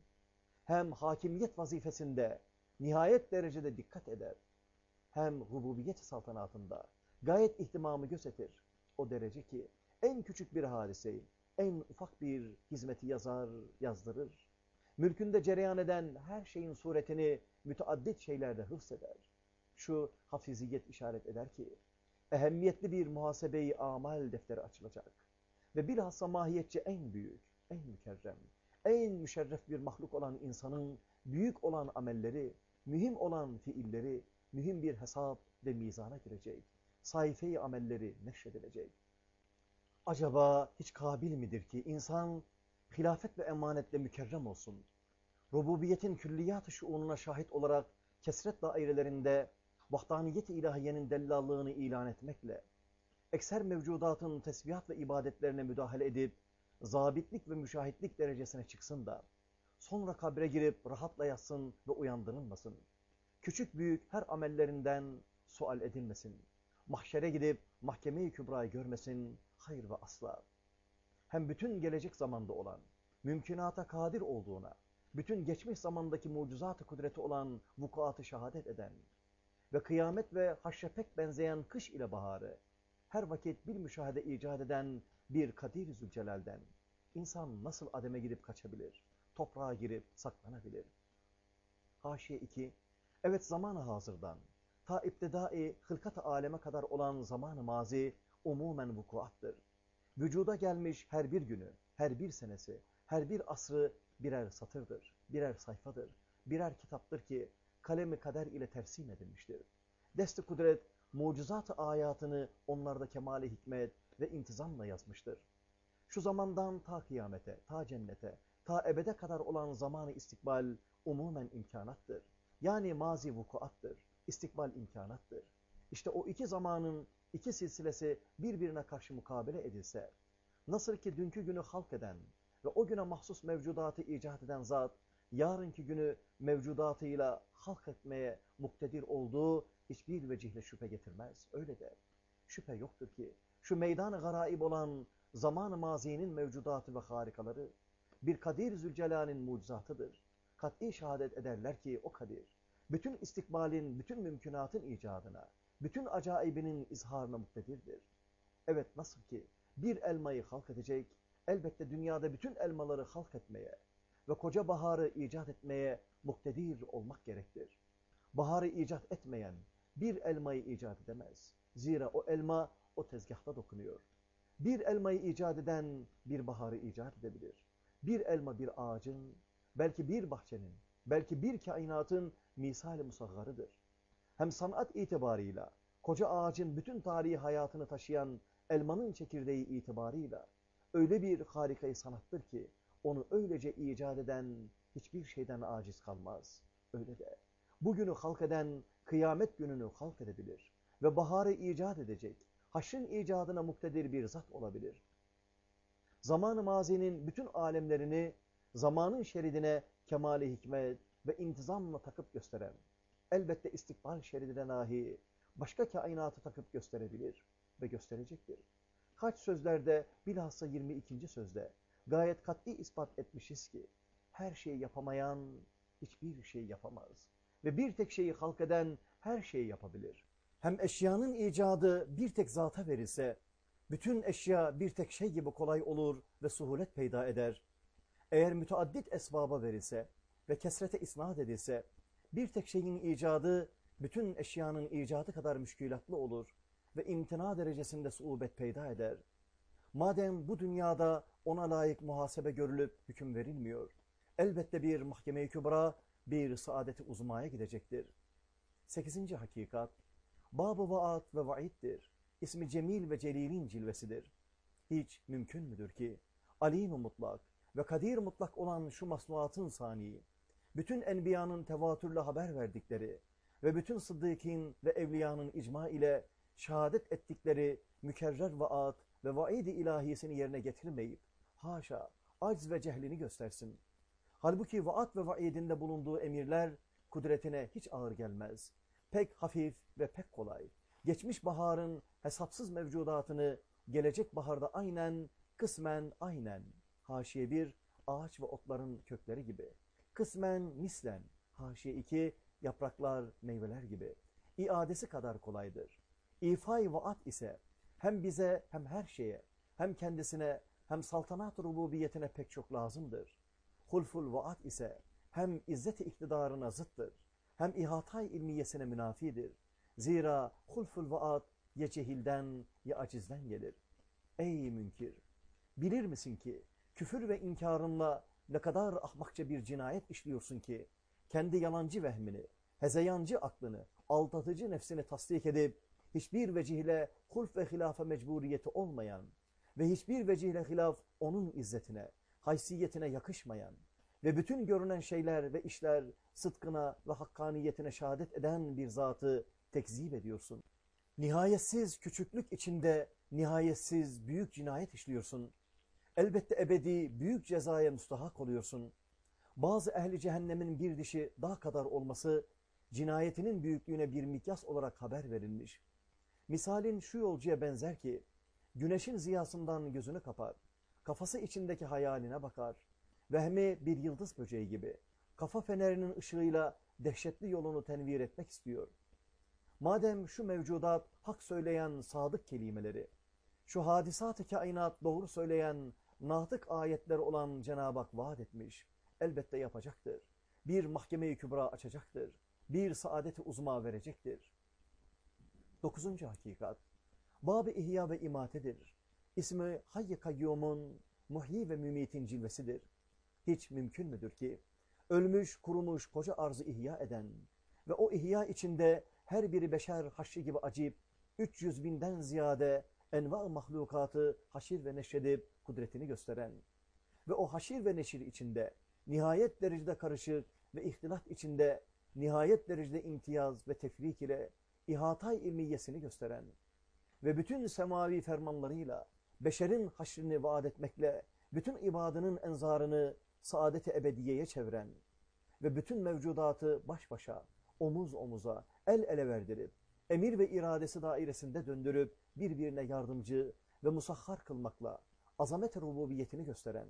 Hem hakimiyet vazifesinde nihayet derecede dikkat eder, hem rububiyet saltanatında gayet ihtimamı gözetir. O derece ki en küçük bir hadiseyi, en ufak bir hizmeti yazar, yazdırır. Mülkünde cereyan eden her şeyin suretini müteaddit şeylerde hıfzeder. Şu hafiziyet işaret eder ki, ehemmiyetli bir muhasebeyi amal defteri açılacak. Ve bilhassa mahiyetçe en büyük, en mükerrem, en müşerref bir mahluk olan insanın büyük olan amelleri, mühim olan fiilleri, mühim bir hesap ve mizana girecek. Sayfe-i amelleri neşredilecek. Acaba hiç kabil midir ki insan hilafet ve emanetle mükerrem olsun? rububiyetin külliyat-ı şuununa şahit olarak kesret dairelerinde vahdaniyet-i ilahiyenin dellallığını ilan etmekle, ekser mevcudatın tesbihat ve ibadetlerine müdahale edip, zabitlik ve müşahitlik derecesine çıksın da, sonra kabre girip rahatla yatsın ve uyandırılmasın. Küçük büyük her amellerinden sual edilmesin. Mahşere gidip mahkeme-i kübrayı görmesin, hayır ve asla. Hem bütün gelecek zamanda olan, mümkünata kadir olduğuna, bütün geçmiş zamandaki mucizat-ı kudreti olan vukuatı şehadet eden ve kıyamet ve haşre pek benzeyen kış ile baharı, her vakit bir müşahede icat eden bir Kadir-i Zülcelal'den, insan nasıl ademe girip kaçabilir, toprağa girip saklanabilir? Haşiye 2, evet zamanı hazırdan, ta iptidai hılkat-ı aleme kadar olan zamanı mazi umumen vukuattır. Vücuda gelmiş her bir günü, her bir senesi, her bir asrı birer satırdır, birer sayfadır, birer kitaptır ki kalemi kader ile tersim edilmiştir. Desti kudret, mucizat-ı ayatını onlarda kemale hikmet ve intizamla yazmıştır. Şu zamandan ta kıyamete, ta cennete, ta ebede kadar olan zamanı istikbal umumen imkanattır. Yani mazi vukuattır, istikbal imkanattır. İşte o iki zamanın iki silsilesi birbirine karşı mukabele edilse, nasıl ki dünkü günü halk eden ve o güne mahsus mevcudatı icat eden zat, yarınki günü mevcudatıyla halk etmeye muktedir olduğu hiçbir vecihle şüphe getirmez. Öyle de şüphe yoktur ki şu meydan-ı garaib olan zaman-ı mazinin mevcudatı ve harikaları bir Kadir Zülcelal'in mucizatıdır. Kat'i şehadet ederler ki o Kadir, bütün istikbalin, bütün mümkünatın icadına, bütün acayibinin izharına muktedirdir. Evet nasıl ki bir elmayı halk edecek, elbette dünyada bütün elmaları halk etmeye ve koca baharı icat etmeye muktedir olmak gerektir. Baharı icat etmeyen bir elmayı icat edemez. Zira o elma o tezgahta dokunuyor. Bir elmayı icat eden bir baharı icat edebilir. Bir elma bir ağacın, belki bir bahçenin, belki bir kainatın misal-i. Hem sanat itibarıyla, koca ağacın bütün tarihi hayatını taşıyan elmanın çekirdeği itibarıyla öyle bir harikayı sanattır ki onu öylece icat eden hiçbir şeyden aciz kalmaz. Öyle de bugünü halk eden kıyamet gününü halk edebilir ve baharı icat edecek, haşrın icadına muktedir bir zat olabilir. Zamanı mazinin bütün alemlerini zamanın şeridine kemali hikmet ve intizamla takıp gösteren, elbette istikbal şeridine nahi başka kainatı takıp gösterebilir ve gösterecektir. Kaç sözlerde bilhassa 22. sözde gayet kat'i ispat etmişiz ki her şeyi yapamayan hiçbir şey yapamaz. Ve bir tek şeyi halk eden her şeyi yapabilir. Hem eşyanın icadı bir tek zata verilse, bütün eşya bir tek şey gibi kolay olur ve suhulet peyda eder. Eğer müteaddit esbaba verilse ve kesrete isnat edilse, bir tek şeyin icadı bütün eşyanın icadı kadar müşkülatlı olur ve imtina derecesinde suubet peyda eder. Madem bu dünyada ona layık muhasebe görülüp hüküm verilmiyor, elbette bir mahkeme-i kübra, bir saadeti uzmaya gidecektir. Sekizinci hakikat, bab-ı vaat ve vaiddir. İsmi Cemil ve Celil'in cilvesidir. Hiç mümkün müdür ki, alim mutlak ve kadir mutlak olan şu masnuatın sani, bütün enbiyanın tevatürle haber verdikleri ve bütün sıddıkin ve evliyanın icma ile şehadet ettikleri mükerrer vaat ve vaid-i ilahiyesini yerine getirmeyip, haşa, acz ve cehlini göstersin. Halbuki vaat ve vaidinde bulunduğu emirler kudretine hiç ağır gelmez. Pek hafif ve pek kolay. Geçmiş baharın hesapsız mevcudatını gelecek baharda aynen, kısmen aynen. Haşiye bir, ağaç ve otların kökleri gibi. Kısmen mislen. Haşiye iki, yapraklar, meyveler gibi. İadesi kadar kolaydır. İfai vaat ise hem bize hem her şeye, hem kendisine hem saltanat rububiyetine pek çok lazımdır. Hulful vaat ise hem izzet-i iktidarına zıttır, hem ihatay ilmiyesine münafidir. Zira hulful vaat ya cehilden ya acizden gelir. Ey münkir! Bilir misin ki küfür ve inkarınla ne kadar ahmakça bir cinayet işliyorsun ki kendi yalancı vehmini, hezeyancı aklını, aldatıcı nefsini tasdik edip hiçbir vecihle hulf ve hilafa mecburiyeti olmayan ve hiçbir vecihle hilaf onun izzetine, haysiyetine yakışmayan ve bütün görünen şeyler ve işler sıdkına ve hakkaniyetine şehadet eden bir zatı tekzip ediyorsun. Nihayetsiz küçüklük içinde nihayetsiz büyük cinayet işliyorsun. Elbette ebedi büyük cezaya müstahak oluyorsun. Bazı ehli cehennemin bir dişi dağ kadar olması cinayetinin büyüklüğüne bir mikyas olarak haber verilmiş. Misalin şu yolcuya benzer ki güneşin ziyasından gözünü kapar, kafası içindeki hayaline bakar, vehmi bir yıldız böceği gibi kafa fenerinin ışığıyla dehşetli yolunu tenvir etmek istiyor. Madem şu mevcudat hak söyleyen sadık kelimeleri, şu hadisat-ı kainat doğru söyleyen natık ayetler olan Cenab-ı Hak vaat etmiş, elbette yapacaktır. Bir mahkeme-i kübra açacaktır. Bir saadeti uzma verecektir. Dokuzuncu hakikat, Bab-ı İhya ve İmate'dir. İsmi Hayy-i Kayyum'un muhyi ve mümitin cilvesidir. Hiç mümkün müdür ki, ölmüş, kurumuş koca arzı ihya eden ve o ihya içinde her biri beşer haşri gibi acip, 300 binden ziyade enva mahlukatı haşir ve neşredip kudretini gösteren ve o haşir ve neşir içinde nihayet derecede karışık ve ihtilat içinde nihayet derecede imtiyaz ve tefrik ile ihatay ilmiyesini gösteren ve bütün semavi fermanlarıyla beşerin haşrini vaat etmekle bütün ibadının enzarını saadet-i ebediyeye çeviren ve bütün mevcudatı baş başa, omuz omuza, el ele verdirip, emir ve iradesi dairesinde döndürüp birbirine yardımcı ve musahhar kılmakla azamet rububiyetini gösteren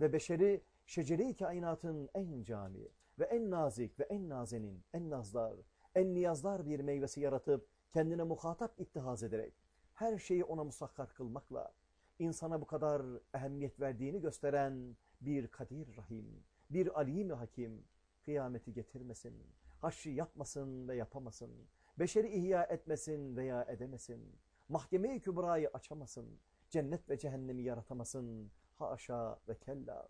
ve beşeri şeceri kainatın en cami ve en nazik ve en nazenin, en nazlar, en niyazlar bir meyvesi yaratıp kendine muhatap ittihaz ederek her şeyi ona musahhar kılmakla insana bu kadar ehemmiyet verdiğini gösteren bir kadir rahim, bir alim hakim kıyameti getirmesin, haşri yapmasın ve yapamasın, beşeri ihya etmesin veya edemesin, mahkeme-i kübrayı açamasın, cennet ve cehennemi yaratamasın, haşa ve kella.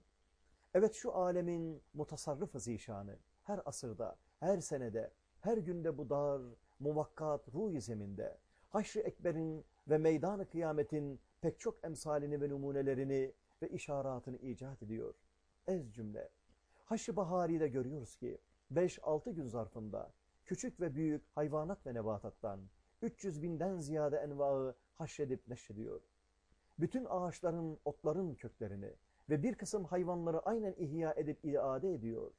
Evet şu alemin mutasarrıf zişanı her asırda, her senede, her günde bu dar, muvakkat ruh zeminde, haşr-ı ekberin ve meydan-ı kıyametin pek çok emsalini ve numunelerini ve işaratını icat ediyor. Ez cümle. Haşr-ı Bahari'de görüyoruz ki 5-6 gün zarfında küçük ve büyük hayvanat ve nebatattan 300 binden ziyade envaı haşredip neşrediyor. Bütün ağaçların, otların köklerini ve bir kısım hayvanları aynen ihya edip iade ediyor.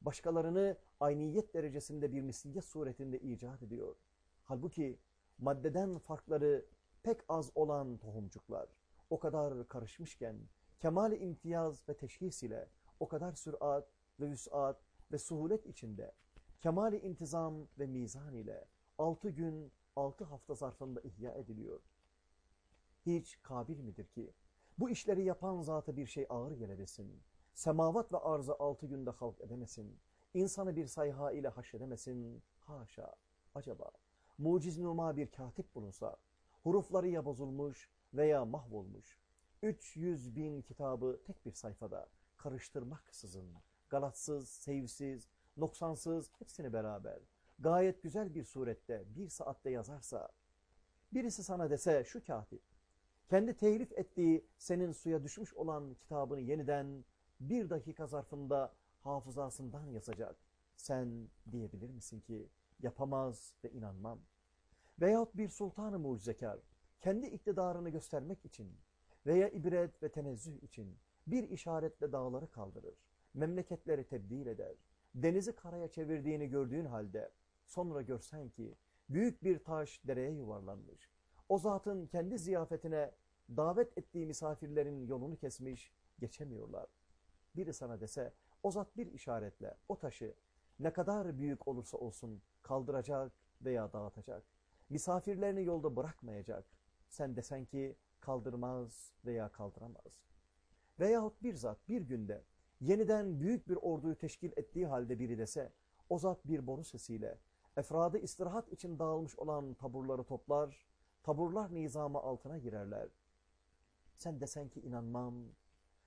Başkalarını ayniyet derecesinde bir misliyet suretinde icat ediyor. Halbuki maddeden farkları pek az olan tohumcuklar o kadar karışmışken kemal imtiyaz ve teşhis ile o kadar sürat ve vüsat ve suhulet içinde kemal intizam ve mizan ile altı gün altı hafta zarfında ihya ediliyor. Hiç kabil midir ki bu işleri yapan zata bir şey ağır gelebilsin, semavat ve arzı altı günde halk edemesin, insanı bir sayha ile haşredemesin, haşa, acaba muciz numa bir katip bulunsa, hurufları ya bozulmuş veya mahvolmuş, 300 bin kitabı tek bir sayfada. Karıştırmaksızın, galatsız, sevsiz, noksansız hepsini beraber, gayet güzel bir surette bir saatte yazarsa, birisi sana dese şu katip, kendi tehlif ettiği senin suya düşmüş olan kitabını yeniden bir dakika zarfında hafızasından yazacak. Sen diyebilir misin ki yapamaz ve inanmam. Veyahut bir sultanı mucizekar kendi iktidarını göstermek için veya ibret ve tenezzüh için bir işaretle dağları kaldırır, memleketleri tebdil eder, denizi karaya çevirdiğini gördüğün halde sonra görsen ki büyük bir taş dereye yuvarlanmış, o zatın kendi ziyafetine davet ettiği misafirlerin yolunu kesmiş, geçemiyorlar. Biri sana dese, o zat bir işaretle o taşı ne kadar büyük olursa olsun kaldıracak veya dağıtacak. Misafirlerini yolda bırakmayacak. Sen desen ki kaldırmaz veya kaldıramaz. Veyahut bir zat bir günde yeniden büyük bir orduyu teşkil ettiği halde biri dese, o zat bir boru sesiyle efradı istirahat için dağılmış olan taburları toplar, taburlar nizamı altına girerler. Sen desen ki inanmam,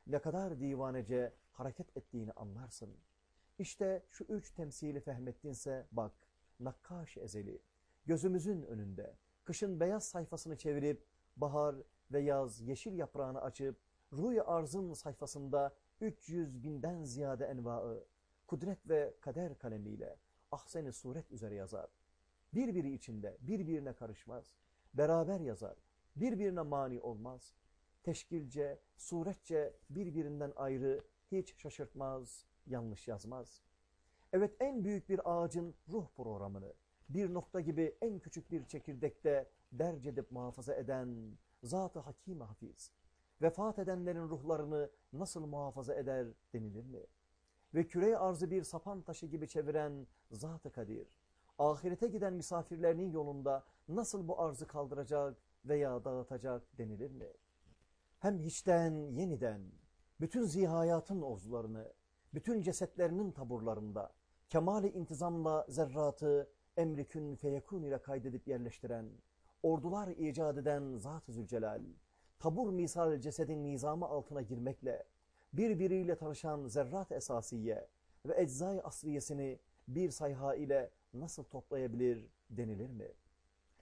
ne kadar divanece hareket ettiğini anlarsın. İşte şu üç temsili fehmettinse bak, nakkaş ezeli, gözümüzün önünde, kışın beyaz sayfasını çevirip, bahar ve yaz yeşil yaprağını açıp, ruy arzın sayfasında 300 binden ziyade envaı, kudret ve kader kalemiyle ahsen-i suret üzere yazar. Birbiri içinde birbirine karışmaz, beraber yazar, birbirine mani olmaz. Teşkilce, suretçe birbirinden ayrı, hiç şaşırtmaz, yanlış yazmaz. Evet en büyük bir ağacın ruh programını, bir nokta gibi en küçük bir çekirdekte derc edip muhafaza eden Zat-ı Hakim Hafiz, vefat edenlerin ruhlarını nasıl muhafaza eder denilir mi? Ve küre arzı bir sapan taşı gibi çeviren Zat-ı Kadir, ahirete giden misafirlerinin yolunda nasıl bu arzı kaldıracak veya dağıtacak denilir mi? Hem hiçten yeniden bütün zihayatın orzularını, bütün cesetlerinin taburlarında, kemali intizamla zerratı emrikün feyekun ile kaydedip yerleştiren, ordular icat eden Zat-ı Zülcelal, tabur misal cesedin nizamı altına girmekle, birbiriyle tanışan zerrat esasiye ve eczai asliyesini bir sayha ile nasıl toplayabilir denilir mi?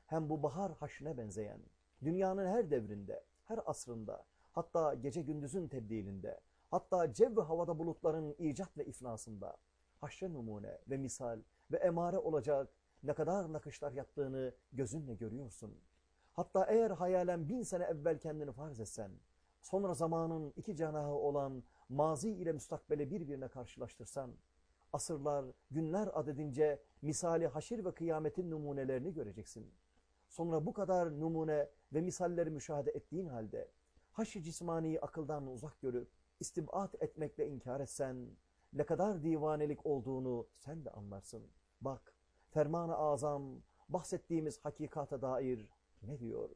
Hem bu bahar haşrine benzeyen, dünyanın her devrinde, her asrında, hatta gece gündüzün tebdilinde, hatta cev ve havada bulutların icat ve ifnasında, haşre numune ve misal ve emare olacak ne kadar nakışlar yaptığını gözünle görüyorsun. Hatta eğer hayalen bin sene evvel kendini farz etsen, sonra zamanın iki canahı olan mazi ile müstakbele birbirine karşılaştırsan, asırlar, günler adedince misali haşir ve kıyametin numunelerini göreceksin. Sonra bu kadar numune ve misalleri müşahede ettiğin halde, haşi cismaniyi akıldan uzak görüp, istibat etmekle inkar etsen, ne kadar divanelik olduğunu sen de anlarsın. Bak, ferman-ı azam, bahsettiğimiz hakikata dair ne diyor?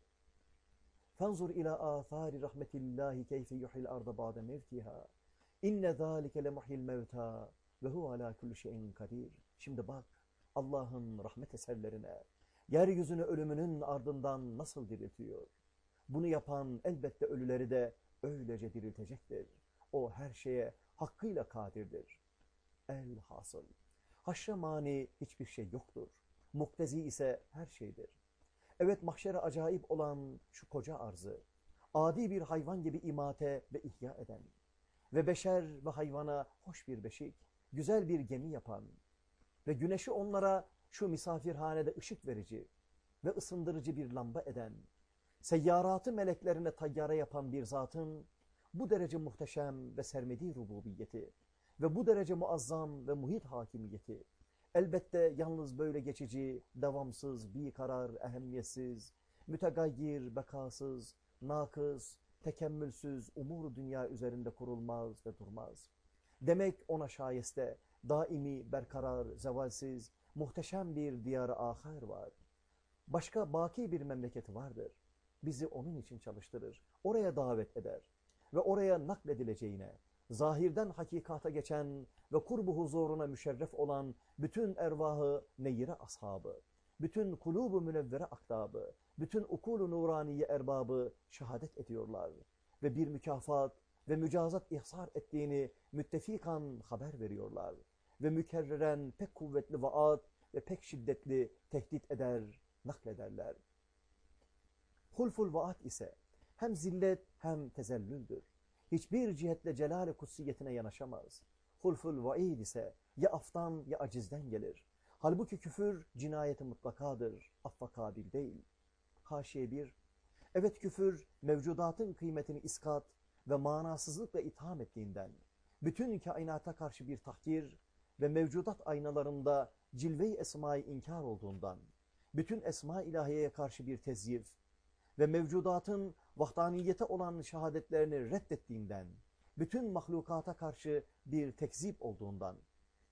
Fenzur ila athari rahmetillahi keyfe yuhil arda ba'de mevtiha. İnne zâlike lemuhyil mevta ve hu ala kulli şeyin kadir. Şimdi bak Allah'ın rahmet eserlerine, yeryüzünü ölümünün ardından nasıl diriltiyor? Bunu yapan elbette ölüleri de öylece diriltecektir. O her şeye hakkıyla kadirdir. Elhasıl. Haşre mani hiçbir şey yoktur. Muktezi ise her şeydir. Evet mahşere acayip olan şu koca arzı, adi bir hayvan gibi imate ve ihya eden ve beşer ve hayvana hoş bir beşik, güzel bir gemi yapan ve güneşi onlara şu misafirhanede ışık verici ve ısındırıcı bir lamba eden, seyyaratı meleklerine tayyare yapan bir zatın bu derece muhteşem ve sermedi rububiyeti ve bu derece muazzam ve muhit hakimiyeti, elbette yalnız böyle geçici, devamsız, bir karar, ehemmiyetsiz, mütegayyir, bekasız, nakız, tekemmülsüz umur dünya üzerinde kurulmaz ve durmaz. Demek ona şayeste daimi, berkarar, zevalsiz, muhteşem bir diyarı ahir var. Başka baki bir memleketi vardır. Bizi onun için çalıştırır, oraya davet eder ve oraya nakledileceğine, zahirden hakikata geçen ve kurbu huzuruna müşerref olan bütün ervahı neyire ashabı, bütün kulubu münevvere aktabı, bütün ukulu nuraniye erbabı şehadet ediyorlar ve bir mükafat ve mücazat ihsar ettiğini müttefikan haber veriyorlar ve mükerreren pek kuvvetli vaat ve pek şiddetli tehdit eder, naklederler. Hulful vaat ise hem zillet hem tezellüldür. Hiçbir cihetle celal-i kutsiyetine yanaşamaz. Hulful vaid ise ya aftan ya acizden gelir. Halbuki küfür cinayeti mutlakadır, affa kabil değil. Haşiye bir, evet küfür mevcudatın kıymetini iskat ve manasızlıkla itham ettiğinden, bütün kainata karşı bir tahkir ve mevcudat aynalarında cilve-i esma-i inkar olduğundan, bütün esma ilahiyeye karşı bir tezyif ve mevcudatın vahdaniyete olan şehadetlerini reddettiğinden, bütün mahlukata karşı bir tekzip olduğundan,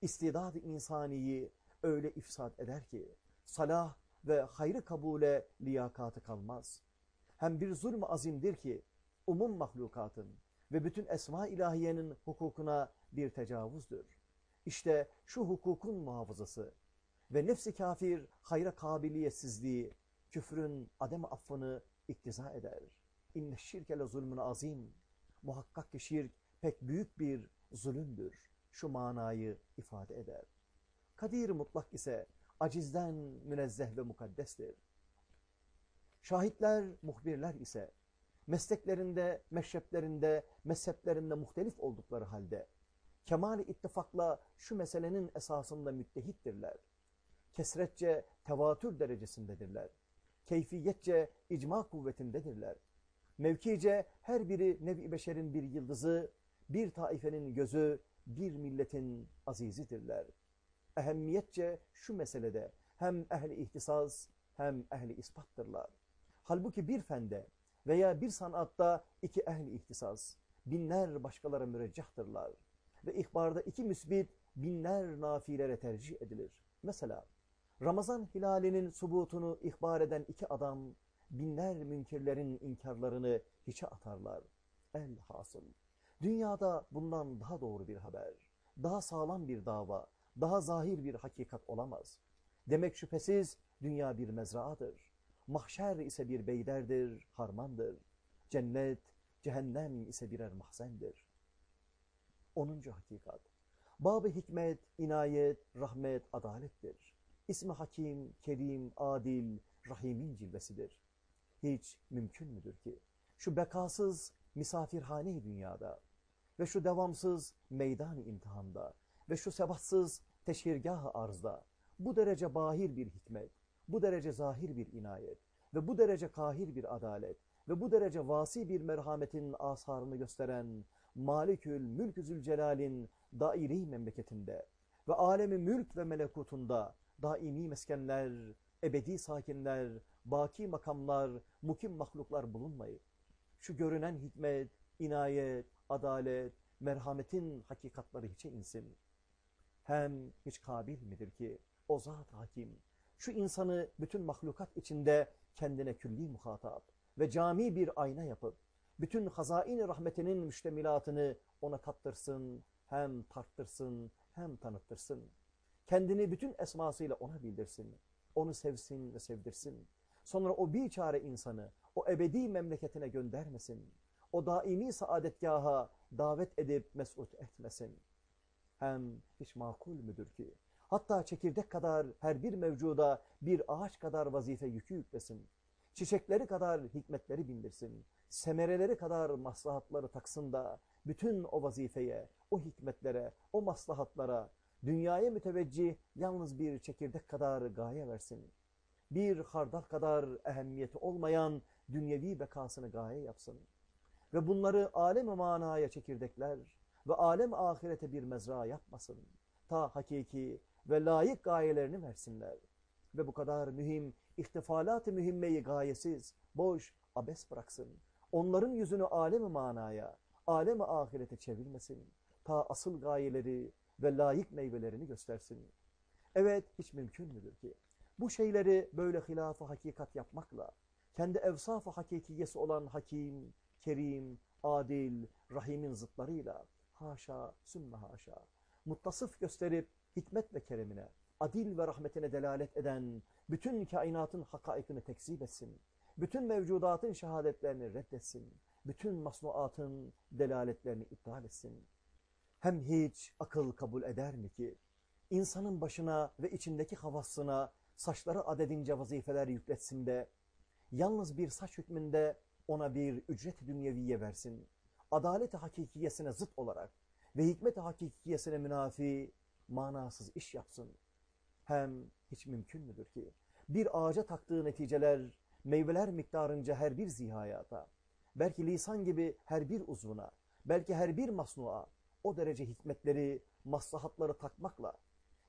istidad-ı insaniyi öyle ifsad eder ki, salah ve hayrı kabule liyakatı kalmaz. Hem bir zulm azimdir ki, umum mahlukatın ve bütün esma ilahiyenin hukukuna bir tecavüzdür. İşte şu hukukun muhafızası ve nefsi kafir hayra kabiliyetsizliği, küfrün adem affını iktiza eder. İnne şirke le zulmün azim. Muhakkak ki şirk pek büyük bir zulümdür. Şu manayı ifade eder. Kadir mutlak ise acizden münezzeh ve mukaddestir. Şahitler, muhbirler ise mesleklerinde, meşreplerinde, mezheplerinde muhtelif oldukları halde, kemal ittifakla şu meselenin esasında müttehittirler. Kesretçe tevatür derecesindedirler. Keyfiyetçe icma kuvvetindedirler. Mevkice her biri nevi beşerin bir yıldızı, bir taifenin gözü, bir milletin azizidirler. Ehemmiyetçe şu meselede hem ehli ihtisas hem ehli ispattırlar. Halbuki bir fende veya bir sanatta iki ehli ihtisas, binler başkalara müreccahtırlar. Ve ihbarda iki müsbit, binler nafilere tercih edilir. Mesela Ramazan hilalinin subutunu ihbar eden iki adam, binler münkirlerin inkarlarını hiçe atarlar. Elhasıl, dünyada bundan daha doğru bir haber, daha sağlam bir dava, daha zahir bir hakikat olamaz. Demek şüphesiz dünya bir mezraadır. Mahşer ise bir beyderdir, harmandır. Cennet, cehennem ise birer mahzendir. Onuncu hakikat. Bab-ı hikmet, inayet, rahmet, adalettir. İsmi hakim, kerim, adil, rahimin cilvesidir. Hiç mümkün müdür ki? Şu bekasız misafirhane dünyada ve şu devamsız meydan imtihanda ve şu sebatsız teşhirgah arzda bu derece bahir bir hikmet, bu derece zahir bir inayet ve bu derece kahir bir adalet ve bu derece vasi bir merhametin asarını gösteren Malikül Mülk Zülcelal'in dairi memleketinde ve alemi mülk ve melekutunda daimi meskenler, ebedi sakinler, baki makamlar, mukim mahluklar bulunmayıp, şu görünen hikmet, inayet, adalet, merhametin hakikatları hiçe insin. Hem hiç kabil midir ki o zat hakim, şu insanı bütün mahlukat içinde kendine külli muhatap ve cami bir ayna yapıp, bütün hazain rahmetinin müştemilatını ona tattırsın, hem tarttırsın, hem tanıttırsın. Kendini bütün esmasıyla ona bildirsin. Onu sevsin ve sevdirsin. Sonra o bir çare insanı o ebedi memleketine göndermesin. O daimi saadetgaha davet edip mesut etmesin. Hem hiç makul müdür ki hatta çekirdek kadar her bir mevcuda bir ağaç kadar vazife yükü yüklesin. Çiçekleri kadar hikmetleri bindirsin. Semereleri kadar maslahatları taksın da bütün o vazifeye, o hikmetlere, o maslahatlara, dünyaya müteveccih yalnız bir çekirdek kadar gaye versin. Bir hardal kadar ehemmiyeti olmayan dünyevi bekasını gaye yapsın. Ve bunları alem-i manaya çekirdekler ve alem ahirete bir mezra yapmasın. Ta hakiki ve layık gayelerini versinler. Ve bu kadar mühim ihtifalat-ı mühimmeyi gayesiz, boş, abes bıraksın. Onların yüzünü alem-i manaya, alem-i ahirete çevirmesin. Ta asıl gayeleri ve layık meyvelerini göstersin. Evet, hiç mümkün müdür ki? Bu şeyleri böyle hilafı hakikat yapmakla, kendi evsaf-ı hakikiyesi olan hakim, kerim, adil, rahimin zıtlarıyla, haşa, sümme haşa, muttasıf gösterip hikmet ve keremine, adil ve rahmetine delalet eden bütün kainatın hakaikini tekzip etsin. Bütün mevcudatın şehadetlerini reddetsin. Bütün masnuatın delaletlerini iptal etsin. Hem hiç akıl kabul eder mi ki insanın başına ve içindeki havasına saçları adedince vazifeler yükletsin de yalnız bir saç hükmünde ona bir ücret dünyeviye versin. Adalet-i hakikiyesine zıt olarak ve hikmet-i hakikiyesine münafi manasız iş yapsın. Hem hiç mümkün müdür ki bir ağaca taktığı neticeler meyveler miktarınca her bir zihayata, belki lisan gibi her bir uzvuna, belki her bir masnua o derece hikmetleri, maslahatları takmakla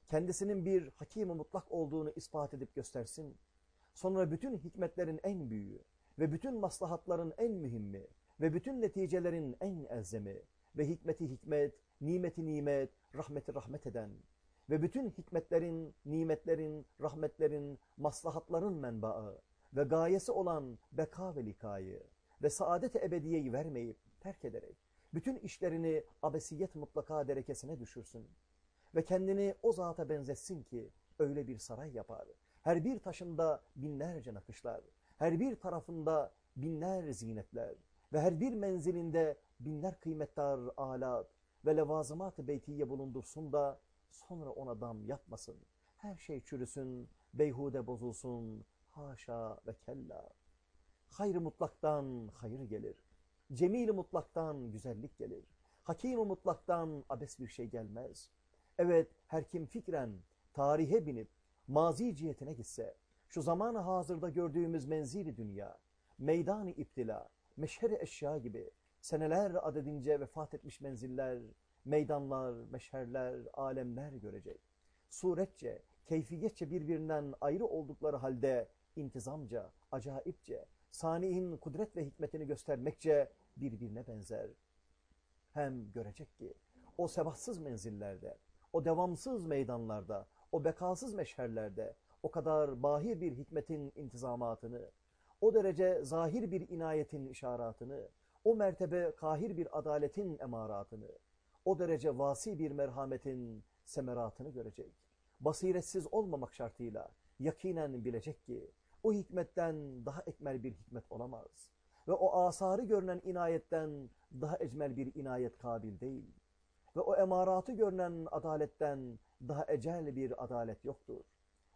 kendisinin bir hakim mutlak olduğunu ispat edip göstersin. Sonra bütün hikmetlerin en büyüğü ve bütün maslahatların en mühimmi ve bütün neticelerin en elzemi ve hikmeti hikmet, nimeti nimet, rahmeti rahmet eden ve bütün hikmetlerin, nimetlerin, rahmetlerin, maslahatların menbaı ve gayesi olan beka ve likayı ve saadet-i ebediyeyi vermeyip terk ederek bütün işlerini abesiyet mutlaka derekesine düşürsün ve kendini o zata benzetsin ki öyle bir saray yapar. Her bir taşında binlerce nakışlar, her bir tarafında binler zinetler ve her bir menzilinde binler kıymetdar alat ve levazımat-ı beytiye bulundursun da sonra ona dam yapmasın. Her şey çürüsün, beyhude bozulsun, haşa ve kella. Hayır mutlaktan hayır gelir. Cemil mutlaktan güzellik gelir. Hakim mutlaktan abes bir şey gelmez. Evet her kim fikren tarihe binip mazi cihetine gitse, şu zamanı hazırda gördüğümüz menzili dünya, meydanı iptila, meşheri eşya gibi seneler adedince vefat etmiş menziller, meydanlar, meşherler, alemler görecek. Suretçe, keyfiyetçe birbirinden ayrı oldukları halde intizamca, acayipçe, sanihin kudret ve hikmetini göstermekçe birbirine benzer. Hem görecek ki o sebatsız menzillerde, o devamsız meydanlarda, o bekasız meşherlerde o kadar bahir bir hikmetin intizamatını, o derece zahir bir inayetin işaratını, o mertebe kahir bir adaletin emaratını, o derece vasi bir merhametin semeratını görecek. Basiretsiz olmamak şartıyla yakinen bilecek ki o hikmetten daha ekmel bir hikmet olamaz. Ve o asarı görünen inayetten daha ecmel bir inayet kabil değil. Ve o emaratı görünen adaletten daha ecel bir adalet yoktur.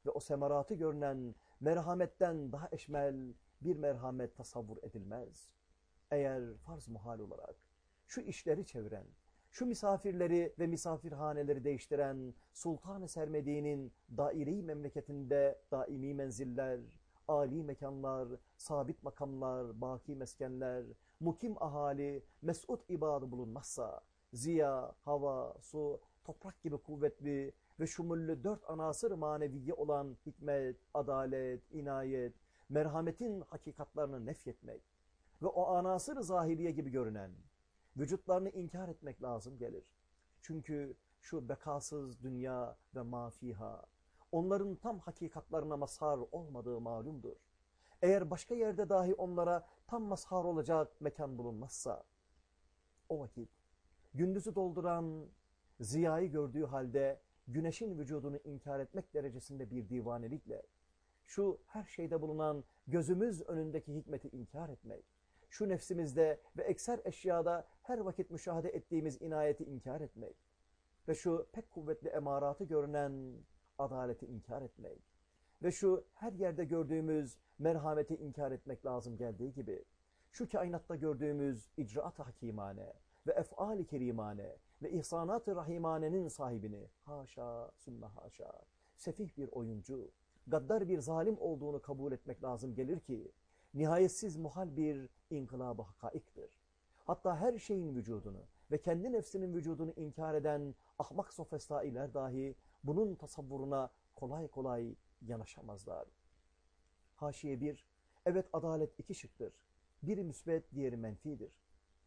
Ve o semaratı görünen merhametten daha eşmel bir merhamet tasavvur edilmez. Eğer farz muhal olarak şu işleri çeviren, şu misafirleri ve misafirhaneleri değiştiren Sultan-ı Sermedi'nin daire memleketinde daimi menziller, âli mekanlar, sabit makamlar, baki meskenler, mukim ahali, mesut ibadı bulunmazsa, ziya, hava, su, toprak gibi kuvvetli ve şumullü dört anasır maneviye olan hikmet, adalet, inayet, merhametin hakikatlarını nefyetmek ve o anasır zahiriye gibi görünen vücutlarını inkar etmek lazım gelir. Çünkü şu bekasız dünya ve mafiha, onların tam hakikatlarına mazhar olmadığı malumdur. Eğer başka yerde dahi onlara tam mazhar olacak mekan bulunmazsa, o vakit gündüzü dolduran ziyayı gördüğü halde güneşin vücudunu inkar etmek derecesinde bir divanelikle, şu her şeyde bulunan gözümüz önündeki hikmeti inkar etmek, şu nefsimizde ve ekser eşyada her vakit müşahede ettiğimiz inayeti inkar etmek ve şu pek kuvvetli emaratı görünen adaleti inkar etmek ve şu her yerde gördüğümüz merhameti inkar etmek lazım geldiği gibi şu kainatta gördüğümüz icraat-ı hakimane ve ef'al-i kerimane ve ihsanat-ı rahimanenin sahibini haşa sümme haşa sefih bir oyuncu, gaddar bir zalim olduğunu kabul etmek lazım gelir ki nihayetsiz muhal bir inkılab-ı hakaiktir. Hatta her şeyin vücudunu ve kendi nefsinin vücudunu inkar eden ahmak sofestailer dahi bunun tasavvuruna kolay kolay yanaşamazlar. Haşiye bir, evet adalet iki şıktır. Biri müsbet, diğeri menfidir.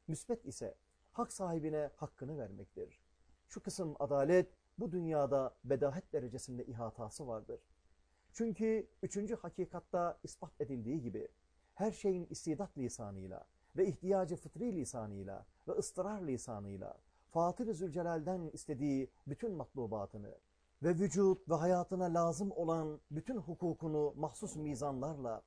Müsbet ise hak sahibine hakkını vermektir. Şu kısım adalet bu dünyada bedahet derecesinde ihatası vardır. Çünkü üçüncü hakikatta ispat edildiği gibi her şeyin istidat lisanıyla ve ihtiyacı fıtri lisanıyla ve ıstırar lisanıyla Fatır-ı Zülcelal'den istediği bütün matlubatını ve vücut ve hayatına lazım olan bütün hukukunu mahsus mizanlarla,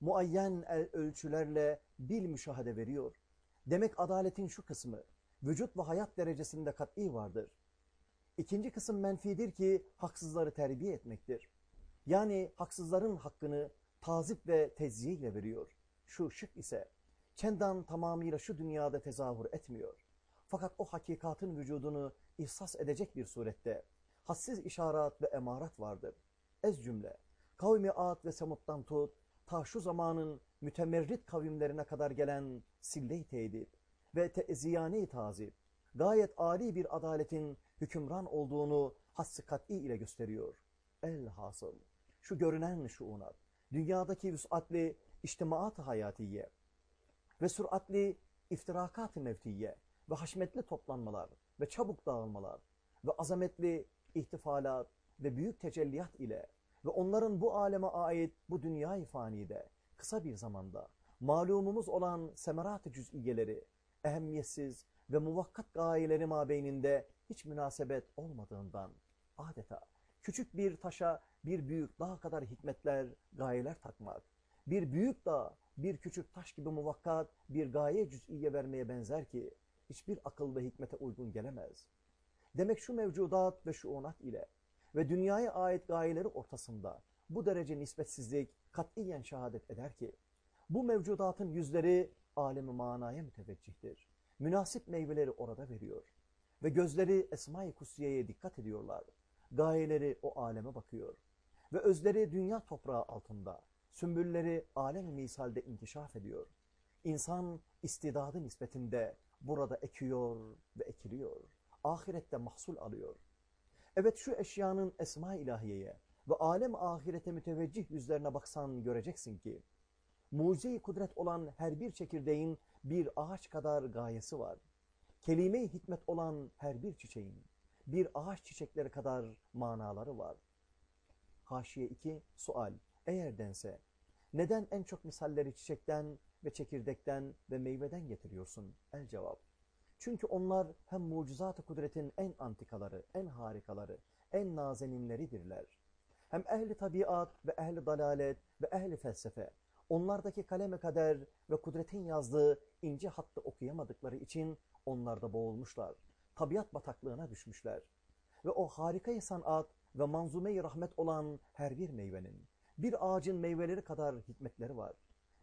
muayyen el ölçülerle bil müşahede veriyor. Demek adaletin şu kısmı, vücut ve hayat derecesinde kat'i vardır. İkinci kısım menfidir ki haksızları terbiye etmektir. Yani haksızların hakkını tazip ve tezyiye ile veriyor. Şu şık ise çendan tamamıyla şu dünyada tezahür etmiyor. Fakat o hakikatın vücudunu ihsas edecek bir surette hassiz işaret ve emarat vardır. Ez cümle, kavmi Ad ve Semut'tan tut, ta şu zamanın mütemerrit kavimlerine kadar gelen sille-i tedip ve teziyane-i tazip, gayet âli bir adaletin hükümran olduğunu hass-ı kat'i ile gösteriyor. Elhasıl, şu görünen şuunat, dünyadaki vüs'atli içtimaat-ı hayatiye ve süratli iftirakat-ı mevtiye ve haşmetli toplanmalar ve çabuk dağılmalar ve azametli ihtifalat ve büyük tecelliyat ile ve onların bu aleme ait bu dünyayı fanide kısa bir zamanda malumumuz olan semerat-ı cüz'iyeleri ehemmiyetsiz ve muvakkat gayeleri mabeyninde hiç münasebet olmadığından adeta küçük bir taşa bir büyük dağ kadar hikmetler, gayeler takmak, bir büyük dağ, bir küçük taş gibi muvakkat bir gaye cüz'iye vermeye benzer ki hiçbir akıl ve hikmete uygun gelemez. Demek şu mevcudat ve şuunat ile ve dünyaya ait gayeleri ortasında bu derece nispetsizlik katiyen şehadet eder ki Bu mevcudatın yüzleri alemi manaya müteveccihtir. Münasip meyveleri orada veriyor. Ve gözleri Esma-i Kusiye'ye dikkat ediyorlar. Gayeleri o aleme bakıyor. Ve özleri dünya toprağı altında. Sümbülleri alem-i misalde inkişaf ediyor. İnsan istidadı nispetinde burada ekiyor ve ekiliyor. Ahirette mahsul alıyor. Evet şu eşyanın esma ilahiyeye ve alem ahirete müteveccih yüzlerine baksan göreceksin ki mucize kudret olan her bir çekirdeğin bir ağaç kadar gayesi var. Kelime-i hikmet olan her bir çiçeğin bir ağaç çiçekleri kadar manaları var. Haşiye 2 sual eğer dense neden en çok misalleri çiçekten ve çekirdekten ve meyveden getiriyorsun? El cevap. Çünkü onlar hem mucizat-ı kudretin en antikaları, en harikaları, en nazeninleridirler. Hem ehli tabiat ve ehli dalalet ve ehli felsefe, onlardaki kaleme kader ve kudretin yazdığı ince hattı okuyamadıkları için onlarda boğulmuşlar. Tabiat bataklığına düşmüşler. Ve o harika sanat ve manzume-i rahmet olan her bir meyvenin, bir ağacın meyveleri kadar hikmetleri var.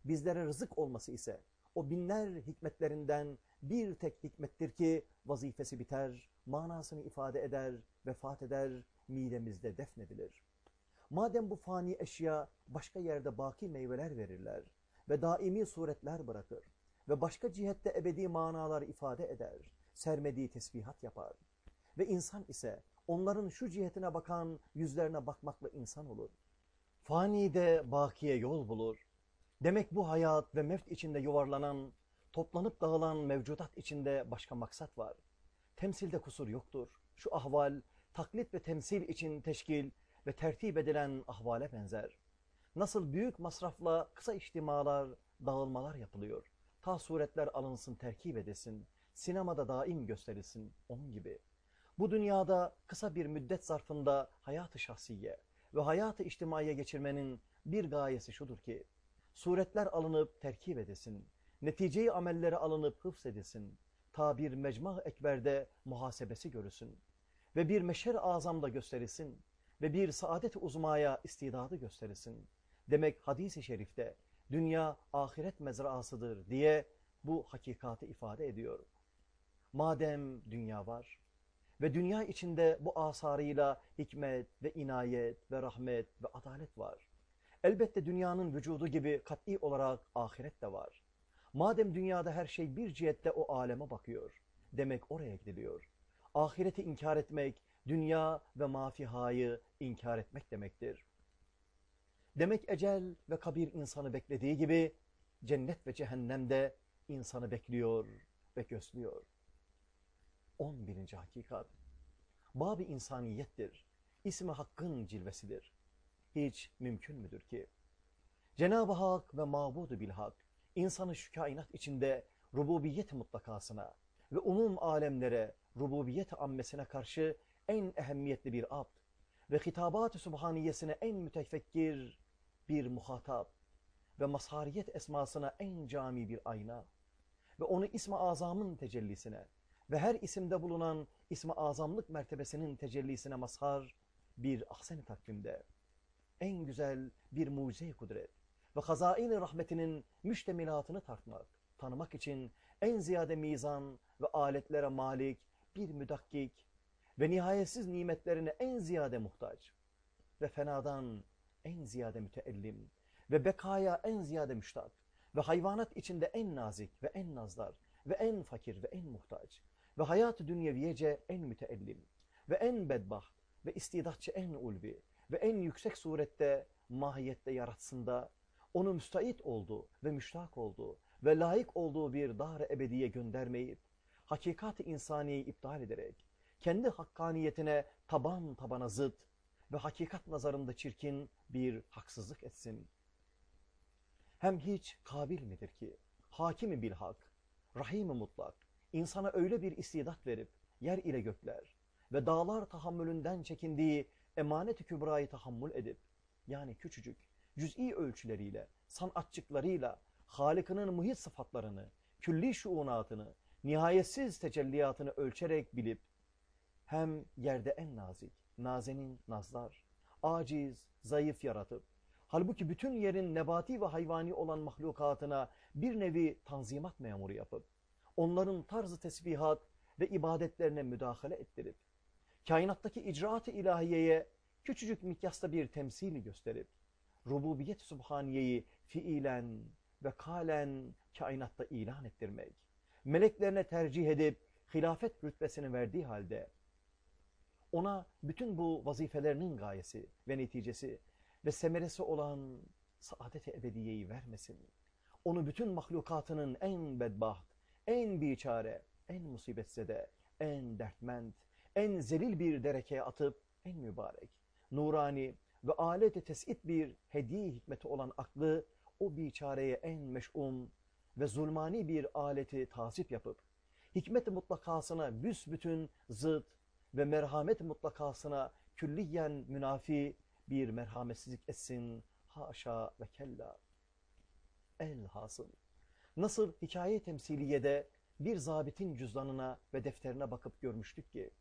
Bizlere rızık olması ise o binler hikmetlerinden bir tek hikmettir ki vazifesi biter, manasını ifade eder, vefat eder, midemizde defnedilir. Madem bu fani eşya başka yerde baki meyveler verirler ve daimi suretler bırakır ve başka cihette ebedi manalar ifade eder, sermediği tesbihat yapar ve insan ise onların şu cihetine bakan yüzlerine bakmakla insan olur. Fanide bakiye yol bulur. Demek bu hayat ve mevt içinde yuvarlanan, toplanıp dağılan mevcudat içinde başka maksat var. Temsilde kusur yoktur. Şu ahval, taklit ve temsil için teşkil ve tertip edilen ahvale benzer. Nasıl büyük masrafla kısa içtimalar, dağılmalar yapılıyor. Ta suretler alınsın, terkip edilsin, sinemada daim gösterilsin, onun gibi. Bu dünyada kısa bir müddet zarfında hayatı şahsiye ve hayatı içtimaiye geçirmenin bir gayesi şudur ki, suretler alınıp terkip edilsin, neticeyi amelleri alınıp hıfz edilsin, ta bir mecmah ekberde muhasebesi görülsün ve bir meşer azamda gösterilsin ve bir saadet uzmaya istidadı gösterilsin. Demek hadis-i şerifte dünya ahiret mezraasıdır diye bu hakikati ifade ediyor. Madem dünya var ve dünya içinde bu asarıyla hikmet ve inayet ve rahmet ve adalet var. Elbette dünyanın vücudu gibi kat'i olarak ahiret de var. Madem dünyada her şey bir cihette o aleme bakıyor, demek oraya gidiliyor. Ahireti inkar etmek, dünya ve mafihayı inkar etmek demektir. Demek ecel ve kabir insanı beklediği gibi cennet ve cehennemde insanı bekliyor ve gözlüyor. 11. hakikat. Bab-ı insaniyettir. İsmi hakkın cilvesidir. Hiç mümkün müdür ki? Cenab-ı Hak ve mabudu bilhak insanı şu kainat içinde rububiyet mutlakasına ve umum alemlere rububiyet ammesine karşı en ehemmiyetli bir abd ve hitabat-ı subhaniyesine en mütefekkir bir muhatap ve mazhariyet esmasına en cami bir ayna ve onu ismi azamın tecellisine ve her isimde bulunan ismi azamlık mertebesinin tecellisine mazhar bir ahsen-i takvimde en güzel bir mucize kudret ve hazain-i rahmetinin müştemilatını tartmak, tanımak için en ziyade mizan ve aletlere malik bir müdakkik ve nihayetsiz nimetlerine en ziyade muhtaç. Ve fenadan en ziyade müteellim. Ve bekaya en ziyade müştak. Ve hayvanat içinde en nazik ve en nazlar ve en fakir ve en muhtaç. Ve hayat-ı dünyeviyece en müteellim. Ve en bedbaht ve istidatçı en ulvi. Ve en yüksek surette mahiyette yaratsında onu müstahit olduğu ve müştak olduğu ve layık olduğu bir dar ebediye göndermeyip hakikat-ı insaniyeyi iptal ederek kendi hakkaniyetine taban tabana zıt ve hakikat nazarında çirkin bir haksızlık etsin. Hem hiç kabil midir ki hakimi bil hak, rahimi mutlak, insana öyle bir istidat verip yer ile gökler ve dağlar tahammülünden çekindiği emanet-i kübrayı tahammül edip yani küçücük cüz'i ölçüleriyle, sanatçıklarıyla Halık'ının muhit sıfatlarını, külli şuunatını, nihayetsiz tecelliyatını ölçerek bilip hem yerde en nazik, nazenin nazlar, aciz, zayıf yaratıp Halbuki bütün yerin nebati ve hayvani olan mahlukatına bir nevi tanzimat memuru yapıp, onların tarzı tesbihat ve ibadetlerine müdahale ettirip, kainattaki icraat-ı ilahiyeye küçücük mikyasta bir temsili gösterip, rububiyet subhaniyeyi fiilen ve kalen kainatta ilan ettirmek, meleklerine tercih edip hilafet rütbesini verdiği halde, ona bütün bu vazifelerinin gayesi ve neticesi ve semeresi olan saadet-i ebediyeyi vermesin. Onu bütün mahlukatının en bedbaht, en biçare, en musibetzede, en dertmend, en zelil bir derekeye atıp en mübarek, nurani ve alet-i tes'it bir hediye hikmeti olan aklı o biçareye en meş'um ve zulmani bir aleti tasip yapıp, hikmet-i mutlakasına büsbütün zıt ve merhamet mutlakasına külliyen münafi bir merhametsizlik etsin, haşa ve kella. Elhasıl, nasıl hikaye temsiliyede bir zabitin cüzdanına ve defterine bakıp görmüştük ki,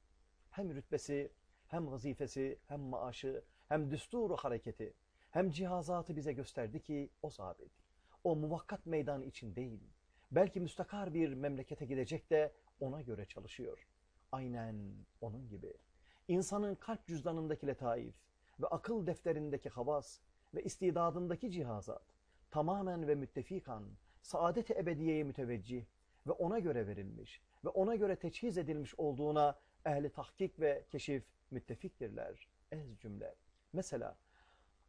hem rütbesi, hem vazifesi, hem maaşı, hem düsturu hareketi, hem cihazatı bize gösterdi ki o zabit, o muvakkat meydan için değil, belki müstakar bir memlekete gidecek de ona göre çalışıyor. Aynen onun gibi. İnsanın kalp cüzdanındaki letaif ve akıl defterindeki havas ve istidadındaki cihazat tamamen ve müttefikan saadet-i ebediyeye müteveccih ve ona göre verilmiş ve ona göre teçhiz edilmiş olduğuna ehli tahkik ve keşif müttefiktirler. Ez cümle. Mesela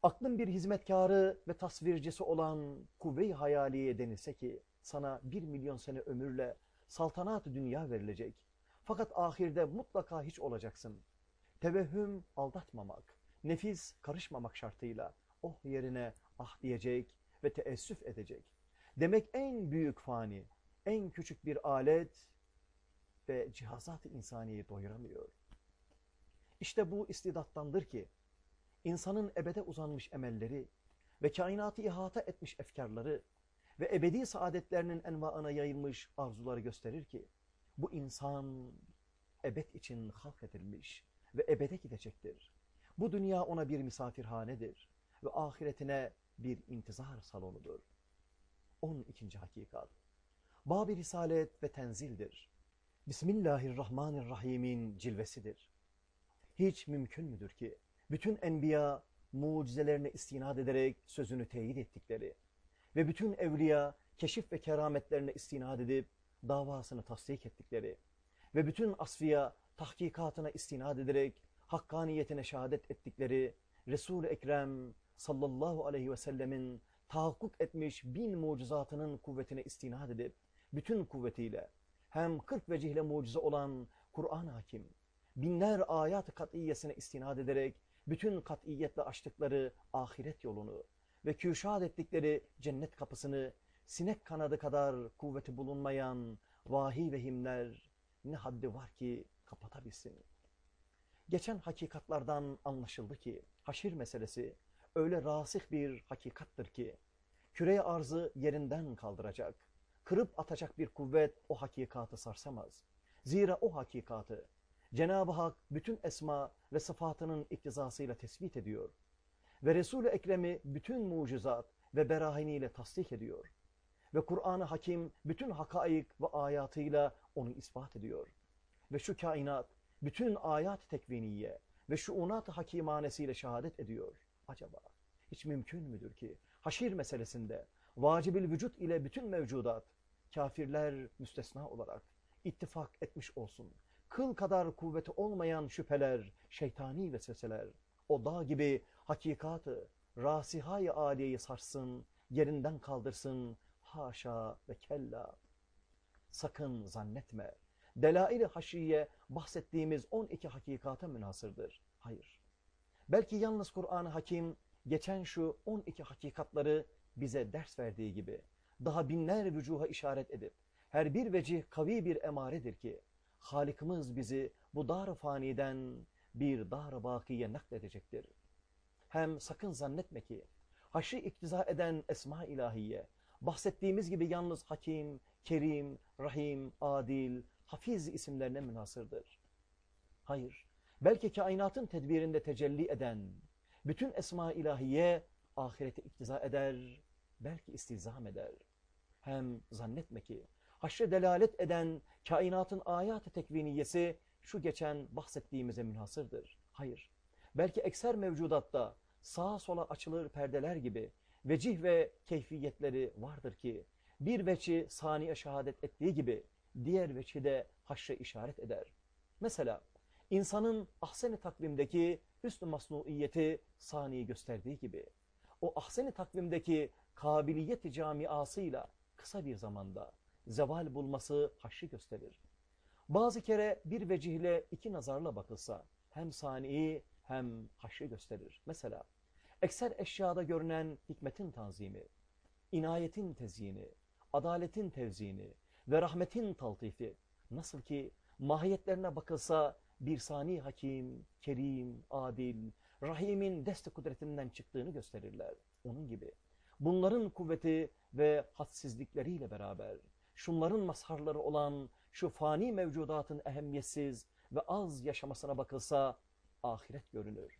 aklın bir hizmetkarı ve tasvircisi olan kuvve-i hayaliye denilse ki sana bir milyon sene ömürle saltanat dünya verilecek. Fakat ahirde mutlaka hiç olacaksın. Tevehhüm aldatmamak, nefis karışmamak şartıyla oh yerine ah diyecek ve teessüf edecek. Demek en büyük fani, en küçük bir alet ve cihazat-ı insaniyi doyuramıyor. İşte bu istidattandır ki, insanın ebede uzanmış emelleri ve kainatı ihata etmiş efkarları ve ebedi saadetlerinin envaına yayılmış arzuları gösterir ki, bu insan ebed için halk edilmiş ve ebede gidecektir. Bu dünya ona bir misafirhanedir ve ahiretine bir intizar salonudur. 12. Hakikat Bab-ı Risalet ve Tenzildir. Bismillahirrahmanirrahim'in cilvesidir. Hiç mümkün müdür ki bütün enbiya mucizelerine istinad ederek sözünü teyit ettikleri ve bütün evliya keşif ve kerametlerine istinad edip davasını tasdik ettikleri ve bütün asfiya tahkikatına istinad ederek hakkaniyetine şehadet ettikleri Resul-i Ekrem sallallahu aleyhi ve sellemin tahakkuk etmiş bin mucizatının kuvvetine istinad edip bütün kuvvetiyle hem 40 vecihle mucize olan Kur'an hakim binler ayat-ı kat'iyesine istinad ederek bütün kat'iyetle açtıkları ahiret yolunu ve küşad ettikleri cennet kapısını sinek kanadı kadar kuvveti bulunmayan vahiy vehimler ne haddi var ki kapatabilsin. Geçen hakikatlardan anlaşıldı ki haşir meselesi öyle rasih bir hakikattır ki küreye arzı yerinden kaldıracak, kırıp atacak bir kuvvet o hakikatı sarsamaz. Zira o hakikatı Cenab-ı Hak bütün esma ve sıfatının iktizasıyla tespit ediyor. Ve Resul-i Ekrem'i bütün mucizat ve berahiniyle tasdik ediyor. Ve Kur'an-ı Hakim bütün hakaik ve ayatıyla onu ispat ediyor. Ve şu kainat bütün ayat tekviniye ve şuunat-ı hakimanesiyle şehadet ediyor. Acaba hiç mümkün müdür ki haşir meselesinde vacibil vücut ile bütün mevcudat kafirler müstesna olarak ittifak etmiş olsun. Kıl kadar kuvveti olmayan şüpheler, şeytani vesveseler, o dağ gibi hakikatı, rasihayı aliyeyi sarsın, yerinden kaldırsın, haşa ve kella. Sakın zannetme, delail-i haşiye bahsettiğimiz 12 hakikata münasırdır. Hayır. Belki yalnız Kur'an-ı Hakim geçen şu 12 hakikatları bize ders verdiği gibi daha binler vücuha işaret edip her bir vecih kavi bir emaredir ki Halikimiz bizi bu dar faniden bir dar bakiye nakledecektir. Hem sakın zannetme ki haşi iktiza eden esma ilahiye bahsettiğimiz gibi yalnız Hakim, Kerim, Rahim, Adil, Hafiz isimlerine münasırdır. Hayır, belki kainatın tedbirinde tecelli eden bütün esma ilahiye ahirete iktiza eder, belki istilzam eder. Hem zannetme ki haşre delalet eden kainatın ayat-ı tekviniyesi şu geçen bahsettiğimize münhasırdır. Hayır, belki ekser mevcudatta sağa sola açılır perdeler gibi vecih ve keyfiyetleri vardır ki bir veçi saniye şehadet ettiği gibi diğer veçi de haşre işaret eder. Mesela insanın ahsen-i takvimdeki hüsn-ü masnuiyeti saniye gösterdiği gibi o ahsen-i takvimdeki kabiliyet-i camiasıyla kısa bir zamanda zeval bulması haşri gösterir. Bazı kere bir vecihle iki nazarla bakılsa hem saniyi hem haşri gösterir. Mesela ekser eşyada görünen hikmetin tanzimi, inayetin tezyini, adaletin tevzini ve rahmetin taltifi nasıl ki mahiyetlerine bakılsa bir sani hakim, kerim, adil, rahimin deste kudretinden çıktığını gösterirler. Onun gibi bunların kuvveti ve hadsizlikleriyle beraber şunların mazharları olan şu fani mevcudatın ehemmiyetsiz ve az yaşamasına bakılsa ahiret görünür.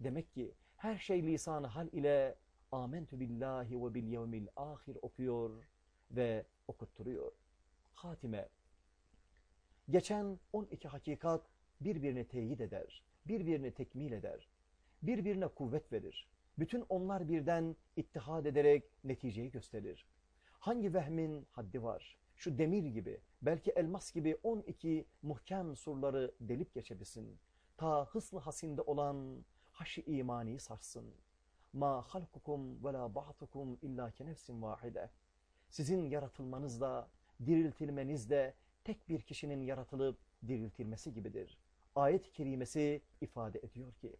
Demek ki her şey lisan hal ile amentü billahi ve bil yevmil ahir okuyor ve okutturuyor. Hatime Geçen 12 hakikat birbirini teyit eder, birbirini tekmil eder, birbirine kuvvet verir. Bütün onlar birden ittihad ederek neticeyi gösterir. Hangi vehmin haddi var? Şu demir gibi, belki elmas gibi 12 muhkem surları delip geçebilsin. Ta hısn hasinde olan haşi imani sarsın. Ma halkukum ve la ba'tukum illa ke nefsin vahide. Sizin yaratılmanız da, diriltilmeniz de tek bir kişinin yaratılıp diriltilmesi gibidir. Ayet-i kerimesi ifade ediyor ki,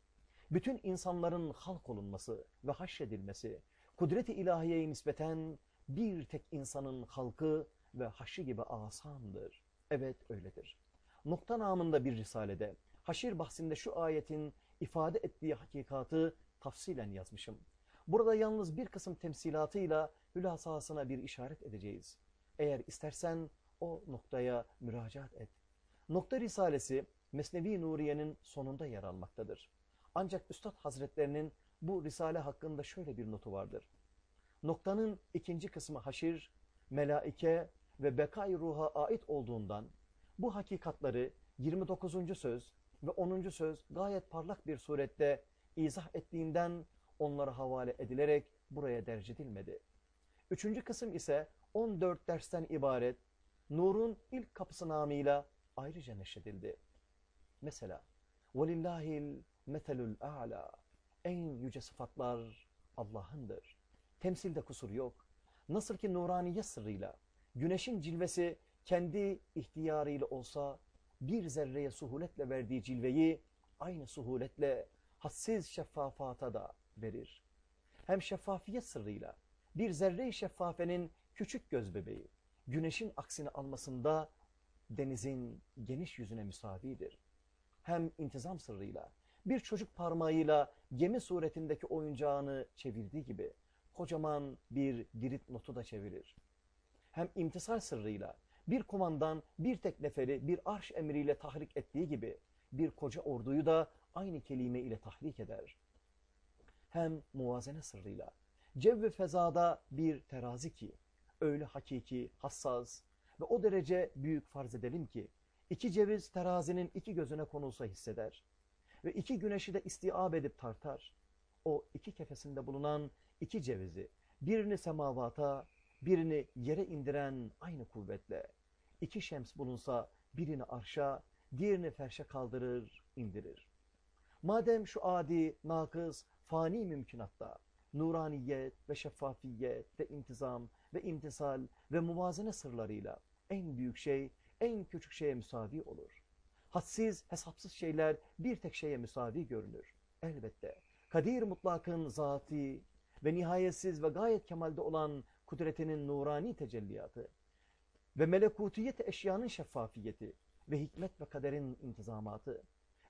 bütün insanların halk olunması ve haşredilmesi, kudret-i ilahiyeye nispeten bir tek insanın halkı ve haşi gibi asandır. Evet öyledir. Nokta namında bir risalede, haşir bahsinde şu ayetin ifade ettiği hakikatı tafsilen yazmışım. Burada yalnız bir kısım temsilatıyla hülasasına bir işaret edeceğiz. Eğer istersen o noktaya müracaat et. Nokta Risalesi Mesnevi Nuriye'nin sonunda yer almaktadır. Ancak Üstad Hazretlerinin bu Risale hakkında şöyle bir notu vardır. Noktanın ikinci kısmı haşir, melaike ve bekay ruha ait olduğundan bu hakikatları 29. söz ve 10. söz gayet parlak bir surette izah ettiğinden onlara havale edilerek buraya derc edilmedi. Üçüncü kısım ise 14 dersten ibaret Nur'un ilk kapısı namıyla ayrıca neşredildi. Mesela وَلِلَّهِ الْمَثَلُ الْاَعْلَى En yüce sıfatlar Allah'ındır. Temsilde kusur yok. Nasıl ki nuraniye sırrıyla güneşin cilvesi kendi ihtiyarıyla olsa bir zerreye suhuletle verdiği cilveyi aynı suhuletle hassiz şeffafata da verir. Hem şeffafiyet sırrıyla bir zerre-i şeffafenin küçük göz bebeği güneşin aksini almasında denizin geniş yüzüne müsavidir. Hem intizam sırrıyla bir çocuk parmağıyla gemi suretindeki oyuncağını çevirdiği gibi kocaman bir dirit notu da çevirir. Hem imtisal sırrıyla bir kumandan bir tek neferi bir arş emriyle tahrik ettiği gibi bir koca orduyu da aynı kelime ile tahrik eder. Hem muvazene sırrıyla cevv fezada bir terazi ki öyle hakiki, hassas ve o derece büyük farz edelim ki iki ceviz terazinin iki gözüne konulsa hisseder ve iki güneşi de istiab edip tartar. O iki kefesinde bulunan iki cevizi birini semavata, birini yere indiren aynı kuvvetle iki şems bulunsa birini arşa, diğerini ferşe kaldırır, indirir. Madem şu adi, nakız, fani mümkünatta nuraniyet ve şeffafiyet ve intizam ve imtisal ve muvazene sırlarıyla en büyük şey en küçük şeye müsavi olur. Hadsiz, hesapsız şeyler bir tek şeye müsavi görünür. Elbette kadir mutlakın zati ve nihayetsiz ve gayet kemalde olan kudretinin nurani tecelliyatı ve melekutiyet eşyanın şeffafiyeti ve hikmet ve kaderin intizamatı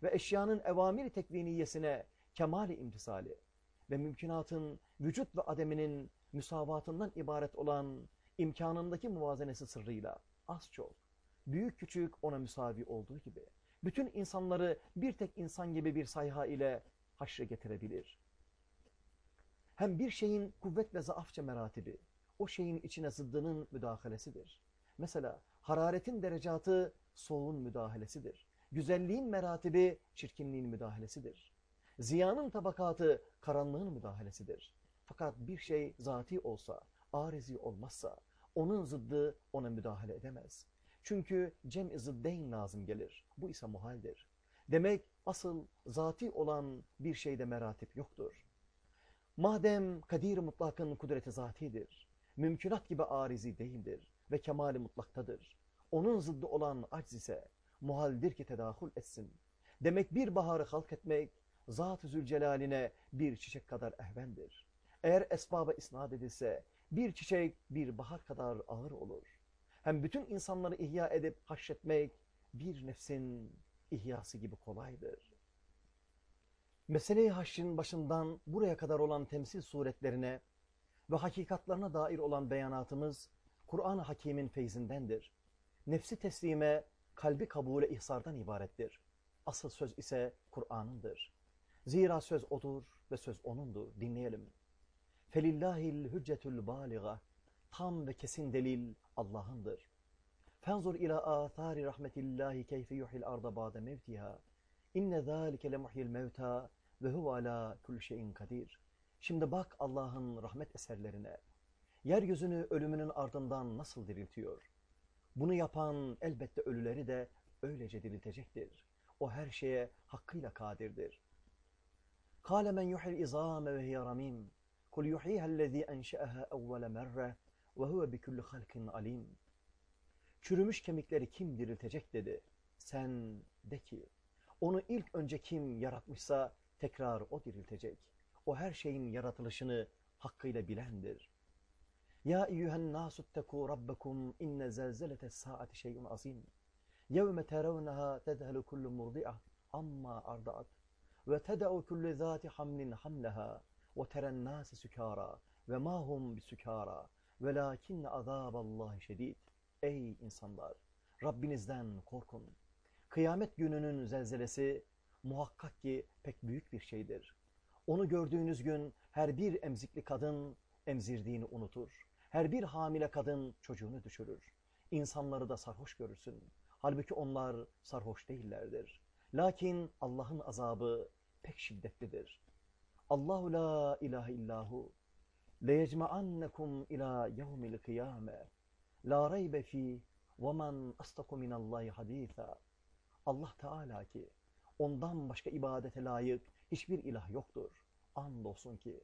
ve eşyanın evamir tekviniyesine kemali imtisali ve mümkünatın vücut ve ademinin müsavatından ibaret olan imkanındaki muvazenesi sırrıyla az çok, büyük küçük ona müsavi olduğu gibi bütün insanları bir tek insan gibi bir sayha ile haşre getirebilir. Hem bir şeyin kuvvet ve zaafça meratibi, o şeyin içine zıddının müdahalesidir. Mesela hararetin derecatı soğuğun müdahalesidir. Güzelliğin meratibi çirkinliğin müdahalesidir. Ziyanın tabakatı karanlığın müdahalesidir. Fakat bir şey zati olsa, arizi olmazsa, onun zıddı ona müdahale edemez. Çünkü cem-i zıddeyn lazım gelir. Bu ise muhaldir. Demek asıl zati olan bir şeyde meratip yoktur. Madem kadir mutlakın kudreti zatidir, mümkünat gibi arizi değildir ve kemali mutlaktadır. Onun zıddı olan acz ise muhaldir ki tedahül etsin. Demek bir baharı halk etmek, Zat-ı Zülcelal'ine bir çiçek kadar ehvendir. Eğer esbaba isnat edilse, bir çiçek bir bahar kadar ağır olur. Hem bütün insanları ihya edip haşretmek, bir nefsin ihyası gibi kolaydır. Mesele-i haşrin başından buraya kadar olan temsil suretlerine ve hakikatlarına dair olan beyanatımız, Kur'an-ı Hakim'in feyzindendir. Nefsi teslime, kalbi kabule ihsardan ibarettir. Asıl söz ise Kur'an'ındır. Zira söz odur ve söz O'nundur. Dinleyelim. Felillahil hüccetül baliga. Tam ve kesin delil Allah'ındır. Fenzur ila athari rahmetillahi keyfe yuhil arda ba'de mevtiha. İnne zâlike lemuhyil mevta ve huve ala kulli şeyin kadir. Şimdi bak Allah'ın rahmet eserlerine. Yeryüzünü ölümünün ardından nasıl diriltiyor? Bunu yapan elbette ölüleri de öylece diriltecektir. O her şeye hakkıyla kadirdir. قال من يحيي العظام وهي رميم قل يحييها الذي أنشأها أول مرة وهو بكل خلق عليم Çürümüş kemikleri kim diriltecek dedi. Sen de ki onu ilk önce kim yaratmışsa tekrar o diriltecek. O her şeyin yaratılışını hakkıyla bilendir. Ya eyyühen nasutteku rabbekum inne zelzelete saati şeyun azim. Yevme teravneha tedhelu kullu murdi'a amma ardaat. Ve teda'u kullu zati hamlin hamleha. Ve teren nasi sükara. Ve ma hum bisükara. Velakinne azaballahi şedid. Ey insanlar! Rabbinizden korkun. Kıyamet gününün zelzelesi muhakkak ki pek büyük bir şeydir. Onu gördüğünüz gün her bir emzikli kadın emzirdiğini unutur. Her bir hamile kadın çocuğunu düşürür. İnsanları da sarhoş görürsün. Halbuki onlar sarhoş değillerdir. Lakin Allah'ın azabı pek şiddetlidir. Allahu la ilahe illahu leyecma'annekum ila yevmil kıyame la reybe fi ve men astaku minallahi haditha Allah Teala ki ondan başka ibadete layık hiçbir ilah yoktur. Andolsun ki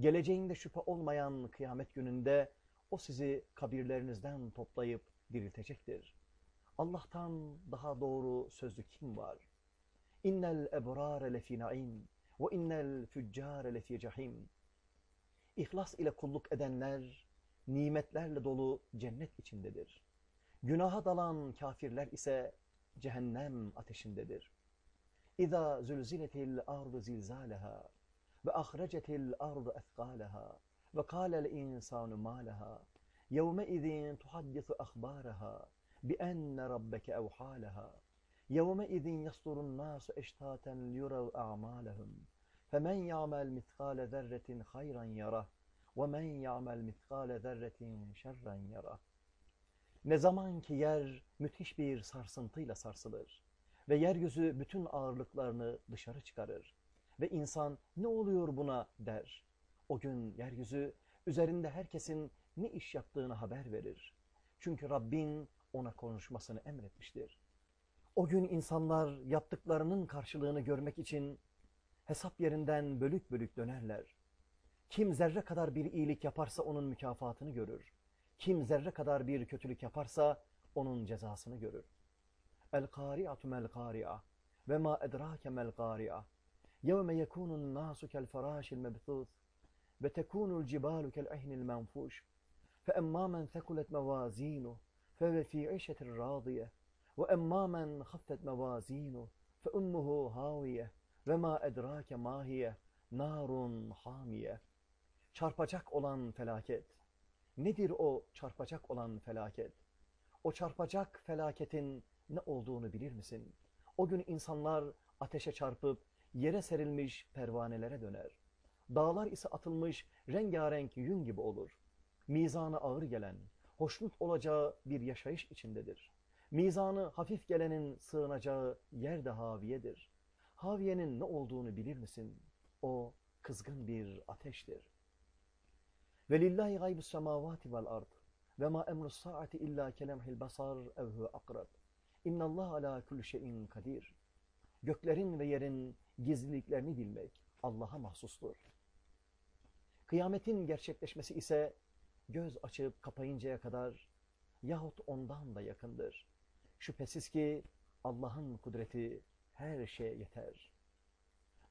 geleceğinde şüphe olmayan kıyamet gününde o sizi kabirlerinizden toplayıp diriltecektir. Allah'tan daha doğru sözlü kim var? İnnel ebrâre lefî naim ve innel füccâre lefî cahim. İhlas ile kulluk edenler nimetlerle dolu cennet içindedir. Günaha dalan kafirler ise cehennem ateşindedir. İza zulziletil ardu zilzalaha ve ahracetil ardu ethqalaha ve kâlel insanu mâ leha yevme izin tuhaddisu ahbâraha bi enne rabbeke evhâleha yevme izin yasturun nâsu eştâten liyurav a'mâlehum. Femen ya'mel mithqâle zerretin hayran yarah. Ve men ya'mel mithqâle zerretin şerren ne zaman ki yer müthiş bir sarsıntıyla sarsılır ve yeryüzü bütün ağırlıklarını dışarı çıkarır ve insan ne oluyor buna der. O gün yeryüzü üzerinde herkesin ne iş yaptığını haber verir. Çünkü Rabbin ona konuşmasını emretmiştir. O gün insanlar yaptıklarının karşılığını görmek için hesap yerinden bölük bölük dönerler. Kim zerre kadar bir iyilik yaparsa onun mükafatını görür. Kim zerre kadar bir kötülük yaparsa onun cezasını görür. El-Kari'atu mel-Kari'a ve ma edrake mel-Kari'a ve tekunul cibalu kel-ehnil menfuş fe emmâ men thekulet mevâzînuh fe ve fî işetir râdiye ve emmâ men haffet mevâzînuh fe ummuhu hâviye ve ma edrake mâhiye narun hâmiye çarpacak olan felaket Nedir o çarpacak olan felaket? O çarpacak felaketin ne olduğunu bilir misin? O gün insanlar ateşe çarpıp yere serilmiş pervanelere döner. Dağlar ise atılmış rengarenk yün gibi olur. Mizanı ağır gelen, hoşnut olacağı bir yaşayış içindedir. Mizanı hafif gelenin sığınacağı yer de haviyedir. Haviyenin ne olduğunu bilir misin? O kızgın bir ateştir. Velillahi gaybus semavati vel ard ve ma emrus saati illa kelemhil basar ev huve akrab. İnnallah ala kulli şeyin kadir. Göklerin ve yerin gizliliklerini bilmek Allah'a mahsustur. Kıyametin gerçekleşmesi ise göz açıp kapayıncaya kadar yahut ondan da yakındır. Şüphesiz ki Allah'ın kudreti her şeye yeter.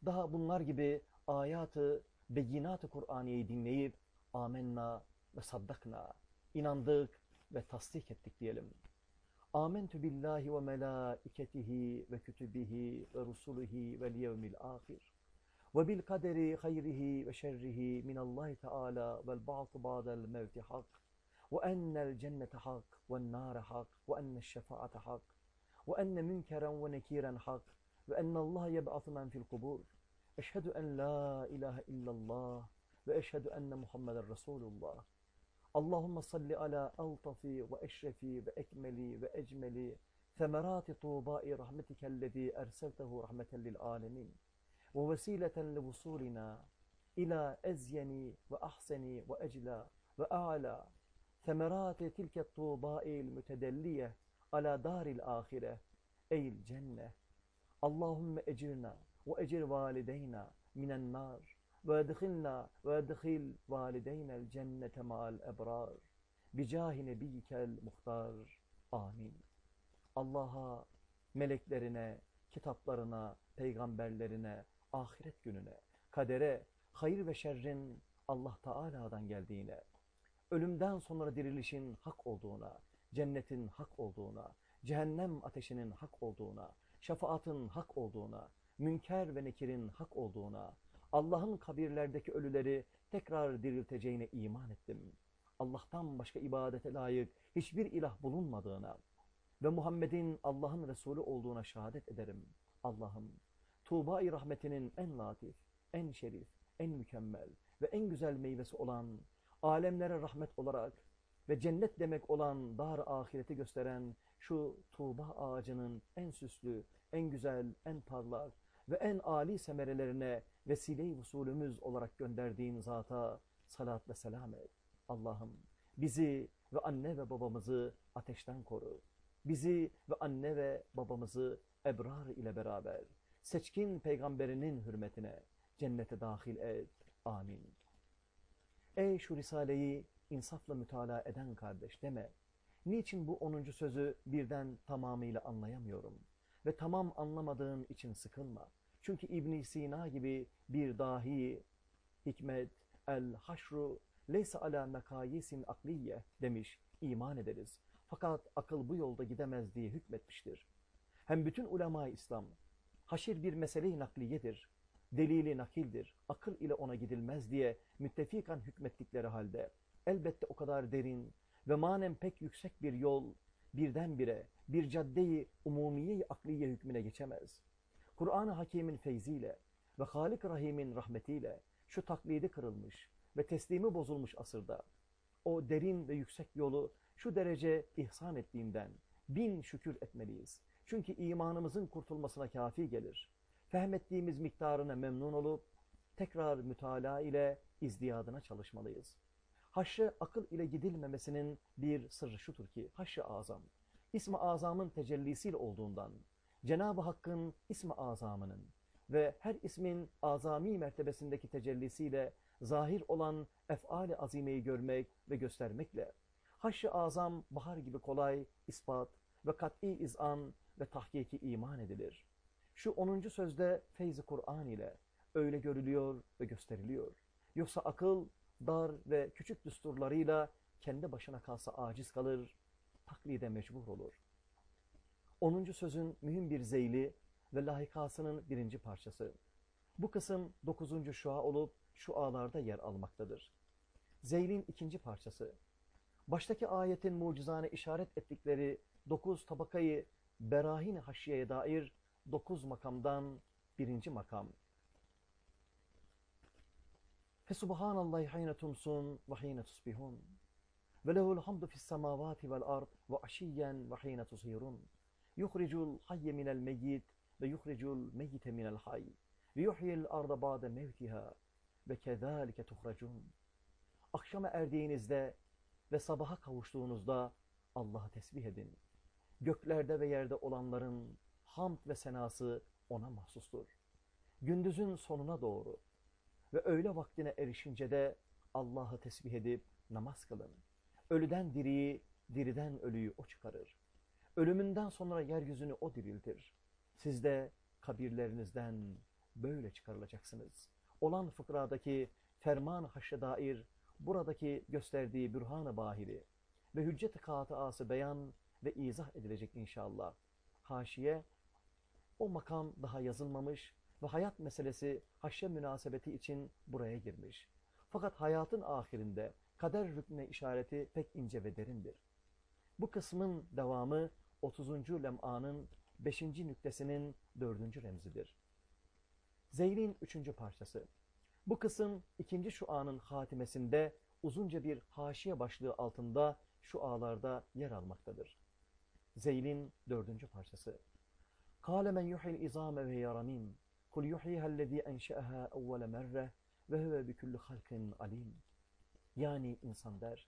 Daha bunlar gibi ayatı, beyinat-ı Kur'aniyeyi dinleyip amenna ve saddakna, inandık ve tasdik ettik diyelim. آمنت بالله وملائكته وكتبه ورسله واليوم الآخر وبالقدر خيره وشره من الله تعالى والبعث بعد الموت حق وأن الجنة حق والنار حق وأن الشفاعة حق وأن منكرا ونكيرا حق وأن الله يبعث من في القبور أشهد أن لا إله إلا الله وأشهد أن محمد رسول الله Altafi ve eşrefi ve ekmeli ve ecmeli ثمرات طوباء رحمتك الذي أرسلته رحمة للعالمين ووسيلة لوصولنا إلى أزين وأحسن وأجلى وأعلى ثمرات تلك الطوباء المتدلية على دار الآخرة أي الجنة. اللهم أجرنا وأجر والدينا من النار. وادخلنا وادخل والدينا الجنة مع الأبرار بجاه نبيك المختار آمين Allah'a, meleklerine, kitaplarına, peygamberlerine, ahiret gününe, kadere, hayır ve şerrin Allah Teala'dan geldiğine, ölümden sonra dirilişin hak olduğuna, cennetin hak olduğuna, cehennem ateşinin hak olduğuna, şefaatın hak olduğuna, münker ve nekirin hak olduğuna, Allah'ın kabirlerdeki ölüleri tekrar dirilteceğine iman ettim. Allah'tan başka ibadete layık hiçbir ilah bulunmadığına ve Muhammed'in Allah'ın Resulü olduğuna şehadet ederim. Allah'ım, Tuğba-i rahmetinin en latif, en şerif, en mükemmel ve en güzel meyvesi olan, alemlere rahmet olarak ve cennet demek olan dar ahireti gösteren şu Tuğba ağacının en süslü, en güzel, en parlak ve en âli semerelerine vesile-i usulümüz olarak gönderdiğin zata salat ve selam et. Allah'ım bizi ve anne ve babamızı ateşten koru. Bizi ve anne ve babamızı ebrar ile beraber seçkin peygamberinin hürmetine cennete dahil et. Amin. Ey şu Risale'yi insafla mütalaa eden kardeş deme. Niçin bu onuncu sözü birden tamamıyla anlayamıyorum? Ve tamam anlamadığın için sıkılma. Çünkü ibn Sina gibi bir dahi hikmet el haşru leysa ala mekayisin akliye demiş, iman ederiz. Fakat akıl bu yolda gidemez diye hükmetmiştir. Hem bütün ulema İslam, haşir bir mesele-i nakliyedir, delili nakildir, akıl ile ona gidilmez diye müttefikan hükmettikleri halde, elbette o kadar derin ve manen pek yüksek bir yol, birdenbire bir caddeyi umumiye-i akliye hükmüne geçemez. Kur'an-ı Hakim'in feyziyle ve Halik Rahim'in rahmetiyle şu taklidi kırılmış ve teslimi bozulmuş asırda, o derin ve yüksek yolu şu derece ihsan ettiğinden bin şükür etmeliyiz. Çünkü imanımızın kurtulmasına kafi gelir. Fehmettiğimiz miktarına memnun olup tekrar mütalaa ile izdiyadına çalışmalıyız. Haşrı akıl ile gidilmemesinin bir sırrı şudur ki haşrı azam, ismi azamın tecellisiyle olduğundan Cenab-ı Hakk'ın ismi azamının ve her ismin azami mertebesindeki tecellisiyle zahir olan ef'al-i azimeyi görmek ve göstermekle haşr-ı azam bahar gibi kolay ispat ve kat'i izan ve tahkiki iman edilir. Şu 10. sözde feyzi Kur'an ile öyle görülüyor ve gösteriliyor. Yoksa akıl dar ve küçük düsturlarıyla kendi başına kalsa aciz kalır, taklide mecbur olur. 10. sözün mühim bir zeyli ve lahikasının birinci parçası. Bu kısım 9. şua olup şu ağlarda yer almaktadır. Zeylin ikinci parçası. Baştaki ayetin mucizane işaret ettikleri dokuz tabakayı berahin haşiyeye dair dokuz makamdan birinci makam. Fesubhanallahi hayne tumsun ve hayne tusbihun. Ve lehul hamdu fis semavati vel ard ve aşiyyen ve hayne tuzhirun. Yuhricul hayye minel meyyit ve yuhricul meyyite minel hayy. Ve yuhyil arda ba'de mevtiha ve kezalike tuhracun. Akşama erdiğinizde ve sabaha kavuştuğunuzda Allah'ı tesbih edin. Göklerde ve yerde olanların hamd ve senası ona mahsustur. Gündüzün sonuna doğru ve öğle vaktine erişince de Allah'ı tesbih edip namaz kılın. Ölüden diriyi, diriden ölüyü o çıkarır. Ölümünden sonra yeryüzünü o diriltir. Siz de kabirlerinizden böyle çıkarılacaksınız. Olan fıkradaki ferman haşre dair buradaki gösterdiği bürhan-ı bahiri ve hüccet-i kâtıası beyan ve izah edilecek inşallah. Haşiye, o makam daha yazılmamış ve hayat meselesi haşre münasebeti için buraya girmiş. Fakat hayatın ahirinde kader rükmüne işareti pek ince ve derindir. Bu kısmın devamı 30. lem'anın 5. nüktesinin 4. remzidir. Zeylin 3. parçası. Bu kısım ikinci şuanın hatimesinde uzunca bir haşiye başlığı altında şualarda yer almaktadır. Zeylin 4. parçası. Kâle men yuhil izâme ve yaramim. Kul yuhihellezî enşe'ehâ evvele merre ve huve bikülli halkin alim. Yani insan der,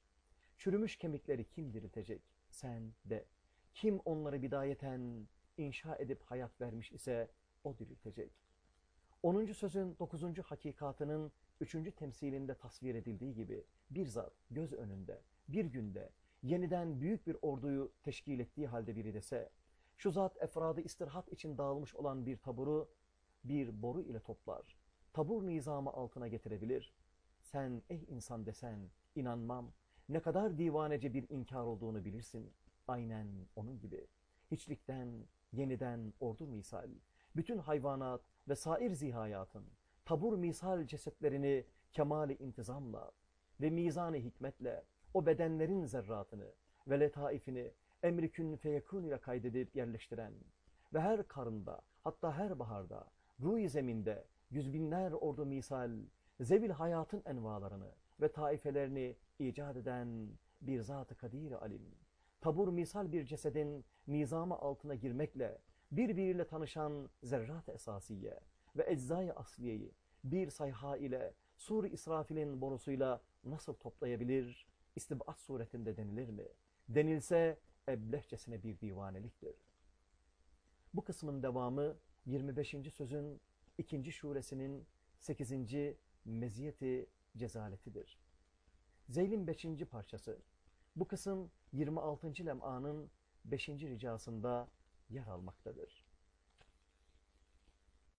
çürümüş kemikleri kim diriltecek? Sen de. Kim onları bidayeten inşa edip hayat vermiş ise o diriltecek. 10. sözün 9. hakikatının 3. temsilinde tasvir edildiği gibi bir zat göz önünde, bir günde yeniden büyük bir orduyu teşkil ettiği halde biri dese, şu zat efradı istirahat için dağılmış olan bir taburu bir boru ile toplar, tabur nizamı altına getirebilir. Sen ey insan desen, inanmam, ne kadar divanece bir inkar olduğunu bilirsin. Aynen onun gibi. Hiçlikten, yeniden ordu misal, bütün hayvanat ve sair zihayatın, tabur misal cesetlerini kemali intizamla ve mizan hikmetle o bedenlerin zerratını ve letaifini emrikün feyekun ile kaydedip yerleştiren ve her karında hatta her baharda ruh zeminde yüz binler ordu misal zevil hayatın envalarını ve taifelerini icat eden bir zat-ı kadir alim. Tabur misal bir cesedin nizamı altına girmekle birbiriyle tanışan zerrat-ı esasiye ve eczai asliyeyi bir sayha ile sur İsrafil'in borusuyla nasıl toplayabilir? İstibat suretinde denilir mi? Denilse eblehçesine bir divaneliktir. Bu kısmın devamı 25. sözün ikinci şuresinin 8. meziyeti cezaletidir. Zeyl'in 5. parçası. Bu kısım 26. lem'anın 5. ricasında yer almaktadır.